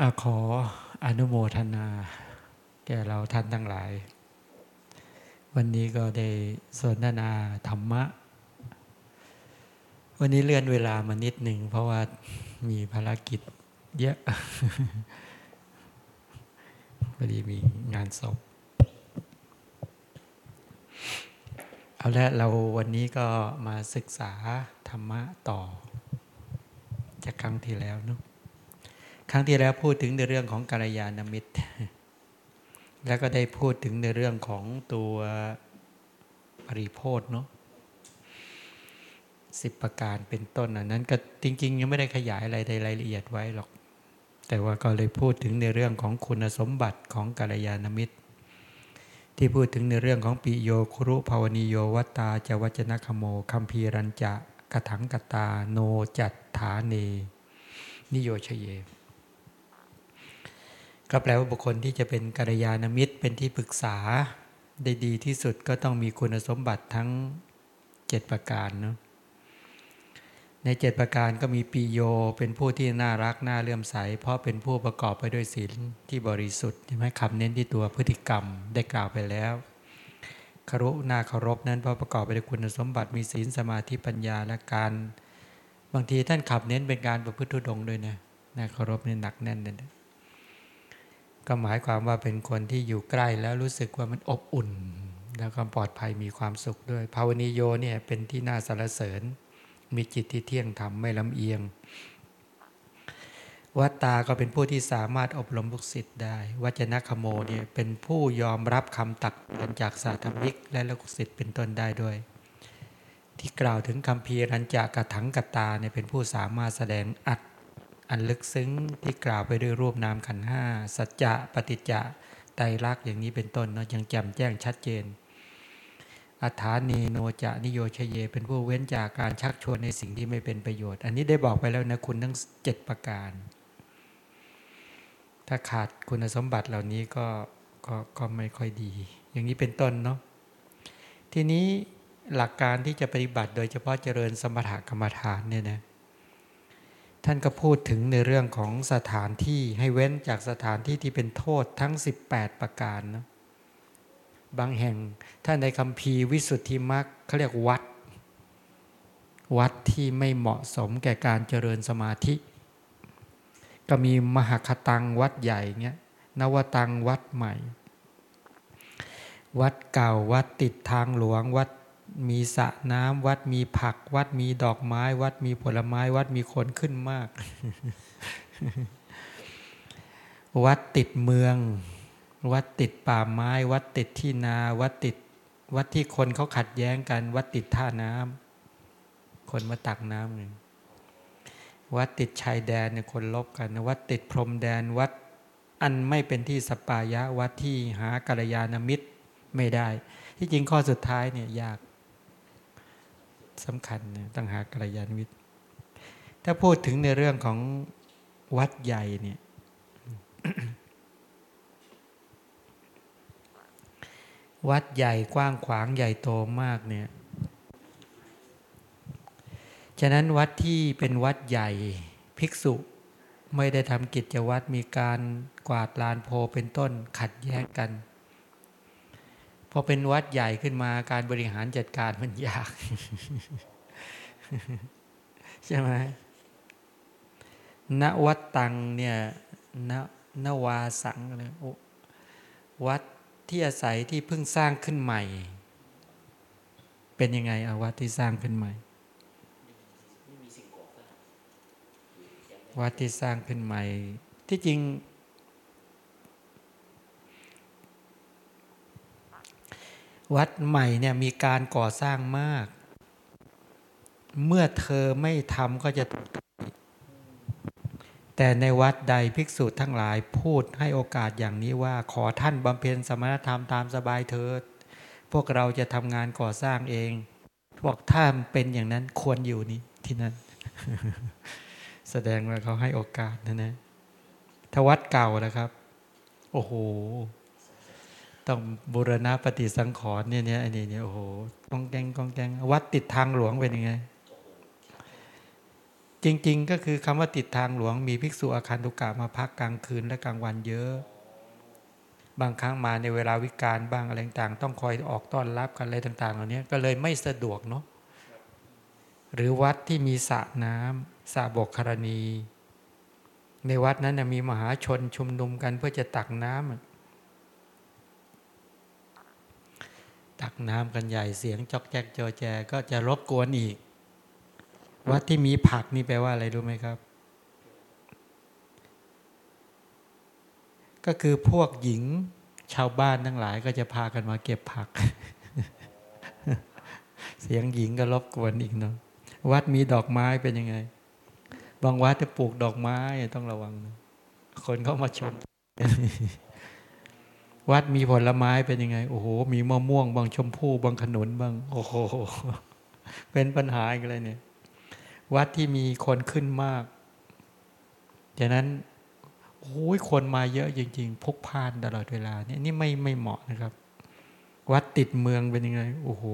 อขออนุโมทนา แก่เราท่านทั้งหลาย วันนี้ก็ได้สนทนาธรรมะ วันนี้เลื่อนเวลามานิดหนึ่ง เพราะว่ามีภารกิจเยอะพอดีมีงานศพเอาละเราวันนี้ก็มาศึกษาธรรมะต่อ จากครั้งที่แล้วเนาะ รั้งที่แล้วพูดถึงในเรื่องของกัลยาณมิตร แล้วก็ได้พูดถึงในเรื่องของตัวปริโพธเนาะสิบประการเป็นต้นอันนั้นก็จริง ๆ ยังไม่ได้ขยายอะไรในรายละเอียดไว้หรอก แต่ว่าก็เลยพูดถึงในเรื่องของคุณสมบัติของกัลยาณมิตร ที่พูดถึงในเรื่องของปิโยครุภาวนิโยวัตตาจวัจนะคโมคัมพีรัญจะกะถังกตา โนจัตฐาเน นิโยชเย ก็แปลว่าบุคคลที่จะเป็นกัลยาณมิตรเป็นที่ปรึกษาได้ดีที่สุดก็ต้องมีคุณสมบัติทั้ง 7 ประการเนาะใน 7 ประการก็มีปีโยเป็นผู้ที่น่ารักน่าเลื่อมใส เพราะเป็นผู้ประกอบไปด้วยศีลที่บริสุทธิ์ใช่ไหมคำเน้นที่ตัวพฤติกรรมได้กล่าวไปแล้วคารุนาเคารพนั้นเพราะประกอบไปด้วยคุณสมบัติมีศีลสมาธิปัญญาและการ บางทีท่านขับเน้นเป็นการประพฤติทุดงด้วยนะนาเคารพนี่หนักแน่นเลยนะ ก็หมายความว่าเป็นคนที่อยู่ใกล้แล้วรู้สึกว่ามันอบอุ่น แล้วก็ปลอดภัยมีความสุขด้วยภาวนิโยเนี่ยเป็นที่น่าสรรเสริญ มีจิตที่เที่ยงธรรมไม่ลำเอียง วัตตาก็เป็นผู้ที่สามารถอบรมลูกศิษย์ได้ วัจนะคโมเนี่ยเป็นผู้ยอมรับคำตักเตือนจากสาธมิกและลูกศิษย์เป็นต้นได้ด้วย ที่กล่าวถึงคำพีรัญจากระถังกตาเนี่ยเป็นผู้สามารถแสดงอัด อันลึกซึ้งที่กล่าวไปด้วยรูปนามขันห้าสัจจะปฏิจจะไตรลักษณ์อย่างนี้เป็นต้นเนาะยังแจ่มแจ้งชัดเจนอัฐานีโนจะนิโยชเย เป็นผู้เว้นจากการชักชวนในสิ่งที่ไม่เป็นประโยชน์ อันนี้ได้บอกไปแล้วนะคุณทั้งเจ็ดประการ ถ้าขาดคุณสมบัติเหล่านี้ก็ก็ก็ไม่ค่อยดี อย่างนี้เป็นต้นเนาะทีนี้หลักการที่จะปฏิบัติโดยเฉพาะเจริญสมถกรรมฐานเนี่ยนะ ท่านก็พูดถึงในเรื่องของสถานที่ให้เว้นจากสถานที่ที่เป็นโทษทั้ง 18 ประการนะบางแห่งท่านในคำพีวิสุทธิมรรคเขาเรียกวัด วัดที่ไม่เหมาะสมแก่การเจริญสมาธิ ก็มีมหคตังวัดใหญ่เงี้ยนวตังวัดใหม่ วัดเก่าวัดติดทางหลวง วัด มีสระน้ำวัดมีผัก วัดมีดอกไม้ วัดมีผลไม้ วัดมีคนขึ้นมาก วัดติดเมือง วัดติดป่าไม้ วัดติดที่นา วัดติด วัดที่คนเขาขัดแย้งกัน วัดติดท่าน้ำคนมาตักน้ำเงวัดติดชายแดนเนี่ยคนลบกันวัดติดพรมแดนวัดอันไม่เป็นที่สปายะวัดที่หากัลยาณมิตรไม่ได้ ที่จริงข้อสุดท้ายเนี่ยยาก สำคัญนะต้องหากัลยาณมิตร ถ้าพูดถึงในเรื่องของวัดใหญ่เนี่ยวัดใหญ่กว้างขวางใหญ่โตมากเนี่ย ฉะนั้นวัดที่เป็นวัดใหญ่ภิกษุไม่ได้ทำกิจวัตรมีการกวาดลานโพเป็นต้นขัดแย้งกัน อเป็นวัดใหญ่ขึ้นมาการบริหารจัดการมันยาก ใช่ไหมณวัดตังเนี่ยณนวาสังเลยวัดที่อาศัยที่เพิ่งสร้างขึ้นใหม่ เป็นยังไงอาวัดที่สร้างขึ้นใหม่ วัดที่สร้างขึ้นใหม่ ที่จริง วัดใหม่เนี่ยมีการก่อสร้างมาก เมื่อเธอไม่ทำก็จะถูกแต่ในวัดใดภิกษุทั้งหลายพูดให้โอกาสอย่างนี้ว่า ขอท่านบำเพ็ญสมณธรรมตามสบายเถิด พวกเราจะทำงานก่อสร้างเองบอกถ้าเป็นอย่างนั้นควรอยู่นี่ที่นั่นแสดงว่าเขาให้โอกาสนะนะถ้าวัดเก่านะครับ โอ้โห ต้องบุรณะปฏิสังขรณ์เนี่ยเนี่ยอันนี้เนี่ยโอ้โหกองแกงกองแกงวัดติดทางหลวงเป็นยังไง จริง ๆ ก็คือคำว่าติดทางหลวง มีภิกษุอาคันตุกะมาพักกลางคืนและกลางวันเยอะ บางครั้งมาในเวลาวิการบ้างอะไรต่างต้องคอยออกต้อนรับกันอะไรต่าง ๆ เหล่านี้ก็เลยไม่สะดวกเนาะหรือวัดที่มีสระน้ำสระบกครณี ในวัดนั้นมีมหาชนชุมนุมกันเพื่อจะตักน้ำ ตักน้ำกันใหญ่เสียงจอกแจกจอแจ ก็จะรบกวนอีก วัดที่มีผักนี่แปลว่าอะไรรู้ไหมครับ ก็คือพวกหญิงชาวบ้านทั้งหลายก็จะพากันมาเก็บผัก เสียงหญิงก็รบกวนอีกเนาะวัดมีดอกไม้เป็นยังไง บางวัดจะปลูกดอกไม้ต้องระวังนะคนเข้ามาชม วัดมีผลไม้เป็นยังไง โอ้โห มีมะม่วง บางชมพู่บางขนุนบาง โอ้โห เป็นปัญหาอีกเลยเนี่ย วัดที่มีคนขึ้นมากจากนั้นโอ้ยคนมาเยอะจริง ๆพกพานตลอดเวลาเนี่ยนี่ไม่ไม่เหมาะนะครับ วัดติดเมืองเป็นยังไง โอ้โห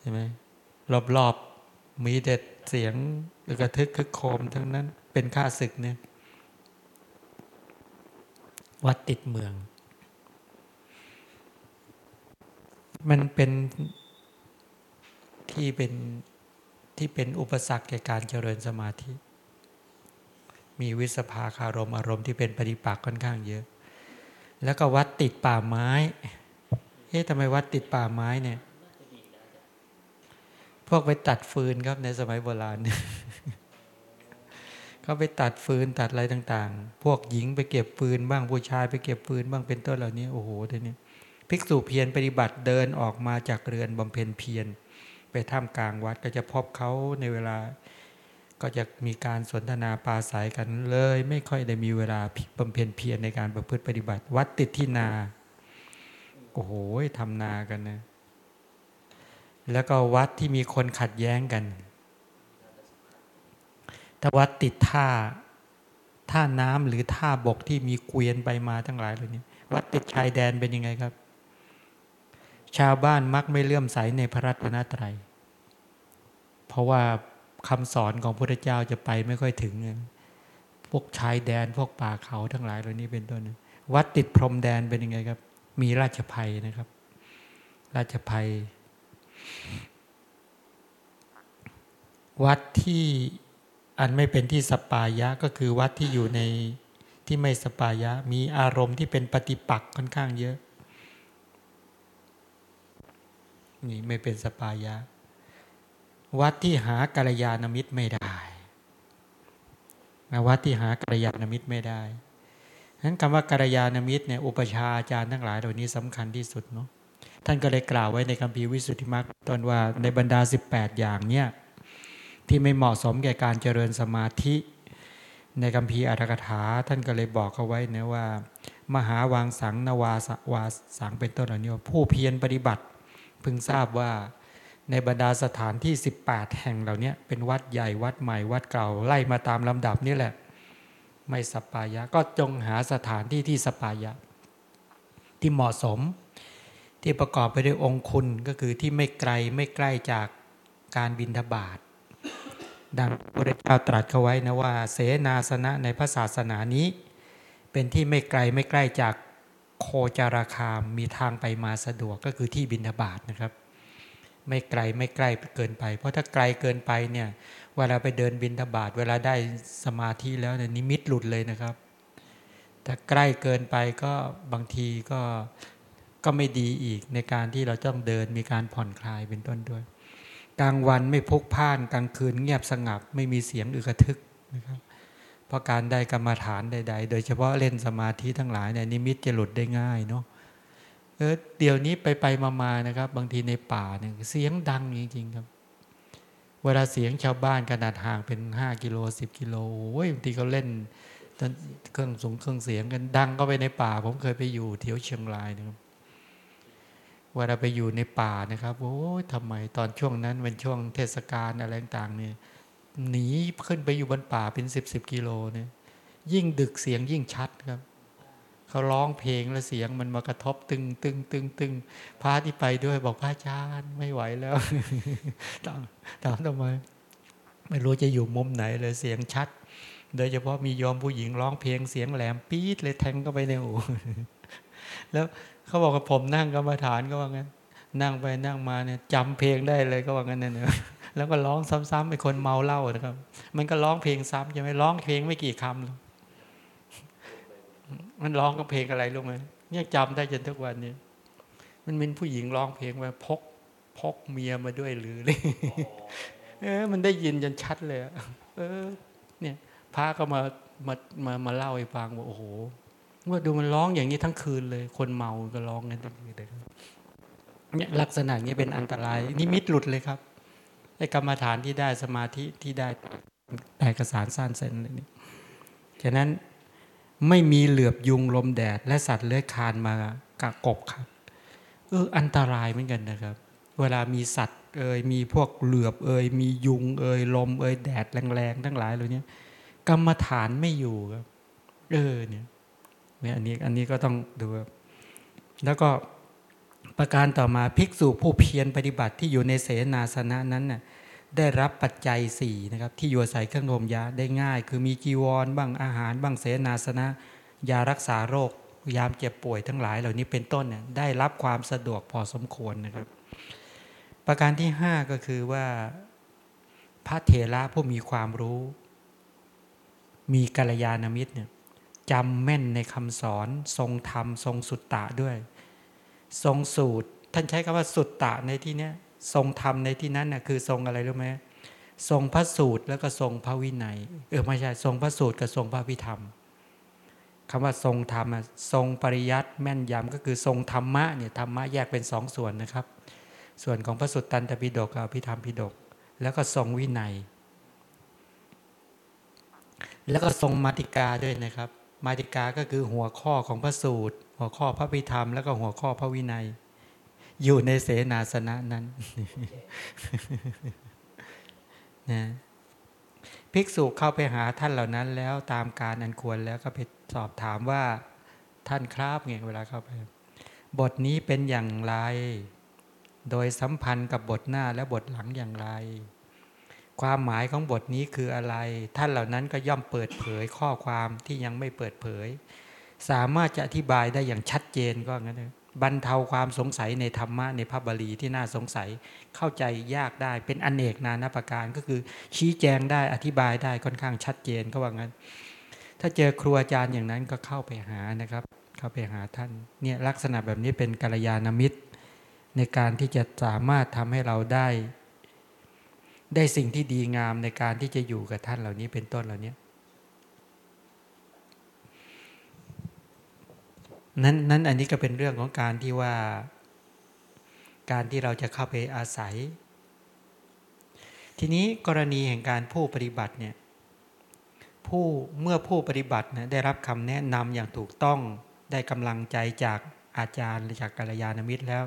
ใช่ไหมรอบๆมีเด็ดเสียงกระทึกคึกโคมทั้งนั้น เป็นข้าศึกเนี่ย วัดติดเมือง มันเป็นที่เป็นที่เป็นอุปสรรคแก่การเจริญสมาธิ มีวิสภาคารมอารมณ์ที่เป็นปฏิปักษ์ค่อนข้างเยอะ แล้วก็วัดติดป่าไม้ เอ๊ะทำไมวัดติดป่าไม้เนี่ย พวกไปตัดฟืนครับในสมัยโบราณเขาไปตัดฟืนตัดอะไรต่าง ๆ พวกหญิงไปเก็บฟืนบ้างผู้ชายไปเก็บฟืนบ้างเป็นต้นเหล่านี้โอ้โหทีนี้ ภิกษุเพียรปฏิบัติเดินออกมาจากเรือนบำเพ็ญเพียรไปท่ามกลางวัดก็จะพบเขาในเวลา ก็จะมีการสนทนาปาศัยกันเลย ไม่ค่อยได้มีเวลาบำเพ็ญเพียรในการประพฤติปฏิบัติ วัดติดที่นาโอ้โหทำนากันนะแล้วก็วัดที่มีคนขัดแย้งกัน ถ้าวัดติดท่า ท่าน้ำหรือท่าบกที่มีเกวียนไปมาทั้งหลายเหล่านี้ วัดติดชายแดนเป็นยังไงครับ ชาวบ้านมักไม่เลื่อมใสในพระรัตนตรัย เพราะว่าคำสอนของพระเจ้าจะไปไม่ค่อยถึง พวกชายแดนพวกป่าเขาทั้งหลายเหล่านี้เป็นต้น วัดติดพรมแดนเป็นยังไงครับ มีราชภัยนะครับ ราชภัย วัดที่อันไม่เป็นที่สปายะก็คือวัดที่อยู่ในที่ไม่สปายะ มีอารมณ์ที่เป็นปฏิปักษ์ค่อนข้างเยอะ นี่ไม่เป็นสปายะ วัดที่หากัลยาณมิตรไม่ได้วัดที่หากัลยาณมิตรไม่ได้ฉะนั้นคำว่ากัลยาณมิตรเนี่ยอุปชาอาจารย์ทั้งหลายเหล่านี้สำคัญที่สุดเนาะท่านก็เลยกล่าวไว้ในคำพีวิสุทธิมรรคตอนว่าในบรรดา 18 อย่างเนี่ยที่ไม่เหมาะสมแก่การเจริญสมาธิ ในคำพีอัตถกถา ท่านก็เลยบอกเขาไว้นะว่า มหาวางสังนวาสวาสังเป็นต้นเหล่านี้ว่าผู้เพียรปฏิบัติ พึงทราบว่าในบรรดาสถานที่ 18 แห่งเหล่านี้เป็นวัดใหญ่วัดใหม่วัดเก่าไล่มาตามลำดับนี่แหละ ไม่สปายะ ก็จงหาสถานที่ที่สปายะ ที่เหมาะสม ที่ประกอบไปด้วยองคุณก็คือที่ไม่ไกลไม่ใกล้จากการบินทบาทดังพระเจ้าตรัสเขาไว้นะว่า เสนาสนะในพระศาสนานี้ เป็นที่ไม่ไกลไม่ใกล้จาก โคจาราคามมีทางไปมาสะดวกก็คือที่บินทบาทนะครับ ไม่ไกลไม่ใกล้เกินไป เพราะถ้าไกลเกินไปเนี่ยเวลาไปเดินบินทบาทเวลาได้สมาธิแล้วเนี่ยนิมิตหลุดเลยนะครับ ถ้าใกล้เกินไปก็บางทีก็ก็ไม่ดีอีกในการที่เราต้องเดินมีการผ่อนคลายเป็นต้นด้วย กลางวันไม่พกพ่านกลางคืนเงียบสงับไม่มีเสียงอึกระทึกนะครับ เพราะการได้กรรมาฐานใด ๆ โดยเฉพาะเล่นสมาธิทั้งหลายเนี่ยนิมิตจะหลุดได้ง่ายเนาะเออเดี๋ยวนี้ไปไปมาๆนะครับ บางทีในป่าเนี่ยเสียงดังจริงๆครับ เวลาเสียงชาวบ้านขนาดห่างเป็นห้ากิโลสิบกิโลโอ้ยบางทีเขาเล่นเครื่องสูงเครื่องเสียงกันดังก็ไปในป่า ผมเคยไปอยู่เที่ยวเชียงรายนะครับเวลาไปอยู่ในป่านะครับโอ้ยทำไมตอนช่วงนั้นเป็นช่วงเทศกาลอะไรต่างเนี่ย หนีขึ้นไปอยู่บนป่าเป็นสิบสิบกิโลเนี่ยยิ่งดึกเสียงยิ่งชัดครับ เขาร้องเพลงแล้วเสียงมันมากระทบตึงตึงตึงตึงพระที่ไปด้วยบอกพระอาจารย์ไม่ไหวแล้วตามตามทำไม ไม่รู้จะอยู่มุมไหนเลยเสียงชัด โดยเฉพาะมียอมผู้หญิงร้องเพลงเสียงแหลมปี๊ดเลยแทงก็ไปในหูแล้วเขาบอกว่าผมนั่งกรรมฐานก็ว่างั้นนั่งไปนั่งมาเนี่ยจำเพลงได้เลยก็ว่างั้นเนี่ย แล้วก็ร้องซ้ำๆเป็นคนเมาเหล้านะครับ มันก็ร้องเพลงซ้ำใช่ไหมร้องเพลงไม่กี่คำมันร้องก็เพลงอะไรรู้ไหมเนี่ยจำได้จนทุกวันนี้มันเป็นผู้หญิงร้องเพลงว่าพกพกเมียมาด้วยหรือเลยเออ มันได้ยินจนชัดเลยเออ เนี่ยพระก็มามามามาเล่าให้ฟังว่าโอ้โหว่าดูมันร้องอย่างนี้ทั้งคืนเลย คนเมาก็ร้องกันทั้งคืนเลยเนี่ยลักษณะนี้เป็นอันตรายนิมิตหลุดเลยครับ ไอ้กรรมฐานที่ได้สมาธิที่ได้ได้กระสานสั้นเส้นเลยนี่ฉะนั้นไม่มีเหลือบยุงลมแดด และสัตว์เลื้อยคานมากะกบครับเอออันตรายเหมือนกันนะครับ เวลามีสัตว์เอ่ยมีพวกเหลือบเอ่ยมียุงเอ่ยลมเอ่ยแดดแรงๆทั้งหลายเหล่านี้กรรมฐานไม่อยู่ครับ เออเนี่ยเนี่ยอันนี้อันนี้ก็ต้องดูแล้วก็ ประการต่อมาภิกษุผู้เพียรปฏิบัติที่อยู่ในเสนาสนะนั้นน่ะได้รับปัจจัยสี่นะครับที่อยู่อาศัยเครื่องรมยาได้ง่าย คือมีจีวรบ้างอาหารบ้างเสนาสนะ ยารักษาโรค ยามเจ็บป่วยทั้งหลายเหล่านี้เป็นต้นเนี่ยได้รับความสะดวกพอสมควรนะครับ ประการที่ห้าก็คือว่าพระเถระผู้มีความรู้ มีกัลยาณมิตรเนี่ยจำแม่นในคำสอนทรงธรรมทรงสุตตะด้วย ทรงสูตร ท่านใช้คำว่าสุตตะในที่นี้ทรงธรรมในที่นั้นน่ะคือทรงอะไรรู้ไหมทรงพระสูตรแล้วก็ทรงพระวินัย เออไม่ใช่ทรงพระสูตรกับทรงพระวิธรรมคำว่าทรงธรรมทรงปริยัติแม่นยำก็คือทรงธรรมะเนี่ยธรรมะแยกเป็นสองส่วนนะครับ ส่วนของพระสุตตันตปิฎกกับพิธรรมปิฎกแล้วก็ทรงวินัย แล้วก็ทรงมาติกาด้วยนะครับ มาติกาก็คือหัวข้อของพระสูตร หัวข้อพระพิธรรมแล้วก็หัวข้อพระวินัย อยู่ในเสนาสนะนั้นนะภิกษุเข้าไปหาท่านเหล่านั้น แล้วตามการอันควรแล้วก็ไปสอบถามว่าท่านครับไงเวลาเข้าไป บทนี้เป็นอย่างไร โดยสัมพันธ์กับบทหน้าและบทหลังอย่างไร ความหมายของบทนี้คืออะไร ท่านเหล่านั้นก็ย่อมเปิดเผยข้อความที่ยังไม่เปิดเผย สามารถจะอธิบายได้อย่างชัดเจนก็งั้นเลยบรรเทาความสงสัยในธรรมะในพระบาลีที่น่าสงสัยเข้าใจยากได้เป็นอนเนกนานาประการก็คือชี้แจงได้อธิบายได้ค่อนข้างชัดเจนก็ว่างั้น ถ้าเจอครูอาจารย์อย่างนั้นก็เข้าไปหานะครับ เข้าไปหาท่านเนี่ยลักษณะแบบนี้เป็นกัลยาณมิตร ในการที่จะสามารถทำให้เราได้ ได้สิ่งที่ดีงามในการที่จะอยู่กับท่านเหล่านี้เป็นต้นเหล่านี้ นั้นนั้นอันนี้ก็เป็นเรื่องของการที่ว่า การที่เราจะเข้าไปอาศัย ทีนี้กรณีแห่งการผู้ปฏิบัติเนี่ยผู้เมื่อผู้ปฏิบัตินะได้รับคำแนะนำอย่างถูกต้องได้กำลังใจจากอาจารย์หรือจากกัลยาณมิตรแล้ว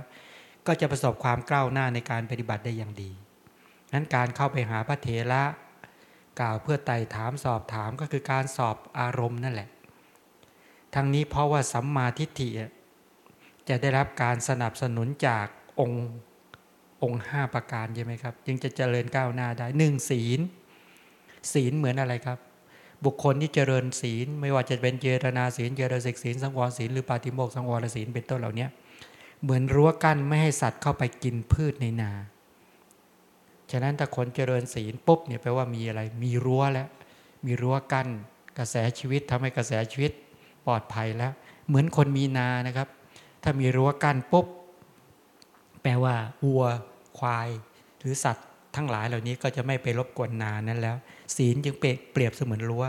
ก็จะประสบความก้าวหน้าในการปฏิบัติได้อย่างดีนั้นการเข้าไปหาพระเถระกล่าวเพื่อไต่ถามสอบถามก็คือการสอบอารมณ์นั่นแหละ ทั้งนี้เพราะว่าสัมมาทิฏฐิจะได้รับการสนับสนุนจากองค์องค์ห้าประการใช่ไหมครับ จึงจะเจริญก้าวหน้าได้หนึ่งศีล ศีลเหมือนอะไรครับ บุคคลที่เจริญศีล ไม่ว่าจะเป็นเจรนาศีลเจริญศีลสังวรศีลหรือปาติโมกสังวรศีลเป็นต้นเหล่านี้เหมือนรั้วกั้นไม่ให้สัตว์เข้าไปกินพืชในนา ฉะนั้นถ้าคนเจริญศีลปุ๊บเนี่ยแปลว่ามีอะไร มีรั้วแล้ว มีรั้วกั้นกระแสชีวิตทำให้กระแสชีวิต ลอดภัยแล้ว เหมือนคนมีนานะครับ ถ้ามีรั้วกั้นปุ๊บ แปลว่าวัว ควาย หรือสัตว์ทั้งหลายเหล่านี้ก็จะไม่ไปรบกวนนานั้นแล้ว ศีลจึงเปรียบเสมือนรั้ว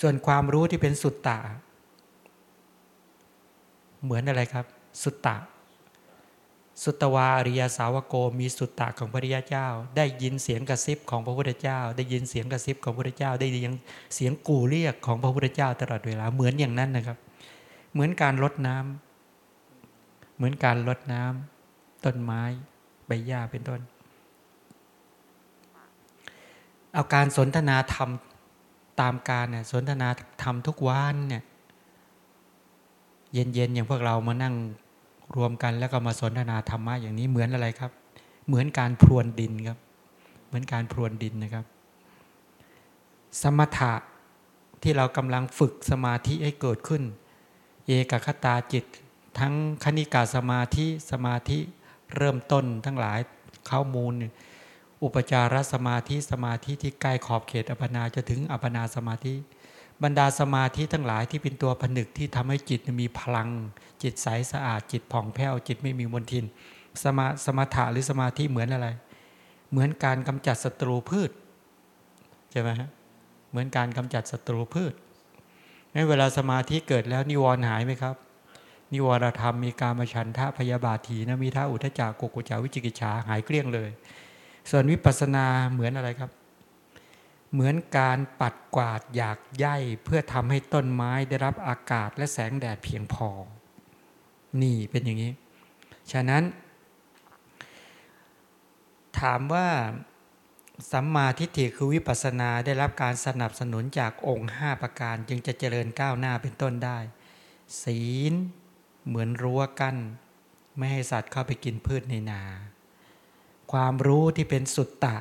ส่วนความรู้ที่เป็นสุตตะ เหมือนอะไรครับ สุตตะ สุตวาอริยสาวโกมีสุตตะของพระริยเจ้า ได้ยินเสียงกระซิบของพระพุทธเจ้า ได้ยินเสียงกระซิบของพระพุทธเจ้า ได้ยินเสียงกู่เรียกของพระพุทธเจ้าตลอดเวลาเหมือนอย่างนั้นนะครับ เหมือนการลดน้ำเหมือนการลดน้ำต้นไม้ใบหญ้าเป็นต้น เอาการสนทนาธรรมตามการเนี่ยสนทนาธรรมทุกวันเนี่ยเย็นๆอย่างพวกเรามานั่ง รวมกันแล้วก็มาสนทนาธรรมะอย่างนี้เหมือนอะไรครับ เหมือนการพรวนดินครับ เหมือนการพรวนดินนะครับ สมถะที่เรากำลังฝึกสมาธิให้เกิดขึ้น เอกคตาจิต ทั้งคณิกาสมาธิสมาธิเริ่มต้นทั้งหลายข้ามูล อุปจารสมาธิสมาธิที่ใกล้ขอบเขตอัปนาจะถึงอัปนาสมาธิ บรรดาสมาธิทั้งหลายที่เป็นตัวผนึกที่ทำให้จิตมีพลัง จิตใสสะอาด จิตผ่องแผ้ว จิตไม่มีมลทิน สมาสมาถะหรือสมาธิเหมือนอะไร เหมือนการกำจัดศัตรูพืชใช่ไหมฮะเหมือนการกำจัดศัตรูพืชงั้นเวลาสมาธิเกิดแล้วนิวรณ์หายไหมครับ นิวรธรรมมีการมาฉันทะพยาบาทีนะมีท่าอุทจักกุกุจาวิจิกิจฉาหายเกลี้ยงเลย ส่วนวิปัสสนาเหมือนอะไรครับ เหมือนการปัดกวาดอยากย่ายเพื่อทำให้ต้นไม้ได้รับอากาศและแสงแดดเพียงพอ นี่เป็นอย่างนี้ ฉะนั้น ถามว่าสัมมาทิฏฐิคือวิปัสสนาได้รับการสนับสนุนจากองค์ 5 ประการจึงจะเจริญก้าวหน้าเป็นต้นได้ ศีล เหมือนรั้วกัน้น ไม่ให้สัตว์เข้าไปกินพืชในนา ความรู้ที่เป็นสุตตะ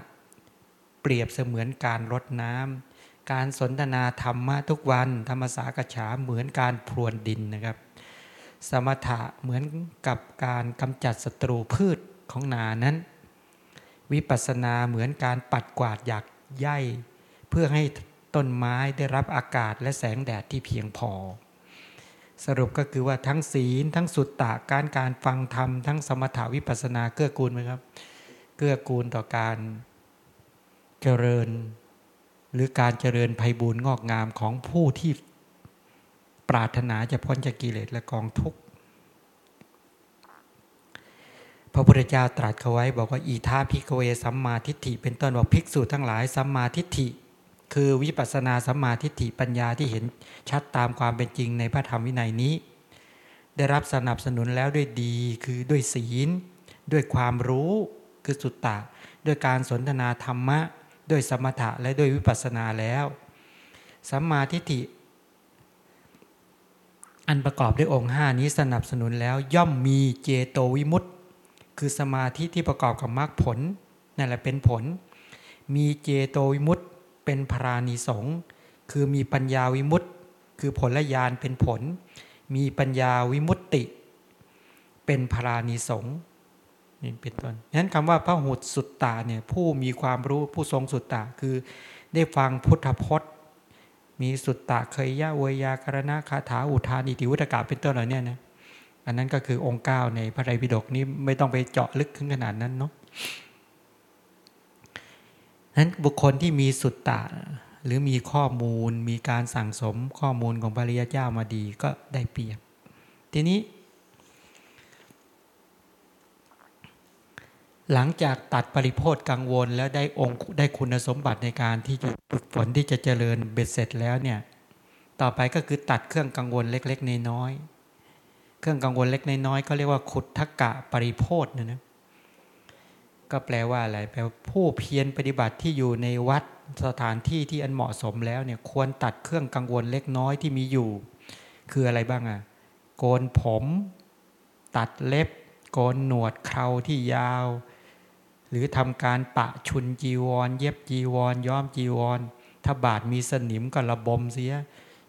ปรียบเสมือนการรดน้ำการสนทนาธรรมะทุกวัน ธรรมสากฉาเหมือนการพรวนดินนะครับ สมถะเหมือนกับการกำจัดศัตรูพืชของนานั้น วิปัสสนาเหมือนการปัดกวาดอยากย่ยเพื่อให้ต้นไม้ได้รับอากาศและแสงแดดที่เพียงพอ สรุปก็คือว่าทั้งศีล ทั้งสุตตะการการฟังธรรม ทั้งสมถาวิปัสนาเกื้อกูลไหมครับ เกื้อกูลต่อการ จริญ หรือการเจริญภัยบูรงอกงามของผู้ที่ปรารถนาจะพ้นจากกิเลสและกองทุกข์พระพุทธเจ้าตรัสเขาไว้ บอกว่าอีทาพิกเวสัมมาทิฏฐิเป็นต้นบอกภิกษุทั้งหลายสัมมาทิฏฐิ คือวิปัสนาสัมมาทิฏฐิปัญญาที่เห็นชัดตามความเป็นจริงในพระธรรมวินัยนี้ ได้รับสนับสนุนแล้วด้วยดีคือด้วยศีล ด้วยความรู้คือสุตตะ ด้วยการสนทนาธรรมะ ด้วยสมถะและด้วยวิปัสสนาแล้วสัมมาทิฏฐิอันประกอบด้วยองค์ห้านี้สนับสนุนแล้วย่อมมีเจโตวิมุตติคือสมาธิที่ประกอบกับมรรคผลนั่นแหละเป็นผล มีเจโตวิมุตต์เป็นพรานิสงคือมีปัญญาวิมุตต์คือผลญาณเป็นผล มีปัญญาวิมุตติ เป็นพรานิสง นี่เป็นต้นนั้นคำว่าพระหุดสุตตาเนี่ยผู้มีความรู้ผู้ทรงสุตตาคือได้ฟังพุทธพจน์ มีสุตตะเคยยะเวยากรณะคาถาอุทานอิติวุตกาเป็นต้นเหล่านี้นะอันนั้นก็คือองค์เก้าในพระไตรปิฎกนี้ไม่ต้องไปเจาะลึกขึ้นขนาดนั้นเนาะนั้นบุคคลที่มีสุตตะหรือมีข้อมูลมีการสั่งสมข้อมูลของพระริยเจ้ามาดีก็ได้เปรียบ ทีนี้ หลังจากตัดปริโพธกังวล แล้วได้องค์ได้คุณสมบัติในการที่จะฝึกฝนที่จะเจริญเบ็ดเสร็จแล้วเนี่ยต่อไปก็คือตัดเครื่องกังวลเล็กๆน้อยเครื่องกังวลเล็กน้อยเขาเรียกว่าขุดทักกะปริโพธนะนะก็แปลว่าอะไรแปลว่าผู้เพียรปฏิบัติที่อยู่ในวัดสถานที่ที่อันเหมาะสมแล้วเนี่ยควรตัดเครื่องกังวลเล็กน้อยที่มีอยู่ คืออะไรบ้างอะ่ะโกนผม ตัดเล็บ โกนหนวดเคราที่ยาว หรือทำการปะชุนจีวร เย็บจีวร ย้อมจีวร ถ้าบาดมีสนิมก็ระบมเสีย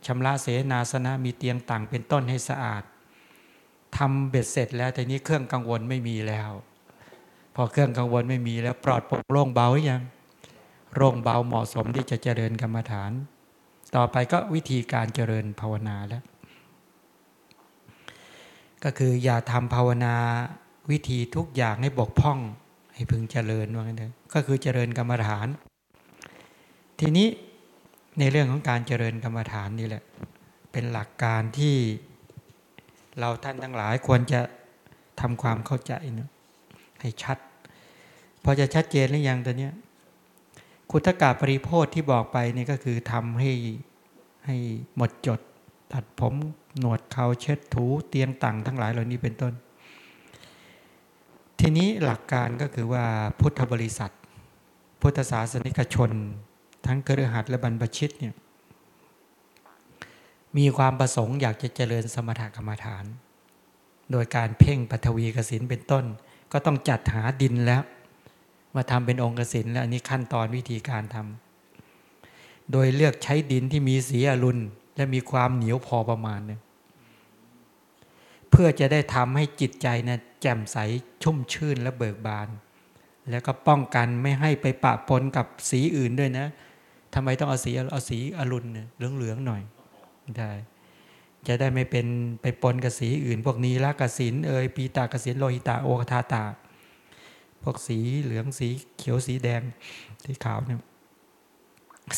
ชำระเสนาสนะมีเตียงต่างเป็นต้นให้สะอาดทำเบ็ดเสร็จแล้วแต่นี้เครื่องกังวลไม่มีแล้ว พอเครื่องกังวลไม่มีแล้ว ปลอดโปร่งโล่งเบาหรือยังโล่งเบาเหมาะสมที่จะเจริญกรรมฐาน ต่อไปก็วิธีการเจริญภาวนาแล้ว ก็คืออย่าทำภาวนาวิธีทุกอย่างให้บกพร่อง ให้พึงเจริญว่างั้นเถอะก็คือเจริญกรรมฐาน ทีนี้ในเรื่องของการเจริญกรรมฐานนี่แหละ เป็นหลักการที่เราท่านทั้งหลายควรจะทำความเข้าใจนะให้ชัด พอจะชัดเจนหรือยังตอนนี้คุตกาปริโพธที่บอกไปนี่ก็คือทำให้ให้หมดจด ตัดผมหนวดเขาเช็ดถูเตียงต่างทั้งหลายเหล่านี้เป็นต้น ทีนี้หลักการก็คือว่าพุทธบริษัท พุทธศาสนิกชน ทั้งเครือขัดและบรรพชิตเนี่ยมีความประสงค์อยากจะเจริญสมถกรรมฐาน โดยการเพ่งปัทวีกสินเป็นต้น ก็ต้องจัดหาดินแล้วมาทำเป็นองค์กสินแล้วอันนี้ขั้นตอนวิธีการทำโดยเลือกใช้ดินที่มีสีอรุณและมีความเหนียวพอประมาณเนี่ยเพื่อจะได้ทำให้จิตใจนะ แจ่มใสชุ่มชื่นและเบิกบาน แล้วก็ป้องกันไม่ให้ไปปะปนกับสีอื่นด้วยนะทำไมต้องเอาสีเอาสีอรุณเหลืองๆหน่อยได้จะได้ไม่เป็นไปปนกับสีอื่น พวกนี้ละกสินเอยปีตากสินโลหิตาโอคาทาตา พวกสีเหลืองสีเขียวสีแดงสีขาวเนี่ย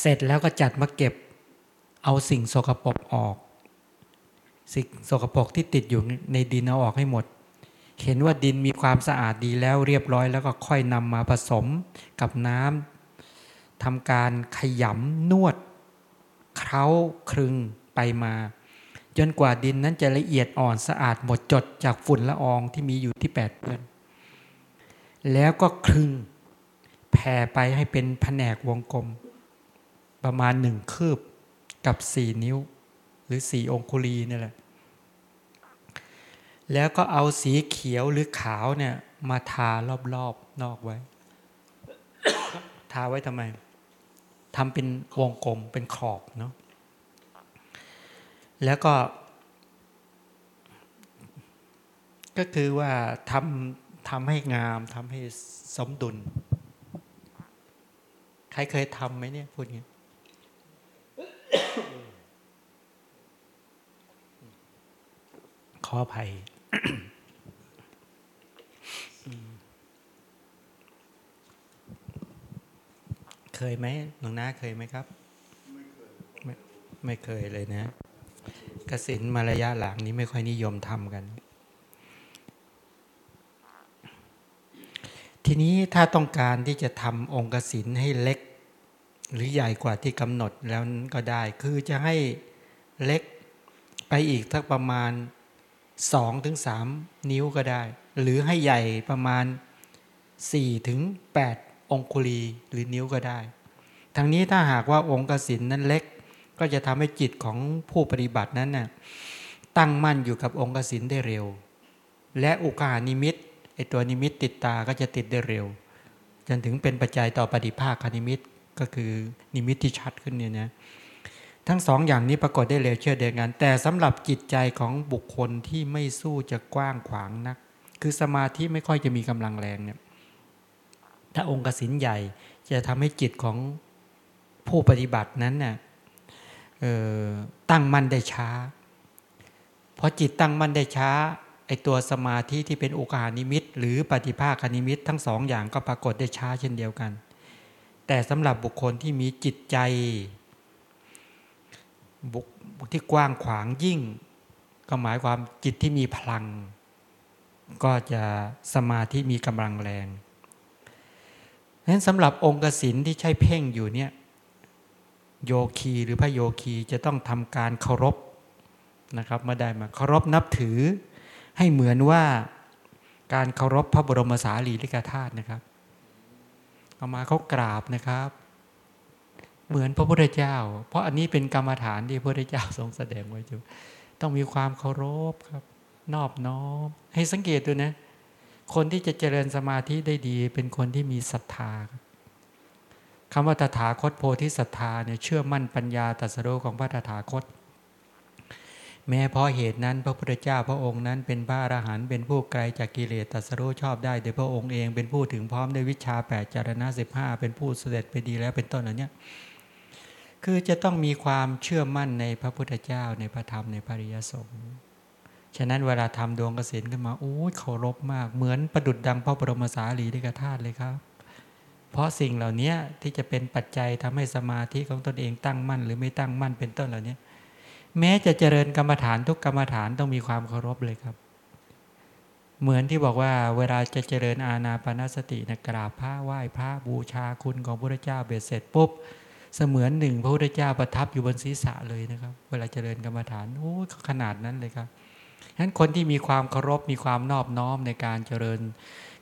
เสร็จแล้วก็จัดมาเก็บเอาสิ่งโสกปรกออก สิ่งโสกปรกที่ติดอยู่ในดินเอาออกให้หมด เห็นว่าดินมีความสะอาดดีแล้วเรียบร้อย แล้วก็ค่อยนำมาผสมกับน้ำทำการขยำนวด เคล้าครึงไปมา จนกว่าดินนั้นจะละเอียดอ่อนสะอาดหมดจดจากฝุ่นละอองที่มีอยู่ที่แปดเปื้อนแล้วก็คลึงแผ่ไปให้เป็นแผนกวงกลม ประมาณหนึ่งคืบกับสี่นิ้ว หรือสี่องคุลีนี่แหละ แล้วก็เอาสีเขียวหรือขาวเนี่ย มาทารอบๆอบนอกไว้ ทาไว้ทำไมทำเป็นวงกลมเป็นขอบเนาะแล้วก็ ก็คือว่าทำทำให้งามทำให้สมดุล ใครเคยทำไหมเนี่ยพูดงี้ขออภัย เคยไหมหลวงน้าเคยไหมครับไม่ไม่เคยเลยนะกสินมาระยะหลังนี้ไม่ค่อยนิยมทำกัน ทีนี้ถ้าต้องการที่จะทำองค์กสินให้เล็ก หรือใหญ่กว่าที่กำหนดแล้วก็ได้ คือจะให้เล็กไปอีกสักประมาณ สองถึงสามนิ้วก็ได้ หรือให้ใหญ่ประมาณสี่ถึงแปดองคุลีหรือนิ้วก็ได้ ทั้งนี้ถ้าหากว่าองค์กสินนั้นเล็ก ก็จะทำให้จิตของผู้ปฏิบัตินั้นน่ะตั้งมั่นอยู่กับองค์กสินได้เร็ว และอุคคหนิมิตไอตัวนิมิตติดตาก็จะติดได้เร็ว จนถึงเป็นปัจจัยต่อปฏิภาคนิมิตก็คือนิมิตที่ชัดขึ้นเนี่ยนะ ทั้งสองอย่างนี้ปรากฏได้เร็วเช่นเดียวกัน แต่สำหรับจิตใจของบุคคลที่ไม่สู้จะกว้างขวางนัก คือสมาธิไม่ค่อยจะมีกำลังแรงเนี่ยถ้าองค์กสินใหญ่จะทำให้จิตของผู้ปฏิบัตินั้นน่ยตั้งมั่นได้ช้าพอจิตตั้งมั่นได้ช้าไอตัวสมาธิที่เป็นโอกานิมิต หรือปฏิภาคนิมิต ทั้งสองอย่างก็ปรากฏได้ช้าเช่นเดียวกัน แต่สำหรับบุคคลที่มีจิตใจ บุคที่กว้างขวางยิ่ง ก็หมายความจิตที่มีพลัง ก็จะสมาธิมีกำลังแรงฉะนั้นสำหรับองค์กสินที่ใช้เพ่งอยู่เนี่ยโยคีหรือพระโยคีจะต้องทำการเคารพนะครับมาได้มาเคารพนับถือ ให้เหมือนว่าการเคารพพระบรมสารีริกธาตุนะครับเอามาเขากราบนะครับ เหมือนพระพุทธเจ้า เพราะอันนี้เป็นกรรมฐานที่พระพุทธเจ้าทรงแสดงไว้จุต้องมีความเคารพครับ นอบน้อม ให้สังเกตดูนะ คนที่จะเจริญสมาธิได้ดี เป็นคนที่มีศรัทธาคำว่าตถาคตโพธิศรัทธาเนี่ยเชื่อมั่นปัญญาตรัสรู้ของพระตถาคต แม้เพราะเหตุนั้นพระพุทธเจ้าพระองค์นั้นเป็นพระอรหันต์เป็นผู้ไกลจากกิเลสตรัสรู้ชอบได้โดยพระองค์เองเป็นผู้ถึงพร้อมด้วยวิชาแปดจารณะสิบห้าเป็นผู้เสด็จไปดีแล้วเป็นต้นเหล่านี้ คือจะต้องมีความเชื่อมั่นในพระพุทธเจ้าในพระธรรมในพระริยสงฆ์ฉะนั้นเวลาทำดวงเกษตรขึ้นมาโอ้ยเคารพมาก เหมือนประดุดดังพระบรมสารีริกธาตุเลยครับ เพราะสิ่งเหล่านี้ที่จะเป็นปัจจัยทำให้สมาธิของตนเองตั้งมั่น หรือไม่ตั้งมั่นเป็นต้นเหล่านี้แม้จะเจริญกรรมฐานทุกกรรมฐานต้องมีความเคารพเลยครับ เหมือนที่บอกว่าเวลาจะเจริญอาณาปณสตินะกราบพระไหว้พระบูชาคุณของพระเจ้าเบ็ดเสร็จปุ๊บ เสมือนหนึ่งพระพุทธเจ้าประทับอยู่บนศีรษะเลยนะครับ เวลาเจริญกรรมฐานโอ้ขนาดนั้นเลยครับฉะนั้นคนที่มีความเคารพมีความนอบน้อมในการเจริญ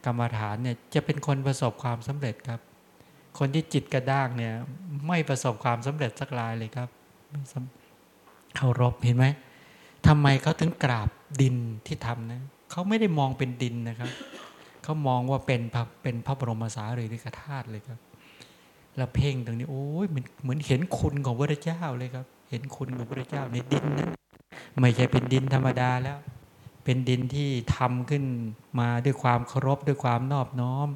กรรมฐานเนี่ยจะเป็นคนประสบความสำเร็จครับ คนที่จิตกระด้างเนี่ยไม่ประสบความสำเร็จสักรายเลยครับเคารพเห็นไหมทำไมเขาถึงกราบดินที่ทำนะเขาไม่ได้มองเป็นดินนะครับเขามองว่าเป็นพระเป็นพระบรมสารีริกธาตุเลยครับ แล้วเพ่งตรงนี้โอ้ยเหมันเหมือนเห็นคุณของพระเจ้าเลยครับ เห็นคุณของพระเจ้าในดินนั้นไม่ใช่เป็นดินธรรมดาแล้ว เป็นดินที่ทำขึ้นมาด้วยความเคารพด้วยความนอบน้อม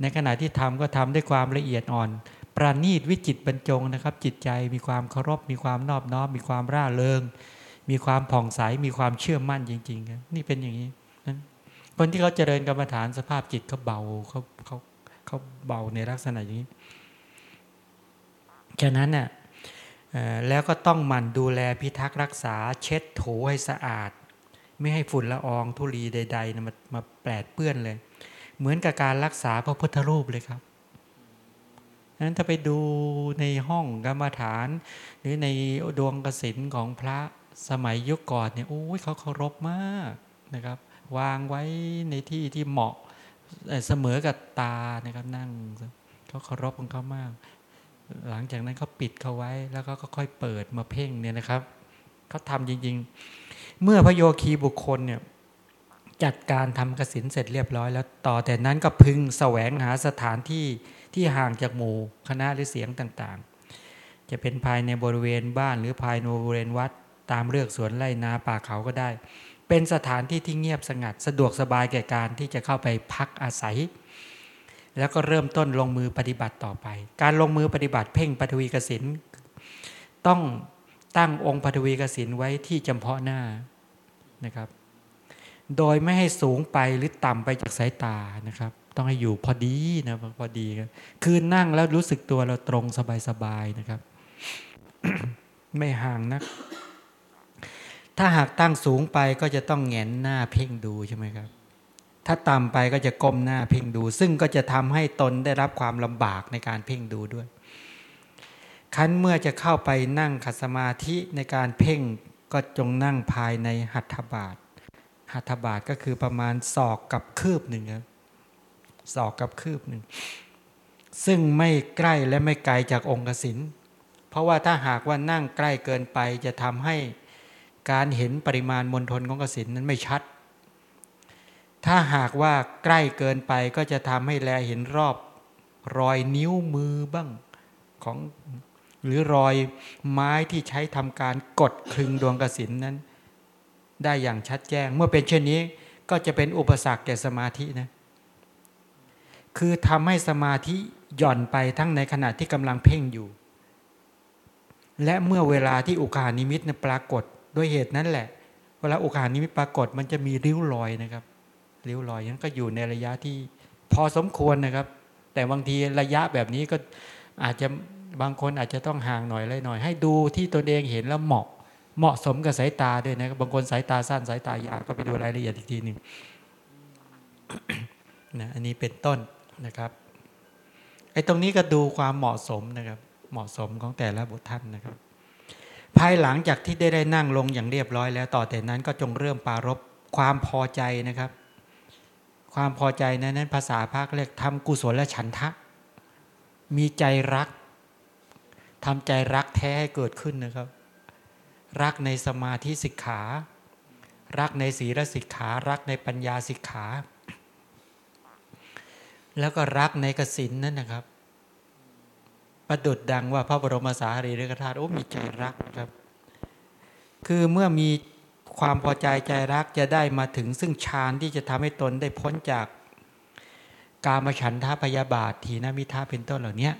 ในขณะที่ทำก็ทำด้วยความละเอียดอ่อน ประณีตวิจิตบรรจงนะครับ จิตใจมีความเคารพมีความนอบน้อม มีความร่าเริง มีความผ่องใสมีความเชื่อมั่นจริงๆครับนี่เป็นอย่างนี้คนที่เขาเจริญกรรมฐานสภาพจิตเขาเบาเขาเขาเขาเบาในลักษณะอย่างนี้ ฉะนั้นน่ะแล้วก็ต้องหมั่นดูแลพิทักษ์รักษาเช็ดถูให้สะอาด ไม่ให้ฝุ่นละอองธุลีใดๆมามาแปดเปื้อนเลย เหมือนกับการรักษาพระพุทธรูปเลยครับนั้นถ้าไปดูในห้องกรรมฐาน หรือในดวงกสินของพระสมัยยุคก่อนเนี่ยโอ้ยเขาเคารพมากนะครับ วางไว้ในที่ที่เหมาะเสมอกับตานะครับนั่งเขาเคารพของเขามาก หลังจากนั้นเขาปิดเขาไว้ แล้วก็ค่อยเปิดมาเพ่งเนี่ยนะครับเขาทำจริง ๆ เมื่อพระโยคีบุคคลเนี่ยจัดการทำกสินเสร็จเรียบร้อยแล้วต่อแต่นั้นก็พึงแสวงหาสถานที่ที่ห่างจากหมู่คณะหรือเสียงต่างๆ จะเป็นภายในบริเวณบ้านหรือภายในบริเวณวัด ตามเลือกสวนไร่นาป่าเขาก็ได้ เป็นสถานที่ที่เงียบสงัด สะดวกสบายแก่การที่จะเข้าไปพักอาศัย แล้วก็เริ่มต้นลงมือปฏิบัติต่อไป การลงมือปฏิบัติเพ่งปฐวีกสินต้องตั้งองค์ปฐวีกสินไว้ที่จำเพาะหน้านะครับ โดยไม่ให้สูงไปหรือต่ำไปจากสายตานะครับ ต้องให้อยู่พอดีนะพอดีคือนั่งแล้วรู้สึกตัวเราตรงสบายๆนะครับ ไม่ห่างนัก ถ้าหากตั้งสูงไปก็จะต้องแงนหน้าเพ่งดูใช่ไหมครับ ถ้าต่ำไปก็จะก้มหน้าเพ่งดู ซึ่งก็จะทำให้ตนได้รับความลำบากในการเพ่งดูด้วยคั้นเมื่อจะเข้าไปนั่งขัดสมาธิในการเพ่งก็จงนั่งภายในหัตถบาท หัตถบาทก็คือประมาณศอกกับคืบหนึ่งครับศอกกับคืบหนึ่ง ซึ่งไม่ใกล้และไม่ไกลจากองค์กสินเพราะว่าถ้าหากว่านั่งใกล้เกินไปจะทำให้การเห็นปริมาณมณฑลของกสินนั้นไม่ชัด ถ้าหากว่าใกล้เกินไปก็จะทำให้แลเห็นรอบรอยนิ้วมือบ้างของหรือรอยไม้ที่ใช้ทำการกดคลึงดวงกสินนั้น ได้อย่างชัดแจ้ง เมื่อเป็นเช่นนี้ก็จะเป็นอุปสรรคแก่สมาธินะคือทำให้สมาธิหย่อนไปทั้งในขณะที่กำลังเพ่งอยู่ และเมื่อเวลาที่อุคานิมิตปรากฏด้วยเหตุนั้นแหละ เวลาอุคานิมิตปรากฏมันจะมีริ้วรอยนะครับ ริ้วรอยนั้นก็อยู่ในระยะที่พอสมควรนะครับ แต่บางทีระยะแบบนี้ก็อาจจะบางคนอาจจะต้องห่างหน่อยเลยหน่อย ให้ดูที่ตนเองเห็นแล้วเหมาะ เหมาะสมกับสายตาด้วยนะบางคนสายตาสั้นสายตายาวก็ไปดูรายละเอียดอีกทีหนึ่งนะอันนี้เป็นต้นนะครับไอ้ตรงนี้ก็ดูความเหมาะสมนะครับ เหมาะสมของแต่ละบุตรท่านนะครับ ภายหลังจากที่ได้ได้นั่งลงอย่างเรียบร้อยแล้วต่อแต่นั้นก็จงเริ่มปารบความพอใจนะครับ ความพอใจนั้นนั้นภาษาภาคเรียกทำกุศลและฉันทะ มีใจรักทำใจรักแท้ให้เกิดขึ้นนะครับ รักในสมาธิสิกขา รักในศีลสิกขา รักในปัญญาสิกขา แล้วก็รักในกสินนั่นนะครับ ประดุดดังว่าพระบรมสารีริกธาตุโอ้มีใจรักครับ คือเมื่อมี ความพอใจใจรักจะได้มาถึงซึ่งฌานที่จะทำให้ตนได้พ้นจากกามฉันทาพยาบาททีนามิทาเป็นต้นเหล่านี้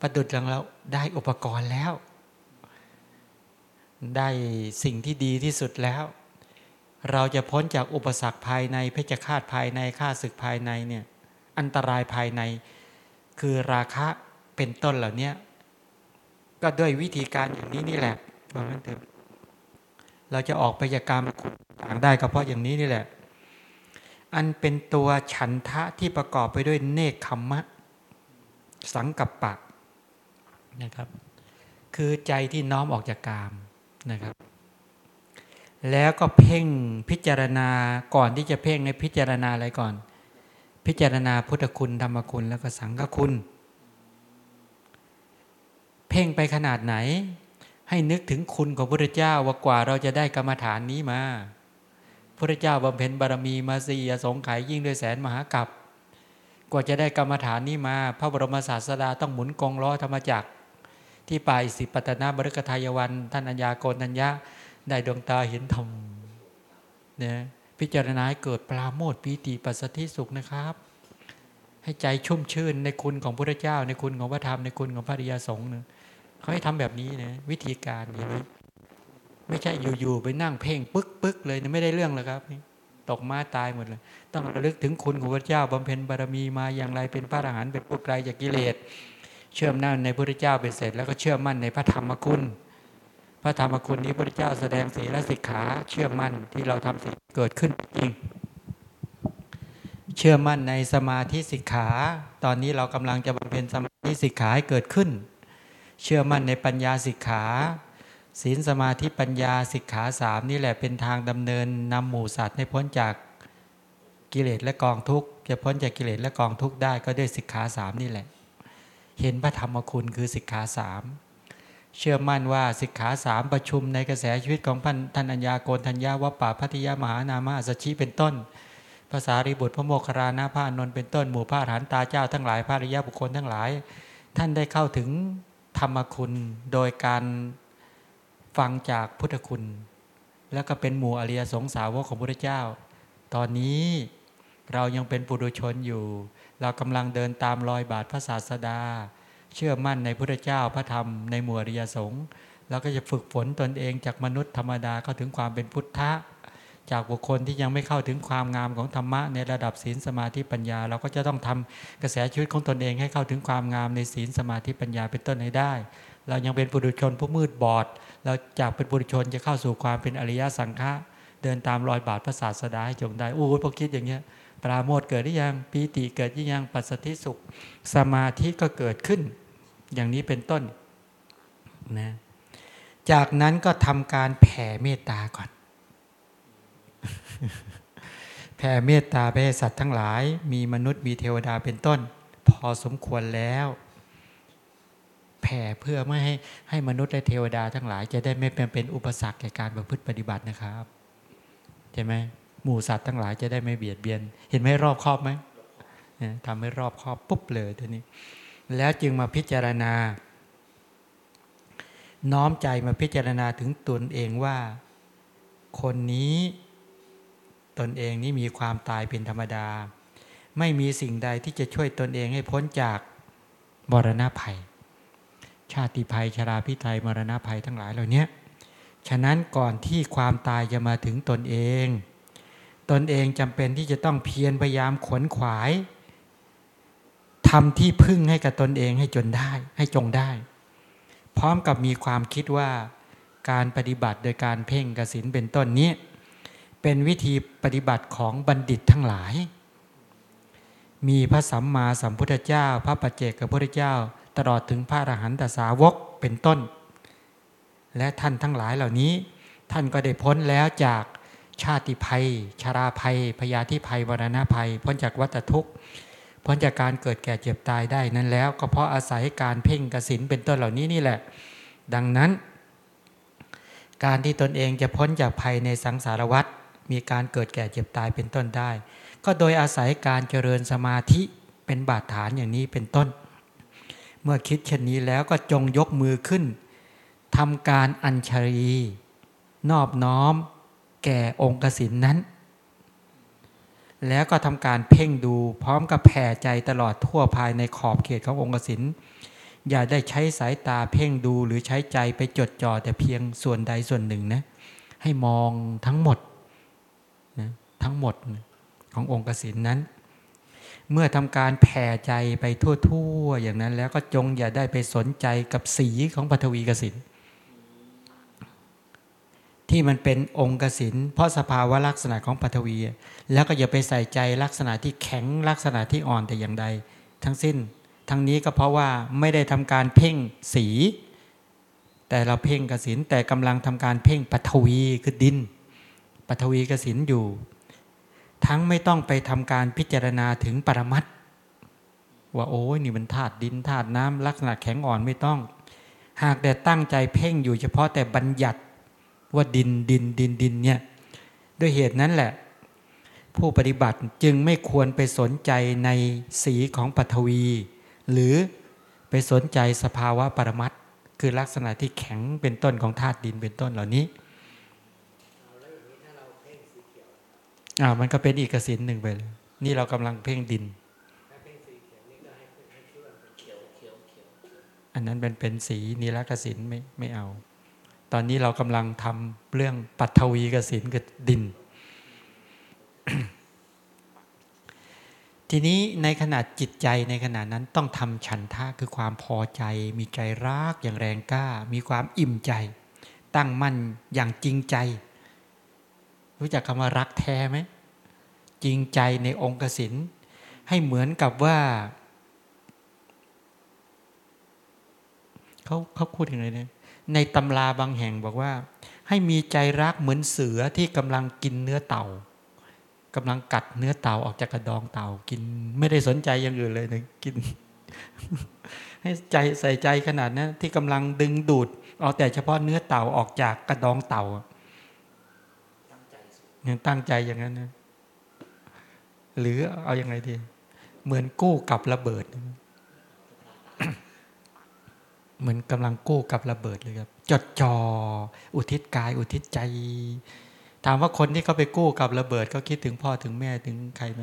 ประดุจลังเราได้อุปกรณ์แล้ว ได้สิ่งที่ดีที่สุดแล้ว เราจะพ้นจากอุปสรรคภายในเพชฌฆาตภายในฆ่าศึกภายในเนี่ยอันตรายภายในคือราคะเป็นต้นเหล่านี้ก็ด้วยวิธีการอย่างนี้นี่แหละเพราะนั้นเถอะ เราจะออกไปจากกรรมต่างได้ก็เพราะอย่างนี้นี่แหละ อันเป็นตัวฉันทะที่ประกอบไปด้วยเนคขมมะ สังกัปปะนะครับ คือใจที่น้อมออกจากกามนะครับ แล้วก็เพ่งพิจารณาก่อนที่จะเพ่งในพิจารณาอะไรก่อน พิจารณาพุทธคุณธรรมคุณแล้วก็สังฆคุณ เพ่งไปขนาดไหน ให้นึกถึงคุณของพระเจ้าว่ากว่าเราจะได้กรรมฐานนี้มาพระเจ้าบำเพ็ญบารมีมาสี่สงไขยยิ่งด้วยแสนมหากัปกว่าจะได้กรรมฐานนี้มา พระบรมศาสดาต้องหมุนกองล้อธรรมจักร ที่ป่าอิสิปตนาบริกทายวัน ท่านอัญญาโกนัญญะได้ดวงตาเห็นธรรมเนี่ยพิจารณาเกิดปราโมทปีติปัสสติสุขนะครับ ให้ใจชุ่มชื่นในคุณของพระเจ้า ในคุณของพระธรรมในคุณของพระริยสงฆ์ เขาให้ทำแบบนี้นะวิธีการอย่างนี้ไม่ใช่อยู่ๆไปนั่งเพ่งปึ๊กปึ๊กเลยนะไม่ได้เรื่องเลยครับนี่ตกมาตายหมดเลย ต้องระลึกถึงคุณของพระเจ้าบำเพ็ญบารมีมาอย่างไรเป็นพระอรหันต์เป็นผู้ไกลจากกิเลส เชื่อมั่นในพระเจ้าเป็นเสร็จ แล้วก็เชื่อมั่นในพระธรรมคุณ พระธรรมคุณนี้พระเจ้าแสดงสีและสิกขา เชื่อมั่นที่เราทำสิ่งเกิดขึ้นจริง เชื่อมั่นในสมาธิสิกขา ตอนนี้เรากำลังจะบำเพ็ญสมาธิสิกขาให้เกิดขึ้น เชื่อมั่นในปัญญาสิกขาศีลสมาธิปัญญาสิกขาสามนี่แหละเป็นทางดำเนินนำหมู่สัตว์ให้พ้นจากกิเลสและกองทุกข์จะพ้นจากกิเลสและกองทุกข์ได้ก็ด้วยสิกขาสามนี่แหละ เห็นพระธรรมคุณคือสิกขาสามเชื่อมั่นว่าสิกขาสามประชุมในกระแสชีวิตของท่านอัญญาโกนทัญญาวัปปะพัทยามหานามาสัชีเป็นต้น ภาษาริบุตรพระโมคคารานาพระนนท์เป็นต้นหมู่พระฐานตาเจ้าทั้งหลายพระริยบุคคลทั้งหลาย ท่านได้เข้าถึง ธรรมคุณโดยการฟังจากพุทธคุณ แล้วก็เป็นหมู่อริยสงสาวกของพระเจ้า ตอนนี้เรายังเป็นปุถุชนอยู่ เรากำลังเดินตามรอยบาทพระศาสดา เชื่อมั่นในพระเจ้าพระธรรมในหมู่อริยสงฆ์เราก็จะฝึกฝนตนเองจากมนุษย์ธรรมดาเข้าถึงความเป็นพุทธะ จากบุคคลที่ยังไม่เข้าถึงความงามของธรรมะในระดับศีลสมาธิปัญญา เราก็จะต้องทำกระแสชีวิตของตนเองให้เข้าถึงความงามในศีลสมาธิปัญญาเป็นต้นให้ได้ เรายังเป็นปุถุชนผู้มืดบอด เราจากเป็นบุรุชนจะเข้าสู่ความเป็นอริยสังฆะเดินตามรอยบาทพระศาสดาให้จงได้โอ้พอคิดอย่างเงี้ยปราโมทเกิดหรือยังปีติเกิดหรือยังปัสสติสุข สมาธิก็เกิดขึ้น อย่างนี้เป็นต้นนะจากนั้นก็ทำการแผ่เมตตาก่อน แผ่เมตตาไปให้สัตว์ทั้งหลาย มีมนุษย์มีเทวดาเป็นต้น พอสมควรแล้ว แผ่เพื่อไม่ให้ให้มนุษย์และเทวดาทั้งหลาย จะได้ไม่เป็นเป็นอุปสรรคแก่การประพฤติปฏิบัตินะครับใช่ไหมหมู่สัตว์ทั้งหลายจะได้ไม่เบียดเบียน เห็นไหมรอบครอบไหมทำให้รอบครอบปุ๊บเลยทีนี้ แล้วจึงมาพิจารณา น้อมใจมาพิจารณาถึงตนเองว่า คนนี้ ตนเองนี้มีความตายเป็นธรรมดา ไม่มีสิ่งใดที่จะช่วยตนเองให้พ้นจากบรณะภัย ชาติภัยชราพิไทยมรณะภัยทั้งหลายเหล่านี้ฉะนั้นก่อนที่ความตายจะมาถึงตนเอง ตนเองจำเป็นที่จะต้องเพียรพยายามขวนขวายทำที่พึ่งให้กับตนเองให้จนได้ ให้จงได้ พร้อมกับมีความคิดว่าการปฏิบัติโดยการเพ่งกสินเป็นต้นนี้ เป็นวิธีปฏิบัติของบัณฑิตทั้งหลาย มีพระสัมมาสัมพุทธเจ้า พระปัจเจกพระพุทธเจ้า ตลอดถึงพระอรหันตสาวกเป็นต้น และท่านทั้งหลายเหล่านี้ ท่านก็ได้พ้นแล้วจากชาติภัย ชาราภัย พยาธิภัยวรณะภัย พ้นจากวัฏทุกข์ พ้นจากการเกิดแก่เจ็บตายได้นั้นแล้ว ก็เพราะอาศัยการเพ่งกสินเป็นต้นเหล่านี้นี่แหละ ดังนั้น การที่ตนเองจะพ้นจากภัยในสังสารวัฏ มีการเกิดแก่เจ็บตายเป็นต้นได้ ก็โดยอาศัยการเจริญสมาธิเป็นบาดฐานอย่างนี้เป็นต้น เมื่อคิดเช่นนี้แล้วก็จงยกมือขึ้นทำการอัญชรีนอบน้อม แก่องค์กสินนั้น แล้วก็ทำการเพ่งดูพร้อมกับแผ่ใจตลอดทั่วภายในขอบเขตขององค์กสินอย่าได้ใช้สายตาเพ่งดูหรือใช้ใจไปจดจ่อแต่เพียงส่วนใดส่วนหนึ่งนะ ให้มองทั้งหมด ทั้งหมดขององค์กสินนั้น เมื่อทำการแผ่ใจไปทั่ว ๆ อย่างนั้น แล้วก็จงอย่าได้ไปสนใจกับสีของปฐวีกสินที่มันเป็นองค์กสินเพราะสภาวะลักษณะของปฐวี แล้วก็อย่าไปใส่ใจลักษณะที่แข็งลักษณะที่อ่อนแต่อย่างใด ทั้งสิ้น ทั้งนี้ก็เพราะว่าไม่ได้ทำการเพ่งสี แต่เราเพ่งกสินแต่กำลังทำการเพ่งปฐวีคือดิน ปฐวีกสินอยู่ ทั้งไม่ต้องไปทำการพิจารณาถึงปรมัตว่าโอ้ยนี่มันธาตุดินธาตุน้ำลักษณะแข็งอ่อนไม่ต้อง หากแต่ตั้งใจเพ่งอยู่เฉพาะแต่บัญญัติว่าดินดินดินดินเนี่ยด้วยเหตุนั้นแหละ ผู้ปฏิบัติจึงไม่ควรไปสนใจในสีของปฐวี หรือไปสนใจสภาวะปรมัตคือลักษณะที่แข็งเป็นต้นของธาตุดินเป็นต้นเหล่านี้ อ่ามันก็เป็นอีกสินหนึ่งไปเลยนี่เรากำลังเพ่งดิน อันนั้นเป็นเป็นสีนิรกสินไม่ไม่เอา ตอนนี้เรากำลังทำเรื่องปัทวีกสินกับดิน ทีนี้ในขนาดจิตใจในขณะนั้นต้องทำฉันทะคือความพอใจ มีใจรักอย่างแรงกล้า มีความอิ่มใจ ตั้งมั่นอย่างจริงใจ รู้จักคำว่ารักแท้ไหมจริงใจในองค์กสินให้เหมือนกับว่าเขาเขาพูดอยังไงเนี่ยในตำราบางแห่งบอกว่า ให้มีใจรักเหมือนเสือที่กำลังกินเนื้อเต่ากำลังกัดเนื้อเต่าออกจากกระดองเต่ากิน ไม่ได้สนใจอย่างอื่นเลยนะกิน ให้ใจใส่ใจขนาดนั้นที่กำลังดึงดูด เอาแต่เฉพาะเนื้อเต่าออกจากกระดองเต่า เนี่ยตั้งใจอย่างนั้นนะหรือเอาอยัางไงดี เหมือนกู้กับระเบิด เหมือนกำลังกู้กับระเบิดเลยครับ จดจอ่ออุทิศกาย อุทิศใจ ถามว่าคนที่เขาไปกู้กับระเบิดเขาคิดถึงพ่อถึงแม่ถึงใครไหม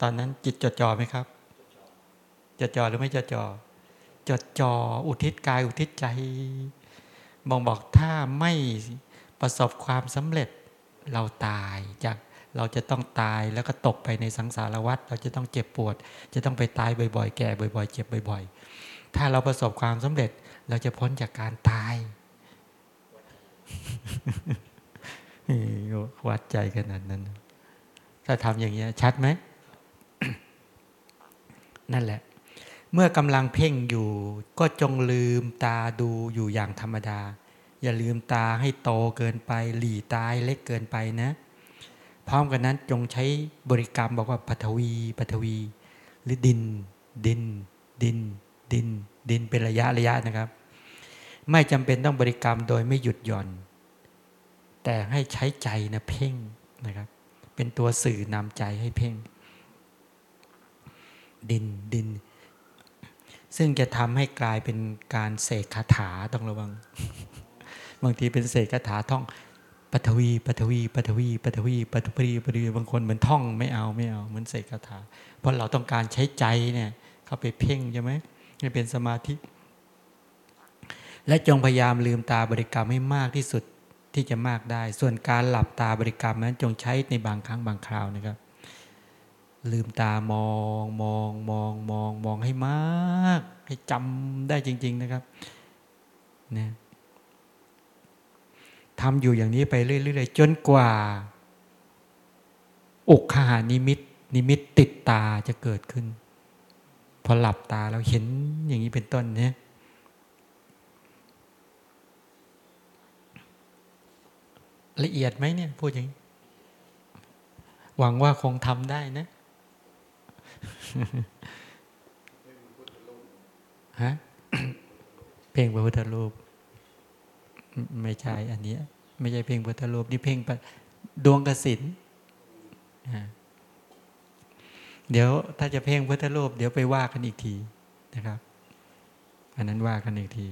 ตอนนั้นจิตจดจ่อไหมครับ จดจ่อหรือไม่จดจ่อจดจ่ออุทิศกาย อุทิศใจมองบอกถ้าไม่ประสบความสำเร็จ เราตายจากเราจะต้องตายแล้วก็ตกไปในสังสารวัฏเราจะต้องเจ็บปวด จะต้องไปตายบ่อยๆ แก่บ่อย ๆ เจ็บบ่อย ๆ ถ้าเราประสบความสำเร็จเราจะพ้นจากการตายวัดใจขนาดนั้น ถ้าทำอย่างนี้ชัดไหม นั่นแหละ เมื่อกำลังเพ่งอยู่ ก็จงลืมตาดูอยู่อย่างธรรมดา อย่าลืมตาให้โตเกินไป หลีตายเล็กเกินไปนะ พร้อมกันนั้นจงใช้บริกรรมบอกว่าปฐวีปฐวี หรือดิน ดิน ดิน ดิน ดินเป็นระยะระยะนะครับ ไม่จำเป็นต้องบริกรรมโดยไม่หยุดหย่อน แต่ให้ใช้ใจนะเพ่งนะครับ เป็นตัวสื่อนำใจให้เพ่ง ดินดินซึ่งจะทำให้กลายเป็นการเสกคาถาต้องระวัง บางทีเป็นเสกคาถาท่องปฐวีปฐวีปฐวีปฐวีปฐวีปฐวีบางคนเหมือนท่องไม่เอาไม่เอาเหมือนเสกคาถา เพราะเราต้องการใช้ใจเนี่ยเข้าไปเพ่งใช่ไหมให้เป็นสมาธิ และจงพยายามลืมตาบริกรรมให้มากที่สุดที่จะมากได้ ส่วนการหลับตาบริกรรมนั้นจงใช้ในบางครั้งบางคราวนะครับ ลืมตามองมองมองมองมองให้มาก ให้จำได้จริง ๆนะครับ เนี่ย ทำอยู่อย่างนี้ไปเรื่อยๆจนกว่า อุกขานิมิต นิมิตติดตาจะเกิดขึ้น พอหลับตาเราเห็นอย่างนี้เป็นต้นเนี่ยละเอียดไหมเนี่ย พูดอย่างนี้หวังว่าคงทำได้นะฮะเพลงพระพุทธรูป ไม่ใช่อันนี้ไม่ใช่เพ่งพุทธรูปนี่เพ่งดวงกสินเดี๋ยวถ้าจะเพ่งพุทธรูปเดี๋ยวไปว่ากันอีกทีนะครับ อันนั้นว่ากันอีกที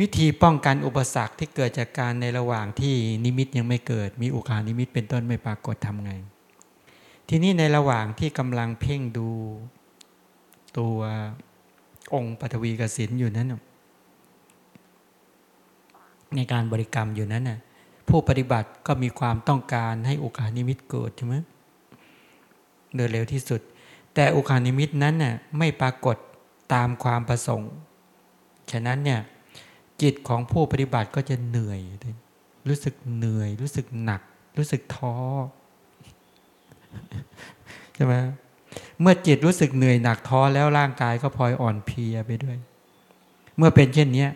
วิธีป้องกันอุปสรรคที่เกิดจากการในระหว่างที่นิมิตยังไม่เกิด มีอุคานิมิตเป็นต้นไม่ปรากฏทำไง ทีนี้ในระหว่างที่กำลังเพ่งดูตัวองค์ปฐวีกสินอยู่นั้น ในการบริกรรมอยู่นั้นน่ะผู้ปฏิบัติก็มีความต้องการให้โอกาสนิมิตเกิดใช่ไหมโดยเร็วที่สุด แต่โอกาสนิมิตนั้นน่ะไม่ปรากฏตามความประสงค์ ฉะนั้นเนี่ยจิตของผู้ปฏิบัติก็จะเหนื่อย รู้สึกเหนื่อย รู้สึกหนัก รู้สึกท้อใช่ไหมเมื่อจิตรู้สึกเหนื่อยหนักท้อแล้วร่างกายก็พลอยอ่อนเพลียไปด้วย เมื่อเป็นเช่นนี้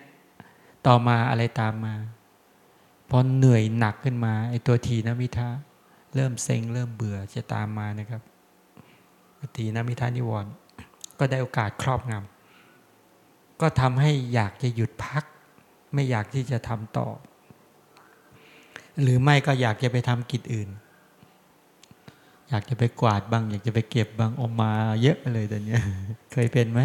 ต่อมาอะไรตามมาพอเหนื่อยหนักขึ้นมาไอ้ตัวทีนมิทะเริ่มเซ็งเริ่มเบื่อจะตามมานะครับทีนมิทานิวรณ์ก็ได้โอกาสครอบงำก็ทำให้อยากจะหยุดพัก ไม่อยากที่จะทำต่อ หรือไม่ก็อยากจะไปทำกิจอื่น อยากจะไปกวาดบ้าง อยากจะไปเก็บบ้างออกมาเยอะเลยตอนนี้เคยเป็นไหม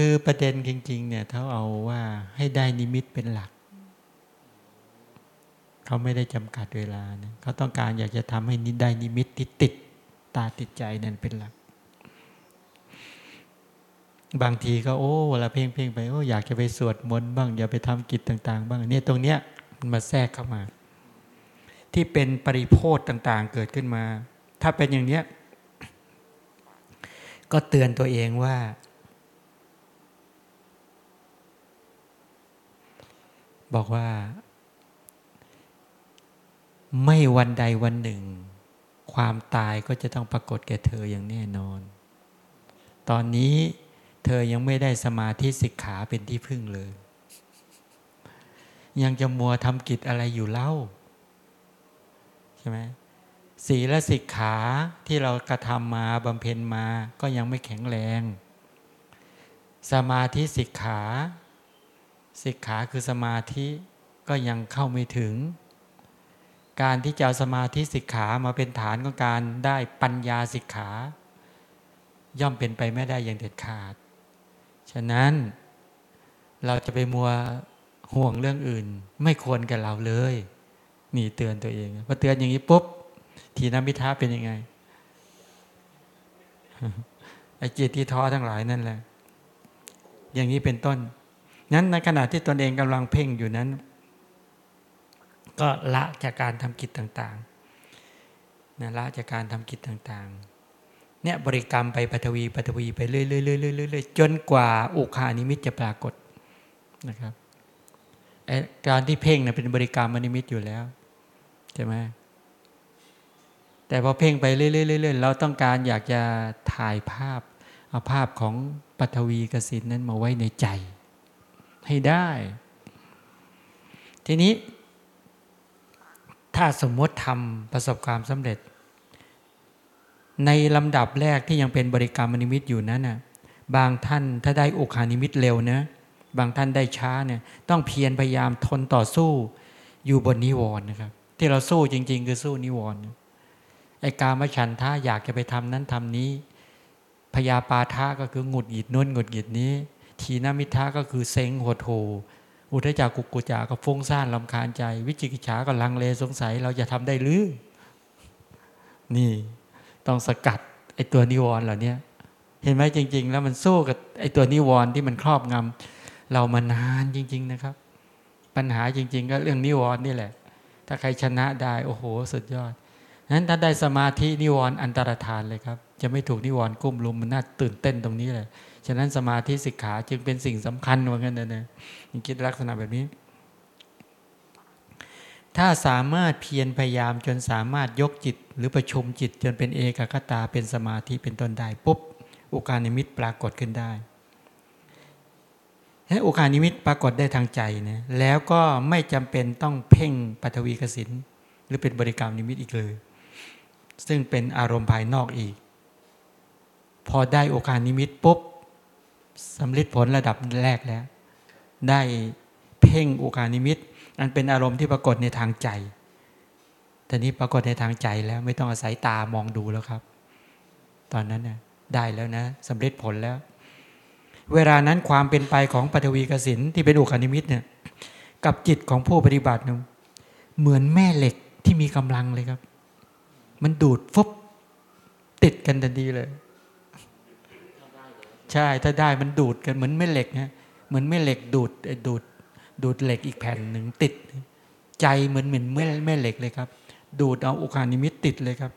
คือประเด็นจริง ๆ เนี่ยเขาเอาว่าให้ได้นิมิตเป็นหลัก เขาไม่ได้จำกัดเวลานะเขาต้องการอยากจะทำให้นิได้นิมิตที่ติดตาติดใจนั่นเป็นหลัก บางทีก็โอ้เวลาเพ่งเพ่งไปโอ้อยากจะไปสวดมนต์บ้างอยากไปทำกิจต่าง ๆ บ้างเนี่ยตรงเนี้ยมันมาแทรกเข้ามา ที่เป็นปริโพธต่าง ๆ เกิดขึ้นมา ถ้าเป็นอย่างเนี้ยก็เตือนตัวเองว่า บอกว่า ไม่วันใดวันหนึ่ง ความตายก็จะต้องปรากฏแก่เธออย่างแน่นอน ตอนนี้เธอยังไม่ได้สมาธิสิกขาเป็นที่พึ่งเลย ยังจะมัวทำกิจอะไรอยู่เล่า ใช่ไหมศีลสิกขาที่เรากระทำมาบำเพ็ญมาก็ยังไม่แข็งแรง สมาธิสิกขา สิกขาคือสมาธิก็ยังเข้าไม่ถึง การที่จะเอาสมาธิสิกขามาเป็นฐานของการได้ปัญญาสิกขา ย่อมเป็นไปไม่ได้อย่างเด็ดขาด ฉะนั้นเราจะไปมัวห่วงเรื่องอื่น ไม่ควรกับเราเลยนี่เตือนตัวเองพอเตือนอย่างนี้ปุ๊บทีนมิทาเป็นยังไงไอ้จิตที่ท้อทั้งหลายนั่นแหละ อย่างนี้เป็นต้น นั้นในขณะที่ตนเองกำลังเพ่งอยู่นั้น ก็ละจากการทำกิจต่างๆนะละจากการทำกิจต่างๆ เนี่ยบริกรรมไปปฐวีปฐวีไปเรื่อยๆๆๆจนกว่าอุคานิมิตจะปรากฏนะครับการที่เพ่งนะเป็นบริกรรมนิมิตอยู่แล้วใช่ไหมแต่พอเพ่งไปเรื่อยๆเราต้องการอยากจะถ่ายภาพเอาภาพของปฐวีกสินนั้นมาไว้ในใจ ให้ได้ ทีนี้ ถ้าสมมติทำประสบความสำเร็จ ในลำดับแรกที่ยังเป็นบริกรรมนิมิตอยู่นั้นนะบางท่านถ้าได้อกานิมิตเร็วนะบางท่านได้ช้าเนี่ยต้องเพียรพยายามทนต่อสู้อยู่บนนิวรณ์นะครับ ที่เราสู้จริง ๆ คือสู้นิวรณ์ไอ้กามฉันท่าอยากจะไปทำนั้นทำนี้พยาปาทะก็คือหงุดหงิดนุ่นหงุดหงิดนี้ ทีนามิทะก็คือเซ็งหดโหอุทจักกุกุจาก็ฟุ้งซ่านลำคาญใจ วิจิกิจฉาก็ลังเลสงสัย เราจะทำได้หรือ นี่ ต้องสกัดไอตัวนิวรณ์เหล่านี้เห็นไหมจริง ๆ แล้วมันสู้กับไอตัวนิวรณ์ที่มันครอบงำเรามานานจริง ๆ นะครับ ปัญหาจริง ๆ ก็เรื่องนิวรณ์นี่แหละ ถ้าใครชนะได้ โอ้โห สุดยอดนั้นถ้าได้สมาธินิวรณ์อันตรธานเลยครับ จะไม่ถูกนิวรณ์กุ้มลุมมันน่าตื่นเต้นตรงนี้เลย ฉะนั้นสมาธิสิกขาจึงเป็นสิ่งสำคัญเหมือนกันนะเนี่ยคิดลักษณะแบบนี้ ถ้าสามารถเพียรพยายามจนสามารถยกจิต หรือประชุมจิตจนเป็นเอกคตาเป็นสมาธิเป็นต้นได้ปุ๊บอุกานิมิตปรากฏขึ้นได้ให้อุกานิมิตปรากฏได้ทางใจนะแล้วก็ไม่จำเป็นต้องเพ่งปัทวีกสินหรือเป็นบริกรรมนิมิตอีกเลย ซึ่งเป็นอารมณ์ภายนอกอีก พอได้โอกาสนิมิตปุ๊บ สำลิดผลระดับแรกแล้ว ได้เพ่งอุกานิมิตอันเป็นอารมณ์ที่ปรากฏในทางใจแต่นี้ปรากฏในทางใจแล้วไม่ต้องอาศัยตามองดูแล้วครับ ตอนนั้นน่ได้แล้วนะสำเร็จผลแล้ว เวลานั้นความเป็นไปของปฐวีกสินที่เป็นอุกานิมิตเนี่ยกับจิตของผู้ปฏิบัติเนี่ยเหมือนแม่เหล็กที่มีกำลังเลยครับ มันดูดฟุบติดกันทันทีเลย ใช่ถ้าได้มันดูดกันเหมือนแม่เหล็กนะเหมือนแม่เหล็กดูดดูดดูดเหล็กอีกแผ่นหนึ่งติด ใจเหมือนเหมือนแม่แม่เหล็กเลยครับ ดูดเอาอุคานิมิตติดเลยครับ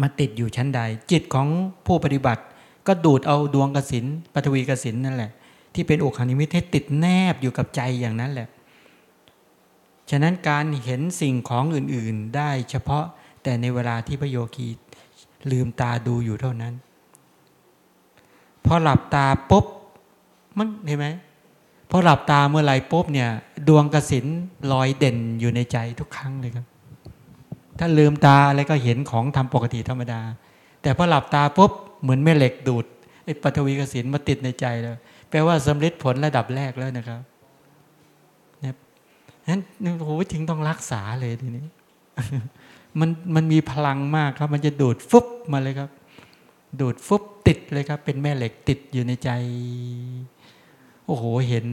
มาติดอยู่ชั้นใด จิตของผู้ปฏิบัติ ก็ดูดเอาดวงกสินปฐวีกสินนั่นแหละ ที่เป็นอุคานิมิตให้ติดแนบอยู่กับใจอย่างนั้นแหละ ฉะนั้นการเห็นสิ่งของอื่น ๆ ได้เฉพาะแต่ในเวลาที่พระโยคีลืมตาดูอยู่เท่านั้น พอหลับตาปุ๊บมันเห็นไหมพอหลับตาเมื่อไหร่ปุ๊บเนี่ย ดวงกสินลอยเด่นอยู่ในใจทุกครั้งเลยครับ ถ้าลืมตาอะไรก็เห็นของทำปกติธรรมดา แต่พอหลับตาปุ๊บเหมือนแม่เหล็กดูดไอ้ปฐวีกสินมาติดในใจแล้วแปลว่าสำเร็จผลระดับแรกแล้วนะครับเนี่ยนั้นโอ้โหถึงต้องรักษาเลยทีนี้ มันมันมีพลังมากครับ มันจะดูดฟุบมาเลยครับ ดูดฟุบติดเลยครับ เป็นแม่เหล็กติดอยู่ในใจ โอ้โห เห็น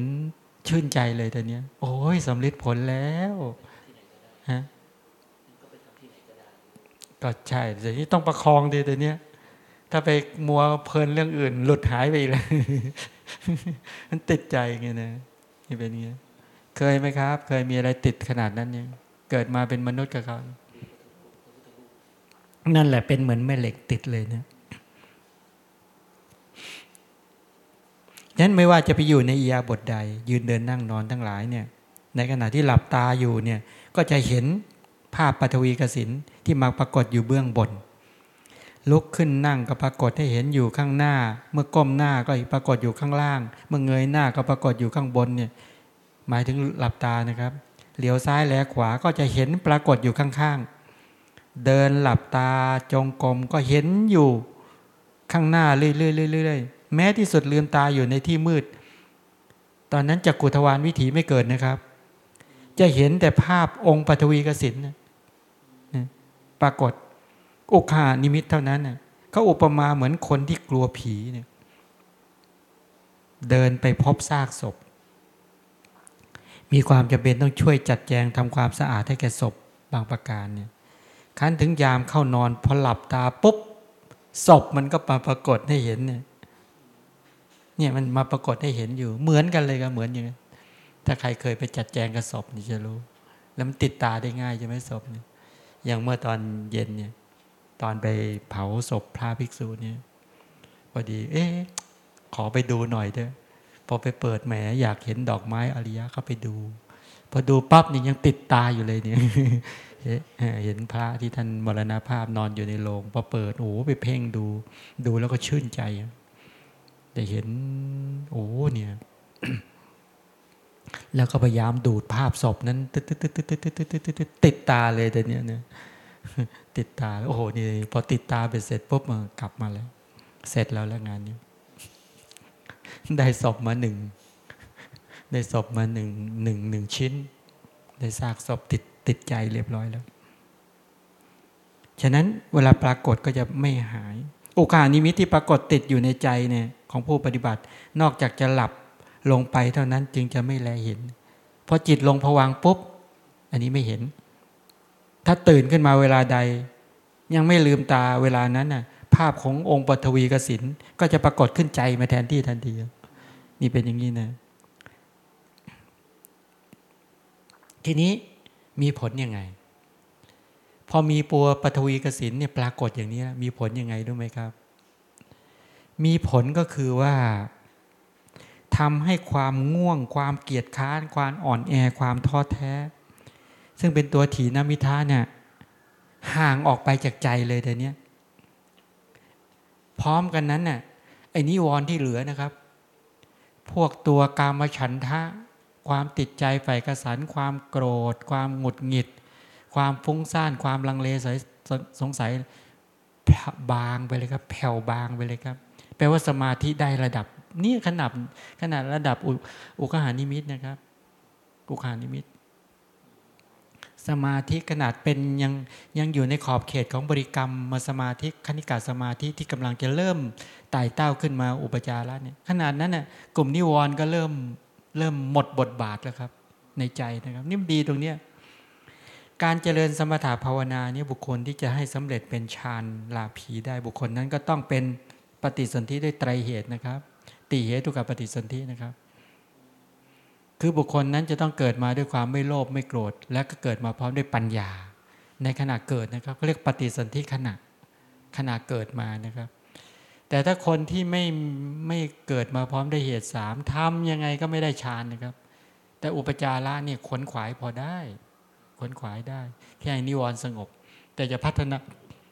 ชื่นใจเลยตอนนี้โอ้ยสำเร็จผลแล้วฮะก็ใช่แต่ที่ต้องประคองดีแตัวเนี้ย ถ้าไปมัวเพลินเรื่องอื่น หลุดหายไปเลยมันติดใจไงนะนี่เป็นไงเคยไหมครับ เคยมีอะไรติดขนาดนั้นยังเกิดมาเป็นมนุษย์กับเขานั่นแหละเป็นเหมือนแม่เหล็กติดเลยเนะ ฉะนั้นไม่ว่าจะไปอยู่ในอียาบทใด ยืนเดินนั่งนอนทั้งหลายเนี่ย ในขณะที่หลับตาอยู่เนี่ยก็จะเห็นภาพปฐวีกสินที่มาปรากฏอยู่เบื้องบน ลุกขึ้นนั่งก็ปรากฏให้เห็นอยู่ข้างหน้า เมื่อก้มหน้าก็ปรากฏอยู่ข้างล่าง เมื่อเงยหน้าก็ปรากฏอยู่ข้างบนเนี่ยหมายถึงหลับตานะครับเหลียวซ้ายแลขวาก็จะเห็นปรากฏอยู่ข้างๆ เดินหลับตาจงกรมก็เห็นอยู่ข้างหน้าเรื่อยๆๆ แม้ที่สุดลืมตาอยู่ในที่มืด ตอนนั้นจักขุทวารวิถีไม่เกิดนะครับ จะเห็นแต่ภาพองค์ปฐวีกสิณปรากฏอุคคหนิมิตเท่านั้นเขาอุปมาเหมือนคนที่กลัวผีเนี่ยเดินไปพบซากศพ มีความจำเป็นต้องช่วยจัดแจงทำความสะอาดให้แก่ศพบางประการเนี่ยคันถึงยามเข้านอนพอหลับตาปุ๊บศพมันก็ปรากฏให้เห็นเนี่ย เนี่ยมันมาปรากฏให้เห็นอยู่ เหมือนกันเลยก็เหมือนอย่างนี้ถ้าใครเคยไปจัดแจงกับศพนี่จะรู้ แล้วมันติดตาได้ง่ายใช่ไหมศพเนี่ยอย่างเมื่อตอนเย็นเนี่ย ตอนไปเผาศพพระภิกษุเนี่ยพอดี เอ๊ะขอไปดูหน่อยเถอะพอไปเปิดแหมอยากเห็นดอกไม้อริยะเข้าไปดู พอดูปั๊บนี่ยังติดตาอยู่เลยเนี่ยเห็นพระที่ท่านมรณภาพนอนอยู่ในโรงพอเปิดโอ้ไปเพ่งดู ดูแล้วก็ชื่นใจ แต่เห็น โอ้เนี่ย แล้วก็พยายามดูดภาพศพนั้นติดติดติดติดติดติดติดติดติดตาเลยแต่เนี้ยเนี่ยติดตาโอ้โหนี่พอติดตาไปเสร็จปุ๊บมากลับมาแล้ว เสร็จแล้วแล้วงานนี้ได้ศพมาหนึ่งได้ศพมาหนึ่งหนึ่งหนึ่งชิ้น ได้ซากศพติดติดใจเรียบร้อยแล้ว ฉะนั้นเวลาปรากฏก็จะไม่หาย โอกาสนิมิตที่ปรากฏติดอยู่ในใจเนี่ย ของผู้ปฏิบัติ นอกจากจะหลับลงไปเท่านั้นจึงจะไม่แลเห็นพอจิตลงผวังปุ๊บ อันนี้ไม่เห็น ถ้าตื่นขึ้นมาเวลาใด ยังไม่ลืมตาเวลานั้นน่ะ ภาพขององค์ปฐวีกสินก็จะปรากฏขึ้นใจมาแทนที่ทันทีนี่เป็นอย่างนี้นะ ทีนี้มีผลยังไง พอมีปัวปฐวีกสินเนี่ยปรากฏอย่างนี้มีผลยังไงรู้ไหมครับ มีผลก็คือว่าทำให้ความง่วง ความเกียจค้าน ความอ่อนแอความท้อแท้ ซึ่งเป็นตัวถีนามิทาเนี่ยห่างออกไปจากใจเลยแต่เนี้ยพร้อมกันนั้นน่ะไอ้นิวรณ์ที่เหลือนะครับ พวกตัวกามฉันทะ ความติดใจใฝ่กระสันความโกรธ ความหงุดหงิด ความฟุ้งซ่าน ความลังเลสงสัยบางไปเลยครับ แผ่วบางไปเลยครับ แปลว่าสมาธิได้ระดับ นี่ขนาดขนาดระดับอุกหานิมิตนะครับ อุกหานิมิต สมาธิขนาดเป็นยังยังอยู่ในขอบเขตของบริกรรมมาสมาธิคณิกาสมาธิที่กำลังจะเริ่มไต่เต้าขึ้นมาอุปจาระเนี่ยขนาดนั้นน่ะกลุ่มนิวรณ์ก็เริ่มเริ่มหมดบทบาทแล้วครับ ในใจนะครับ นี่ดีตรงเนี้ยการเจริญสมถะภาวนาเนี่ยบุคคลที่จะให้สำเร็จเป็นฌานลาภีได้บุคคลนั้นก็ต้องเป็น ปฏิสนธิด้วยไตรเหตุนะครับติเหตุกับปฏิสนธินะครับ คือบุคคลนั้นจะต้องเกิดมาด้วยความไม่โลภไม่โกรธ และก็เกิดมาพร้อมด้วยปัญญา ในขณะเกิดนะครับเขาเรียกปฏิสนธิขณะขณะเกิดมานะครับ แต่ถ้าคนที่ไม่ไม่เกิดมาพร้อมด้วยเหตุสามทำยังไงก็ไม่ได้ฌานนะครับ แต่อุปจาระเนี่ยขนขวายพอได้ขนขวายได้ แค่นิวรณ์สงบ แต่จะพัฒนา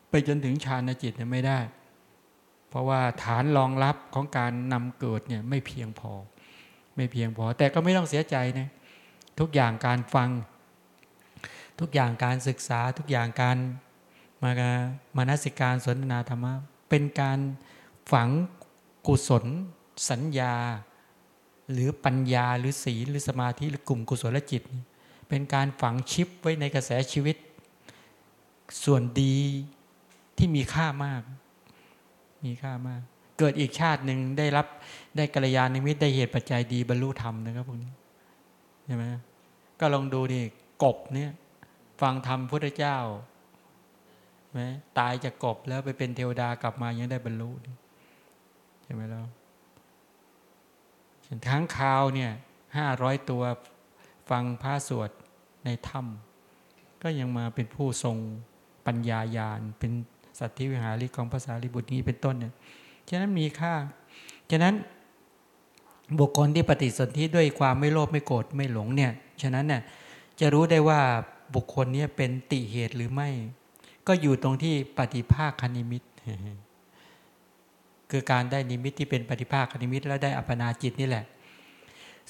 ไปจนถึงฌานจิตเนี่ยไม่ได้ เพราะว่าฐานรองรับของการนำเกิดเนี่ยไม่เพียงพอ ไม่เพียงพอ แต่ก็ไม่ต้องเสียใจนะทุกอย่างการฟัง ทุกอย่างการศึกษาทุกอย่างการมามานสิการสนทนาธรรมะเป็นการฝังกุศล สัญญา หรือปัญญาหรือศีลหรือสมาธิหรือกลุ่มกุศลจิต เป็นการฝังชิปไว้ในกระแสชีวิต ส่วนดีที่มีค่ามาก มีค่ามาก เกิดอีกชาติหนึ่งได้รับได้กัลยาณมิตรได้เหตุปัจจัยดีบรรลุธรรมนะครับพวกนี้ใช่ไหมก็ลองดูดิกบเนี่ย ฟังธรรมพุทธเจ้าไหมตายจากกบแล้วไปเป็นเทวดากลับมายังได้บรรลุใช่ไหมแล้วทั้งคาวเนี่ยห้าร้อยตัวฟังพระสวดในถ้ำก็ยังมาเป็นผู้ทรงปัญญาญาณเป็น สัตว์ที่วิหาริของภาษาลิบุตรนี้เป็นต้นเนี่ยฉะนั้นมีค่า ฉะนั้นบุคคลที่ปฏิสนธิด้วยความไม่โลภไม่โกรธไม่หลงเนี่ย ฉะนั้นเนี่ยจะรู้ได้ว่าบุคคลนี้เป็นติเหตุหรือไม่ ก็อยู่ตรงที่ปฏิภาคคณิมิต คือการได้นิมิตที่เป็นปฏิภาคคณิมิต แล้วได้อัปนาจิตนี่แหละ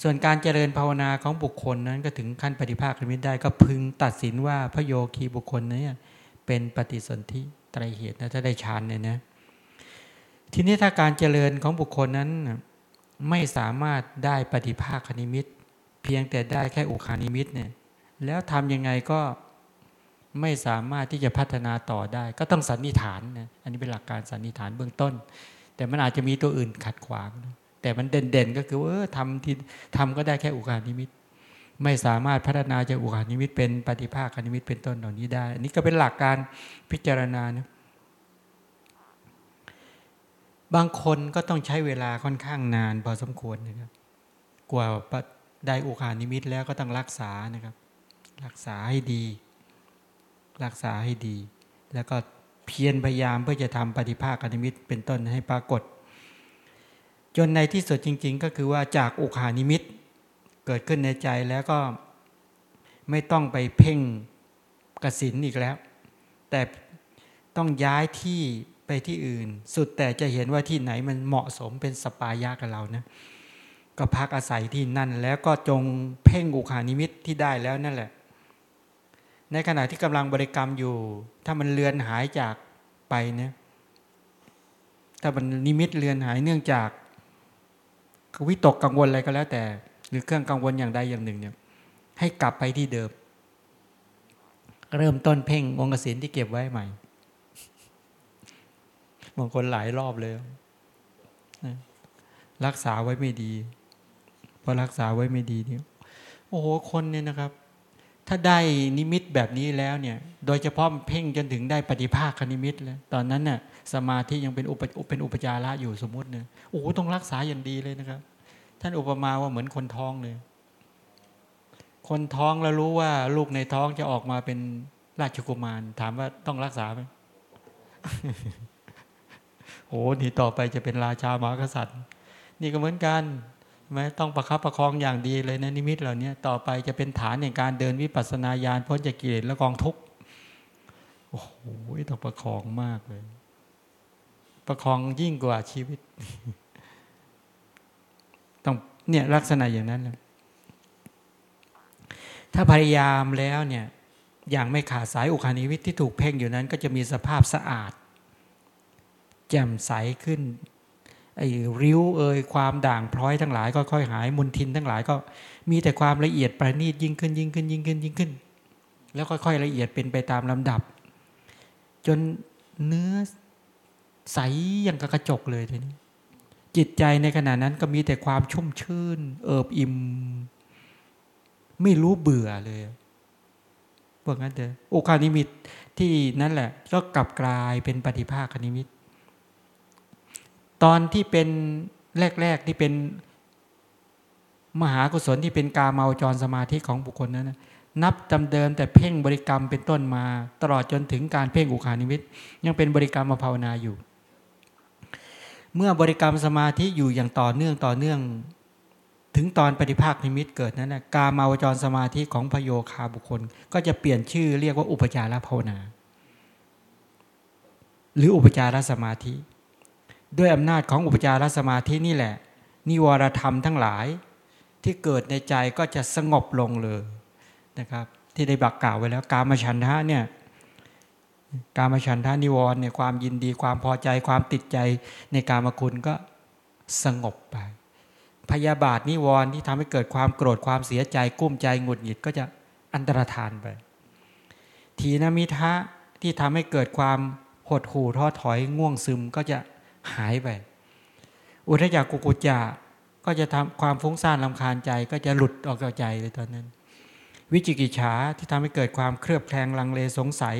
ส่วนการเจริญภาวนาของบุคคลนั้นก็ถึงขั้นปฏิภาคคณิมิตได้ก็พึงตัดสินว่าพระโยคีบุคคลนี้เป็นปฏิสนธิ ตรเหตุนะถ้าได้ฌานเนี่ยนะทีนี้ถ้าการเจริญของบุคคลนั้นไม่สามารถได้ปฏิภาคคณิมิต เพียงแต่ได้แค่อุคานิมิตเนี่ยแล้วทำยังไงก็ไม่สามารถที่จะพัฒนาต่อได้ ก็ต้องสันนิษฐานนะอันนี้เป็นหลักการสันนิษฐานเบื้องต้น แต่มันอาจจะมีตัวอื่นขัดขวางนะแต่มันเด่นๆก็คือว่าทำที่ทำก็ได้แค่อุคคหนิมิต ไม่สามารถพัฒนาจากอุคคหนิมิตเป็นปฏิภาคนิมิตเป็นต้นเหล่านี้ได้ อันนี้ก็เป็นหลักการพิจารณานะบางคนก็ต้องใช้เวลาค่อนข้างนานพอสมควรนะครับ กว่าได้อุคคหนิมิตแล้วก็ต้องรักษานะครับ รักษาให้ดี รักษาให้ดี แล้วก็เพียรพยายามเพื่อจะทำปฏิภาคนิมิตเป็นต้นให้ปรากฏ จนในที่สุดจริง ๆ ก็คือว่าจากอุคานิมิต เกิดขึ้นในใจแล้วก็ไม่ต้องไปเพ่งกสินอีกแล้ว แต่ต้องย้ายที่ไปที่อื่น สุดแต่จะเห็นว่าที่ไหนมันเหมาะสมเป็นสปายะกับเรานะก็พักอาศัยที่นั่น แล้วก็จงเพ่งอุคานิมิตที่ได้แล้วนั่นแหละ ในขณะที่กำลังบริกรรมอยู่ ถ้ามันเลือนหายจากไปเนี่ยถ้ามันนิมิตเลือนหายเนื่องจากวิตกกังวลอะไรก็แล้วแต่ หรือเครื่องกังวลอย่างใดอย่างหนึ่งเนี่ยให้กลับไปที่เดิม เริ่มต้นเพ่งองค์ศิลที่เก็บไว้ใหม่บางคนหลายรอบเลย รักษาไว้ไม่ดีพอรักษาไว้ไม่ดีเนี่ยโอ้โหคนเนี่ยนะครับ ถ้าได้นิมิตแบบนี้แล้วเนี่ย โดยเฉพาะเพ่งจนถึงได้ปฏิภาคนิมิตแล้วตอนนั้นน่ะสมาธิยังเป็นอุปเป็นอุปจาระอยู่สมมติเนี่ยโอ้โหต้องรักษาอย่างดีเลยนะครับ ท่านอุปมาว่าเหมือนคนท้องเลย คนท้องแล้วรู้ว่าลูกในท้องจะออกมาเป็นราชกุมาร ถามว่าต้องรักษาไหมโอ้นี่ต่อไปจะเป็นราชามหากษัตริย์ นี่ก็เหมือนกันไหมต้องประคับประคองอย่างดีเลยนะนิมิตเหล่านี้ต่อไปจะเป็นฐานในการเดินวิปัสสนาญาณพ้นจากกิเลสและกองทุกข์โอ้โหต้องประคองมากเลย ประคองยิ่งกว่าชีวิต เนี่ยลักษณะอย่างนั้นถ้าพยายามแล้วเนี่ยอย่างไม่ขาดสายอุคานิวิตที่ถูกเพ่งอยู่นั้น ก็จะมีสภาพสะอาด แจ่มใสขึ้นไอ้ริ้วเอ่ยความด่างพร้อยทั้งหลายก็ค่อยหายมุนทินทั้งหลายก็มีแต่ความละเอียดประณีตยิ่งขึ้นยิ่งขึ้นยิ่งขึ้นยิ่งขึ้น แล้วค่อยๆละเอียดเป็นไปตามลำดับ จนเนื้อใสอย่างกระจกเลยทีนี้ จิตใจในขณะนั้นก็มีแต่ความชุ่มชื่น เอิบอิ่ม ไม่รู้เบื่อเลยพวกนั้นเด้อโอกานิมิตที่นั่นแหละ ก็กลับกลายเป็นปฏิภาคนิมิต ตอนที่เป็นแรก ๆ ที่เป็นมหากุศลที่เป็นกามาวจรสมาธิของบุคคลนั้นนับจำเดิมแต่เพ่งบริกรรมเป็นต้นมา ตลอดจนถึงการเพ่งอุคคหนิมิตยังเป็นบริกรรมมาภาวนาอยู่ เมื่อบริกรรมสมาธิอยู่อย่างต่อเนื่องต่อเนื่อง ถึงตอนปฏิภาคนิมิตเกิดนั้นนะกามาวจรสมาธิของพระโยคาบุคคล ก็จะเปลี่ยนชื่อเรียกว่าอุปจารภาวนา หรืออุปจารสมาธิ ด้วยอำนาจของอุปจารสมาธินี่แหละ นิวรธรรมทั้งหลายที่เกิดในใจก็จะสงบลงเลยนะครับ ที่ได้บักกล่าวไว้แล้ว การมาชันทะเนี่ย การมาชันทะนิวรณ์เนี่ยความยินดีความพอใจความติดใจในการมคุณก็สงบไป พยาบาทนิวรณ์ที่ทำให้เกิดความโกรธความเสียใจกุ้มใจหงุดหงิดก็จะอันตรธานไป ทีนมิทะที่ทำให้เกิดความหดหู่ท้อถอยง่วงซึมก็จะหายไป อุทยากุกุจาก็จะทำความฟุ้งซ่านลำคาญใจก็จะหลุดออกจากใจเลยตอนนั้น วิจิกิจฉาที่ทำให้เกิดความเครือบแคลงลังเลสงสัย